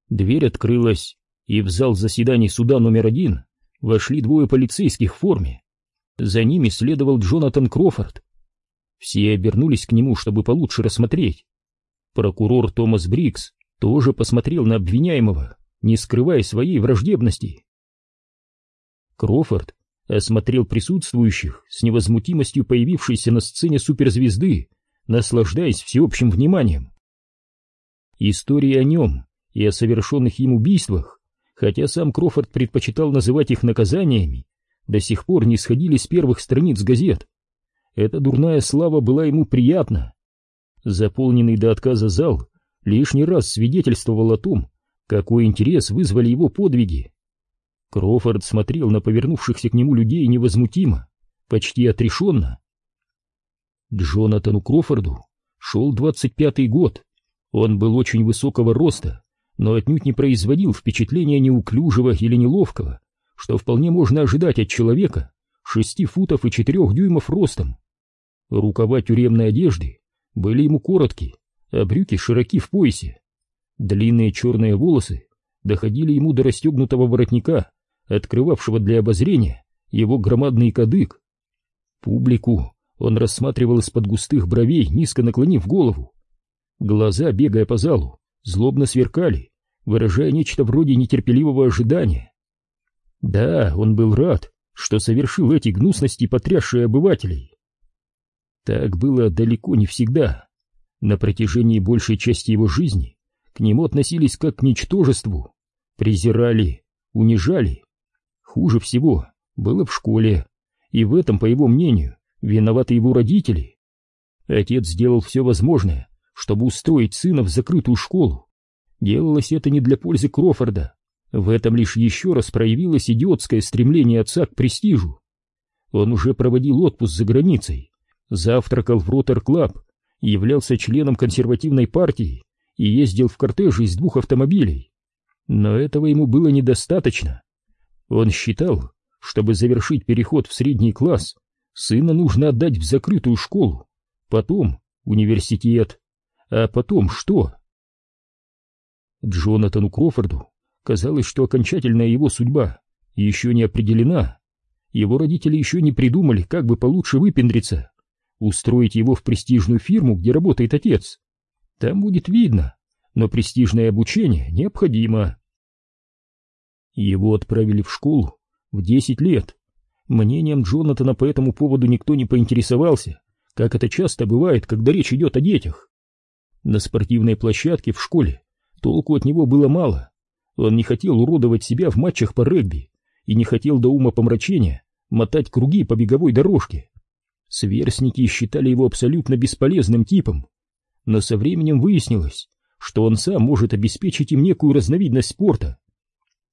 Speaker 2: Дверь открылась, и в зал заседаний суда номер один вошли двое полицейских в форме. За ними следовал Джонатан Крофорд. Все обернулись к нему, чтобы получше рассмотреть. Прокурор Томас Брикс тоже посмотрел на обвиняемого, не скрывая своей враждебности. Крофорд осмотрел присутствующих с невозмутимостью появившейся на сцене суперзвезды, наслаждаясь всеобщим вниманием. Истории о нем и о совершенных им убийствах, хотя сам Крофорд предпочитал называть их наказаниями, до сих пор не сходили с первых страниц газет. Эта дурная слава была ему приятна. Заполненный до отказа зал лишний раз свидетельствовал о том, какой интерес вызвали его подвиги. Крофорд смотрел на повернувшихся к нему людей невозмутимо, почти отрешенно. Джонатану Крофорду шел двадцать пятый год. Он был очень высокого роста, но отнюдь не производил впечатления неуклюжего или неловкого, что вполне можно ожидать от человека шести футов и четырех дюймов ростом. Рукава тюремной одежды были ему коротки, а брюки широки в поясе. Длинные черные волосы доходили ему до расстегнутого воротника, открывавшего для обозрения его громадный кадык. Публику он рассматривал из-под густых бровей, низко наклонив голову. Глаза, бегая по залу, злобно сверкали, выражая нечто вроде нетерпеливого ожидания. Да, он был рад, что совершил эти гнусности, потрясшие обывателей. Так было далеко не всегда. На протяжении большей части его жизни к нему относились как к ничтожеству, презирали, унижали. Хуже всего было в школе, и в этом, по его мнению, виноваты его родители. Отец сделал все возможное, чтобы устроить сына в закрытую школу. Делалось это не для пользы Крофорда. В этом лишь еще раз проявилось идиотское стремление отца к престижу. Он уже проводил отпуск за границей, завтракал в Ротер-клаб, являлся членом консервативной партии и ездил в кортеже из двух автомобилей. Но этого ему было недостаточно. Он считал, чтобы завершить переход в средний класс, сына нужно отдать в закрытую школу, потом университет, а потом что? Джонатану Крофорду казалось, что окончательная его судьба еще не определена. Его родители еще не придумали, как бы получше выпендриться, устроить его в престижную фирму, где работает отец. Там будет видно, но престижное обучение необходимо. Его отправили в школу в 10 лет. Мнением Джонатана по этому поводу никто не поинтересовался, как это часто бывает, когда речь идет о детях. На спортивной площадке в школе толку от него было мало. Он не хотел уродовать себя в матчах по регби и не хотел до ума помрачения мотать круги по беговой дорожке. Сверстники считали его абсолютно бесполезным типом, но со временем выяснилось, что он сам может обеспечить им некую разновидность спорта.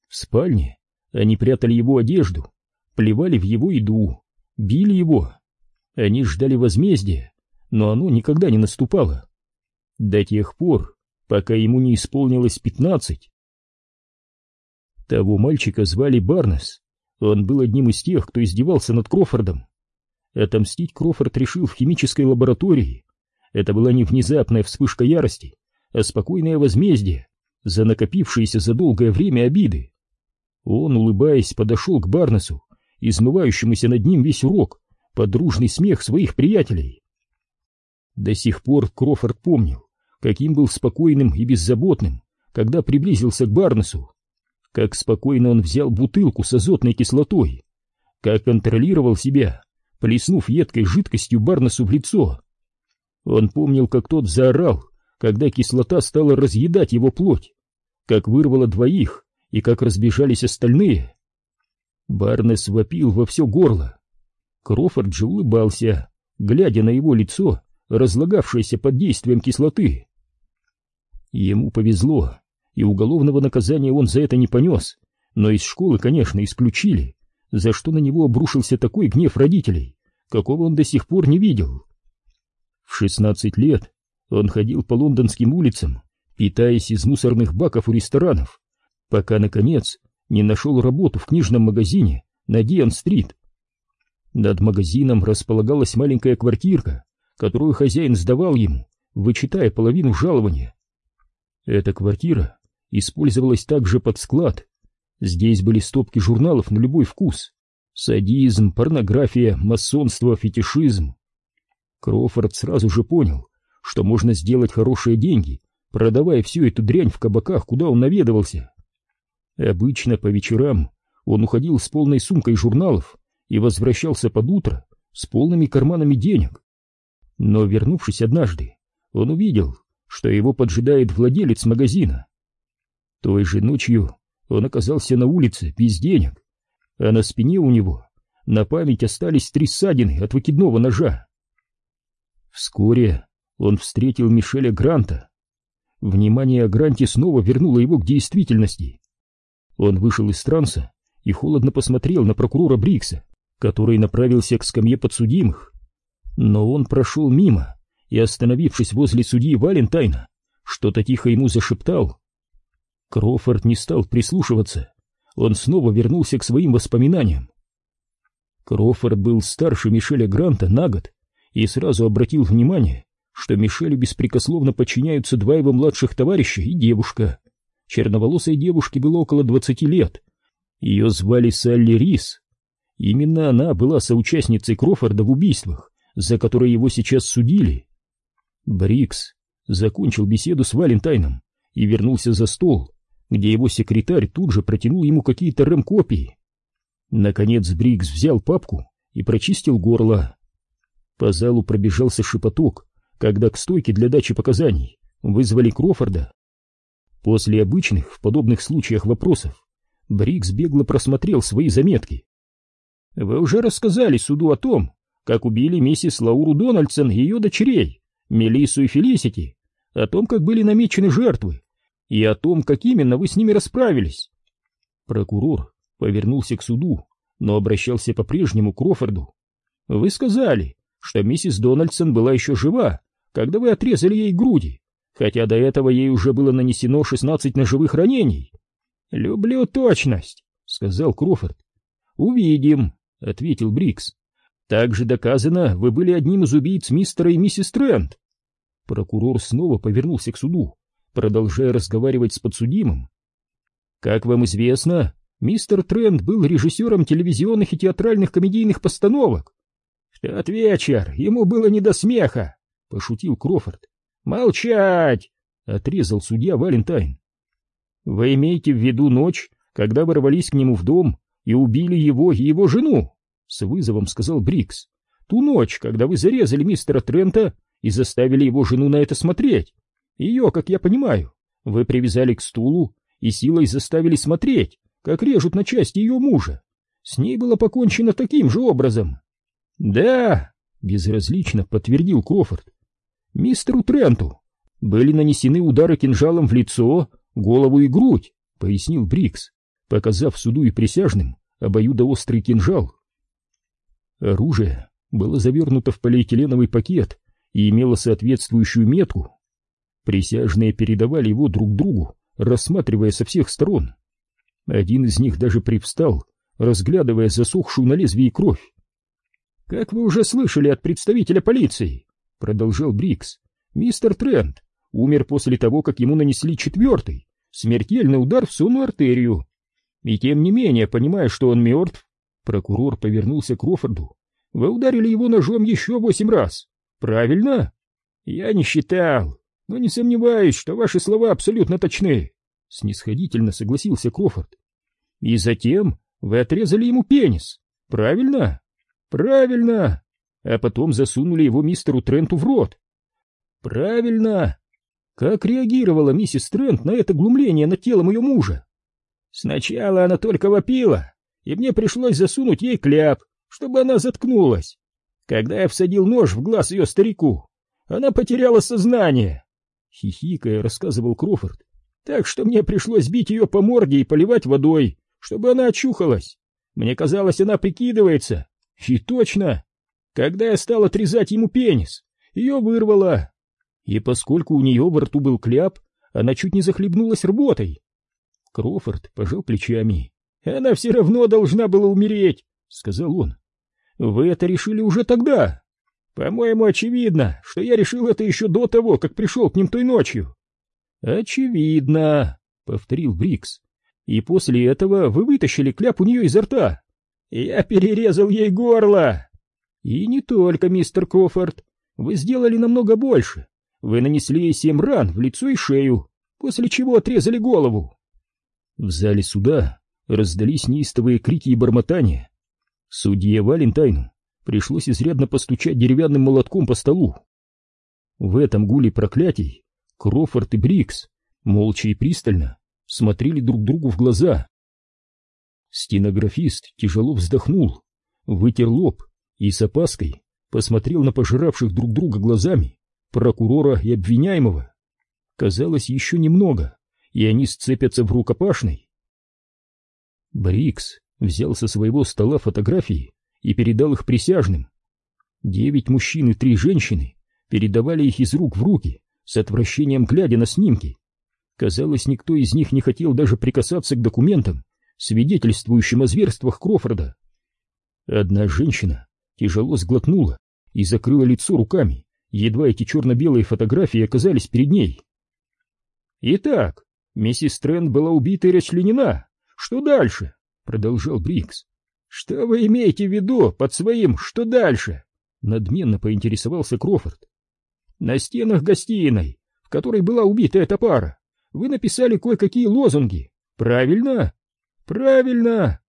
Speaker 2: В спальне они прятали его одежду, плевали в его еду, били его. Они ждали возмездия, но оно никогда не наступало до тех пор, пока ему не исполнилось пятнадцать. Того мальчика звали Барнес. Он был одним из тех, кто издевался над Крофордом. Отомстить Крофорд решил в химической лаборатории. Это была не внезапная вспышка ярости, а спокойное возмездие за накопившиеся за долгое время обиды. Он, улыбаясь, подошел к Барнесу, измывающемуся над ним весь урок, под дружный смех своих приятелей. До сих пор Крофорд помнил, каким был спокойным и беззаботным, когда приблизился к Барнесу, как спокойно он взял бутылку с азотной кислотой, как контролировал себя, плеснув едкой жидкостью Барнесу в лицо.
Speaker 1: Он помнил, как тот заорал, когда кислота стала разъедать его плоть, как вырвало двоих и как разбежались остальные. Барнес вопил во все горло. Крофорд же улыбался, глядя на его лицо, разлагавшееся под действием кислоты. Ему повезло, и уголовного наказания он за это не понес, но из школы, конечно, исключили, за что на него обрушился такой гнев родителей, какого он до сих пор не видел. В шестнадцать лет он ходил по лондонским улицам, питаясь из мусорных баков у ресторанов, пока, наконец, не нашел работу в книжном магазине на Диан-стрит. Над магазином располагалась маленькая квартирка, которую хозяин сдавал ему, вычитая половину жалования. Эта квартира использовалась также под склад. Здесь были стопки журналов на любой вкус. Садизм, порнография, масонство, фетишизм. Крофорд сразу же понял, что можно сделать хорошие деньги, продавая всю эту дрянь в кабаках, куда он наведывался. Обычно по вечерам он уходил с полной сумкой журналов и возвращался под утро с полными карманами денег. Но, вернувшись однажды, он увидел, что его поджидает владелец магазина. Той же ночью он оказался на улице без денег, а на спине у него на память остались три ссадины от выкидного ножа. Вскоре он встретил Мишеля Гранта. Внимание о Гранте снова вернуло его к действительности. Он вышел из транса и холодно посмотрел на прокурора Брикса, который направился к скамье подсудимых. Но он прошел мимо и, остановившись возле судьи Валентайна, что-то тихо ему зашептал. Крофорд не стал прислушиваться. Он снова вернулся к своим воспоминаниям. Крофорд был старше Мишеля Гранта на год и сразу обратил внимание, что Мишелю беспрекословно подчиняются два его младших товарища и девушка. Черноволосой девушке было около двадцати лет. Ее звали Салли Рис. Именно она была соучастницей Крофорда в убийствах, за которые его сейчас судили. Брикс закончил беседу с Валентайном и вернулся за стол, где его секретарь тут же протянул ему какие-то рэм-копии. Наконец Брикс взял папку и прочистил горло. По залу пробежался шепоток, когда к стойке для дачи показаний вызвали Крофорда. После обычных в подобных случаях вопросов Брикс бегло просмотрел свои заметки. Вы уже рассказали суду о том, как убили миссис Лауру Дональдсон и ее дочерей, Мелиссу и Фелисити, о том, как были намечены жертвы, и о том, как именно вы с ними расправились. Прокурор повернулся к суду, но обращался по-прежнему к Крофорду. Вы сказали, что миссис Дональдсон была еще жива, когда вы отрезали ей груди, хотя до этого ей уже было нанесено 16 ножевых ранений. «Люблю точность», — сказал Крофорд. «Увидим», — ответил Брикс. «Также доказано, вы были одним из убийц мистера и миссис Трент». Прокурор снова повернулся к суду, продолжая разговаривать с подсудимым. «Как вам известно, мистер Трент был режиссером телевизионных и театральных комедийных постановок. В тот вечер ему было не до смеха», — пошутил Крофорд. «Молчать!» — отрезал судья Валентайн. «Вы имеете в виду ночь, когда ворвались к нему в дом и убили его и его жену, с вызовом сказал Брикс. Ту ночь, когда вы зарезали мистера Трента и заставили его жену на это смотреть. Ее, как я понимаю, вы привязали к стулу и силой заставили смотреть, как режут на части ее мужа. С ней было покончено таким же образом. Да, безразлично подтвердил Крофорд. Мистеру Тренту были нанесены удары кинжалом в лицо, голову и грудь, пояснил Брикс показав суду и присяжным обоюдоострый кинжал. Оружие было завернуто в полиэтиленовый пакет и имело соответствующую метку. Присяжные передавали его друг другу, рассматривая со всех сторон. Один из них даже привстал, разглядывая засохшую на лезвии кровь. «Как вы уже слышали от представителя полиции», — продолжал Брикс, — «мистер Трент умер после того, как ему нанесли четвертый, смертельный удар в сонную артерию. И тем не менее, понимая, что он мертв, прокурор повернулся к Крофорду. Вы ударили его ножом еще восемь раз. Правильно? Я не считал, но не сомневаюсь, что ваши слова абсолютно точны. Снисходительно согласился Крофорд. И затем вы отрезали ему пенис. Правильно? Правильно. А потом засунули его мистеру Тренту в рот. Правильно. Как реагировала миссис Трент на это глумление над телом ее мужа? Сначала она только вопила, и мне пришлось засунуть ей кляп, чтобы она заткнулась. Когда я всадил нож в глаз ее старику, она потеряла сознание. Хихикая, рассказывал Крофорд. Так что мне пришлось бить ее по морде и поливать водой, чтобы она очухалась. Мне казалось, она прикидывается. И точно. Когда я стал отрезать ему пенис, ее вырвало. И поскольку у нее во рту был кляп, она чуть не захлебнулась рвотой. Крофорд пожал плечами. «Она все равно должна была умереть», — сказал он. «Вы это решили уже тогда?» «По-моему, очевидно, что я решил это еще до того, как пришел к ним той ночью». «Очевидно», — повторил Брикс. «И после этого вы вытащили кляп у нее изо рта». «Я перерезал ей горло!» «И не только, мистер Крофорд. Вы сделали намного больше. Вы нанесли ей семь ран в лицо и шею, после чего отрезали голову». В зале суда раздались неистовые крики и бормотания. Судье Валентайну пришлось изрядно постучать деревянным молотком по столу. В этом гуле проклятий Крофорд и Брикс молча и пристально смотрели друг другу в глаза. Стенографист тяжело вздохнул, вытер лоб и с опаской посмотрел на пожиравших друг друга глазами прокурора и обвиняемого. Казалось, еще немного, и они сцепятся в рукопашной. Брикс взял со своего стола фотографии и передал их присяжным. Девять мужчин и три женщины передавали их из рук в руки, с отвращением глядя на снимки. Казалось, никто из них не хотел даже прикасаться к документам, свидетельствующим о зверствах Крофорда. Одна женщина тяжело сглотнула и закрыла лицо руками, едва эти черно-белые фотографии оказались перед ней. Итак, Миссис Стрэнд была убита и расчленена. Что дальше? Продолжал Брикс. Что вы имеете в виду под своим «что дальше»? Надменно поинтересовался Крофорд. На стенах гостиной, в которой была убита эта пара, вы написали кое-какие лозунги. Правильно? Правильно.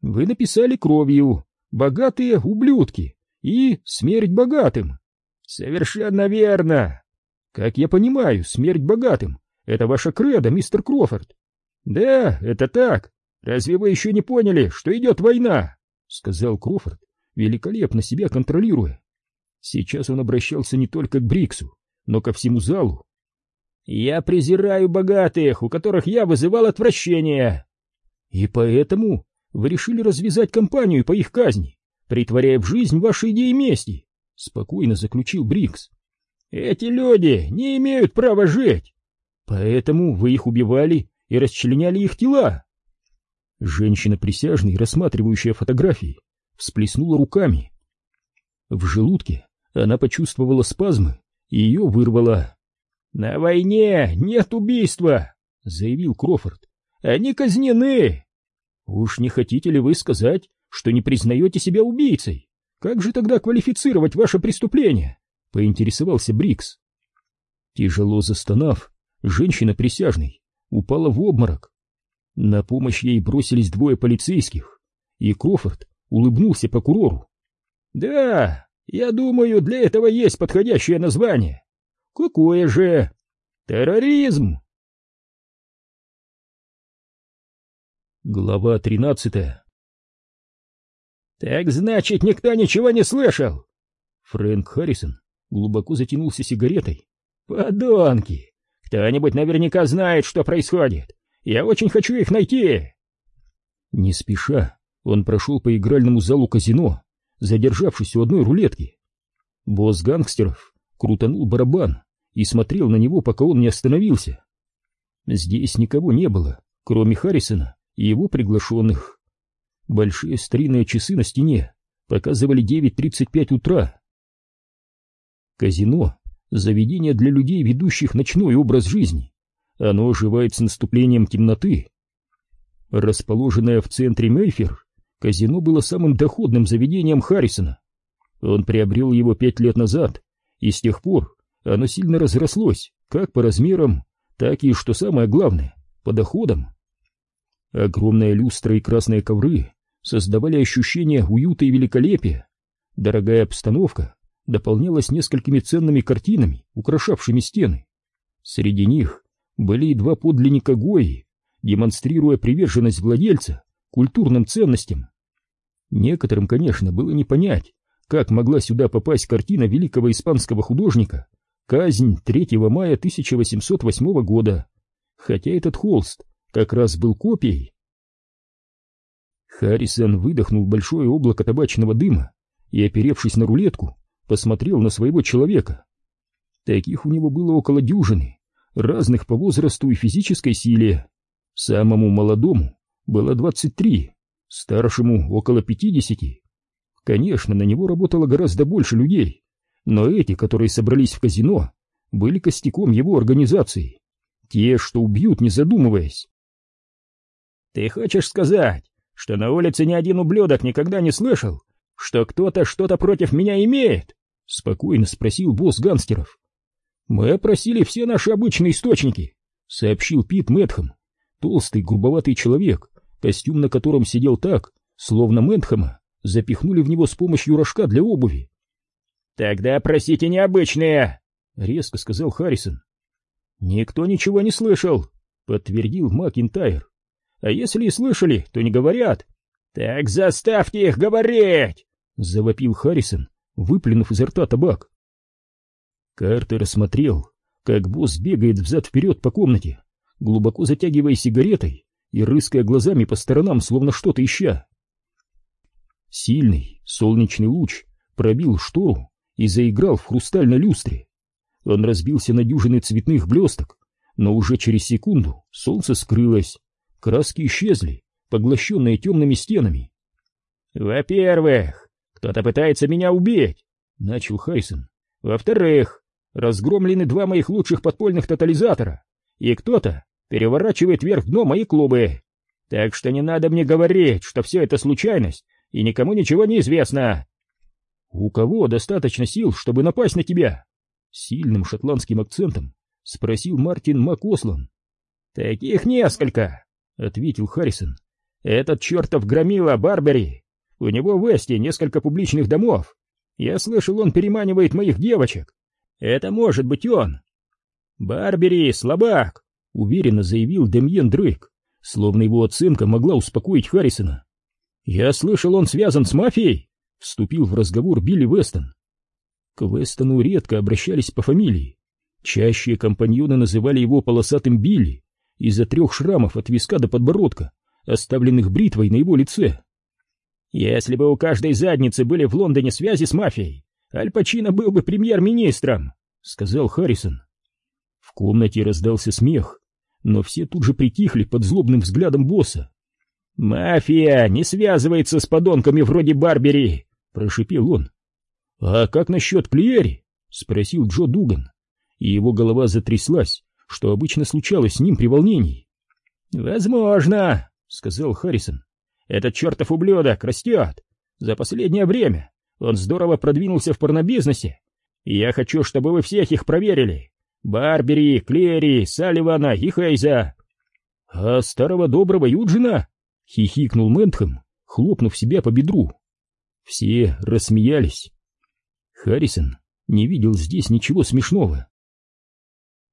Speaker 1: Вы написали кровью «богатые ублюдки» и «смерть богатым». Совершенно верно. Как я понимаю, смерть богатым это ваша кредо, мистер Крофорд. Да, это так. Разве вы еще не поняли, что идет война? Сказал Крофорд, великолепно себя контролируя. Сейчас он обращался не только к Бриксу, но ко всему залу. Я презираю богатых, у которых я вызывал отвращение. И поэтому вы решили развязать кампанию по их казни, притворяя в жизнь ваши идеи мести, спокойно заключил Брикс. Эти люди не имеют права жить. Поэтому вы их убивали и расчленяли их тела. Женщина присяжный, рассматривающая фотографии, всплеснула руками. В желудке она почувствовала спазмы и ее вырвало. «На войне нет убийства!» — заявил Крофорд. «Они казнены!» «Уж не хотите ли вы сказать, что не признаете себя убийцей? Как же тогда квалифицировать ваше преступление?» — поинтересовался Брикс. Тяжело застонав, женщина присяжной упала в обморок. На помощь ей бросились двое полицейских, и Крофорд улыбнулся прокурору. «Да, я думаю, для этого есть подходящее название. Какое же? Терроризм!» Глава тринадцатая «Так значит, никто ничего не слышал?» Фрэнк Харрисон глубоко затянулся сигаретой. «Подонки! Кто-нибудь наверняка знает, что происходит. Я очень хочу их найти. Не спеша, он прошел по игральному залу казино, задержавшись у одной рулетки. Босс гангстеров крутанул барабан и смотрел на него, пока он не остановился. Здесь никого не было, кроме Харрисона и его приглашенных. Большие старинные часы на стене показывали 9.35 утра. Казино заведение для людей, ведущих ночной образ жизни. Оно оживает с наступлением темноты. Расположенное в центре Мейфер, казино было самым доходным заведением Харрисона. Он приобрел его пять лет назад, и с тех пор оно сильно разрослось, как по размерам, так и, что самое главное, по доходам. Огромная люстра и красные ковры создавали ощущение уюта и великолепия. Дорогая обстановка дополнялась несколькими ценными картинами, украшавшими стены. Среди них были и два подлинника Гои, демонстрируя приверженность владельца культурным ценностям. Некоторым, конечно, было не понять, как могла сюда попасть картина великого испанского художника «Казнь 3 мая 1808 года», хотя этот холст как раз был копией. Харрисон выдохнул большое облако табачного дыма и, оперевшись на рулетку, посмотрел на своего человека. Таких у него было около дюжины, разных по возрасту и физической силе. Самому молодому было 23, старшему около 50. Конечно, на него работало гораздо больше людей, но эти, которые собрались в казино, были костяком его организации. Те, что убьют, не задумываясь.
Speaker 2: «Ты хочешь сказать, что на улице ни один ублюдок никогда не слышал, что кто-то что-то против меня имеет?» — спокойно спросил босс гангстеров.
Speaker 1: «Мы опросили все наши обычные источники», — сообщил Пит Мэтхэм, толстый, грубоватый человек, костюм на котором сидел так, словно Мэтхэма запихнули в него с помощью рожка для обуви.
Speaker 2: «Тогда опросите необычные», —
Speaker 1: резко сказал Харрисон. «Никто ничего не слышал», — подтвердил Макинтайр. «А если и слышали, то не говорят».
Speaker 2: «Так заставьте их говорить!»
Speaker 1: — завопил Харрисон, выплюнув изо рта табак. Картер смотрел, как босс бегает взад-вперед по комнате, глубоко затягивая сигаретой и рыская глазами по сторонам, словно что-то ища. Сильный солнечный луч пробил штору и заиграл в хрустальной люстре. Он разбился на дюжины цветных блесток, но уже через секунду солнце скрылось, краски исчезли, поглощенные темными стенами.
Speaker 2: «Во-первых, кто-то пытается меня убить», — начал Хайсон. «Во-вторых, разгромлены два моих лучших подпольных тотализатора, и кто-то переворачивает вверх дно мои клубы. Так что не надо мне говорить, что все это случайность, и никому ничего не известно».
Speaker 1: «У кого достаточно сил, чтобы напасть на тебя?» Сильным шотландским акцентом спросил Мартин Макослан.
Speaker 2: «Таких несколько», — ответил Харрисон. «Этот чертов громила Барбери. У него в Эсте несколько публичных домов. Я слышал, он переманивает моих девочек. Это может быть он». «Барбери, слабак», — уверенно заявил Демьен Дрейк, словно его оценка могла успокоить Харрисона. «Я слышал, он связан с мафией», — вступил в разговор Билли Вестон. К Вестону редко обращались по фамилии. Чаще компаньоны называли его полосатым Билли из-за трех шрамов от виска до подбородка, оставленных бритвой на его лице. «Если бы у каждой задницы были в Лондоне связи с мафией, Аль Пачино был бы премьер-министром», — сказал Харрисон.
Speaker 1: В комнате раздался смех, но все тут же притихли под злобным взглядом босса.
Speaker 2: «Мафия не связывается с подонками вроде Барбери», — прошипел он.
Speaker 1: «А как насчет Плиери?» — спросил Джо Дуган, и его голова затряслась, что обычно случалось с ним при волнении.
Speaker 2: «Возможно», — сказал Харрисон. «Этот чертов ублюдок растет. За последнее время он здорово продвинулся в порнобизнесе, и я хочу, чтобы вы всех их проверили. Барбери, Клери, Салливана и Хейза».
Speaker 1: «А старого доброго Юджина?» — хихикнул Мэнтхэм, хлопнув себя по бедру. Все рассмеялись. Харрисон не видел здесь ничего смешного.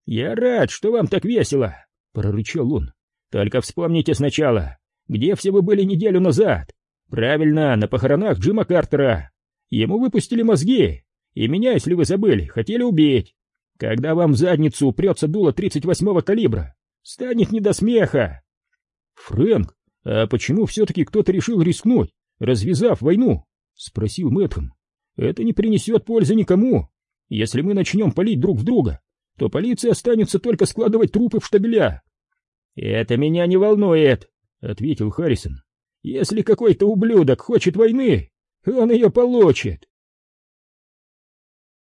Speaker 2: «Я рад, что вам так весело!» — прорычал он. «Только вспомните сначала, где все вы были неделю назад? Правильно, на похоронах Джима Картера. Ему выпустили мозги, и меня, если вы забыли, хотели убить. Когда вам в задницу упрется дуло 38-го калибра, станет не до смеха!»
Speaker 1: «Фрэнк, а почему все-таки кто-то решил рискнуть, развязав войну?» — спросил Мэтхэм. Это не принесет пользы никому. Если мы начнем палить друг в друга, то полиция останется только складывать трупы в штабеля.
Speaker 2: «Это меня не волнует», — ответил Харрисон. «Если какой-то ублюдок хочет войны, он ее получит.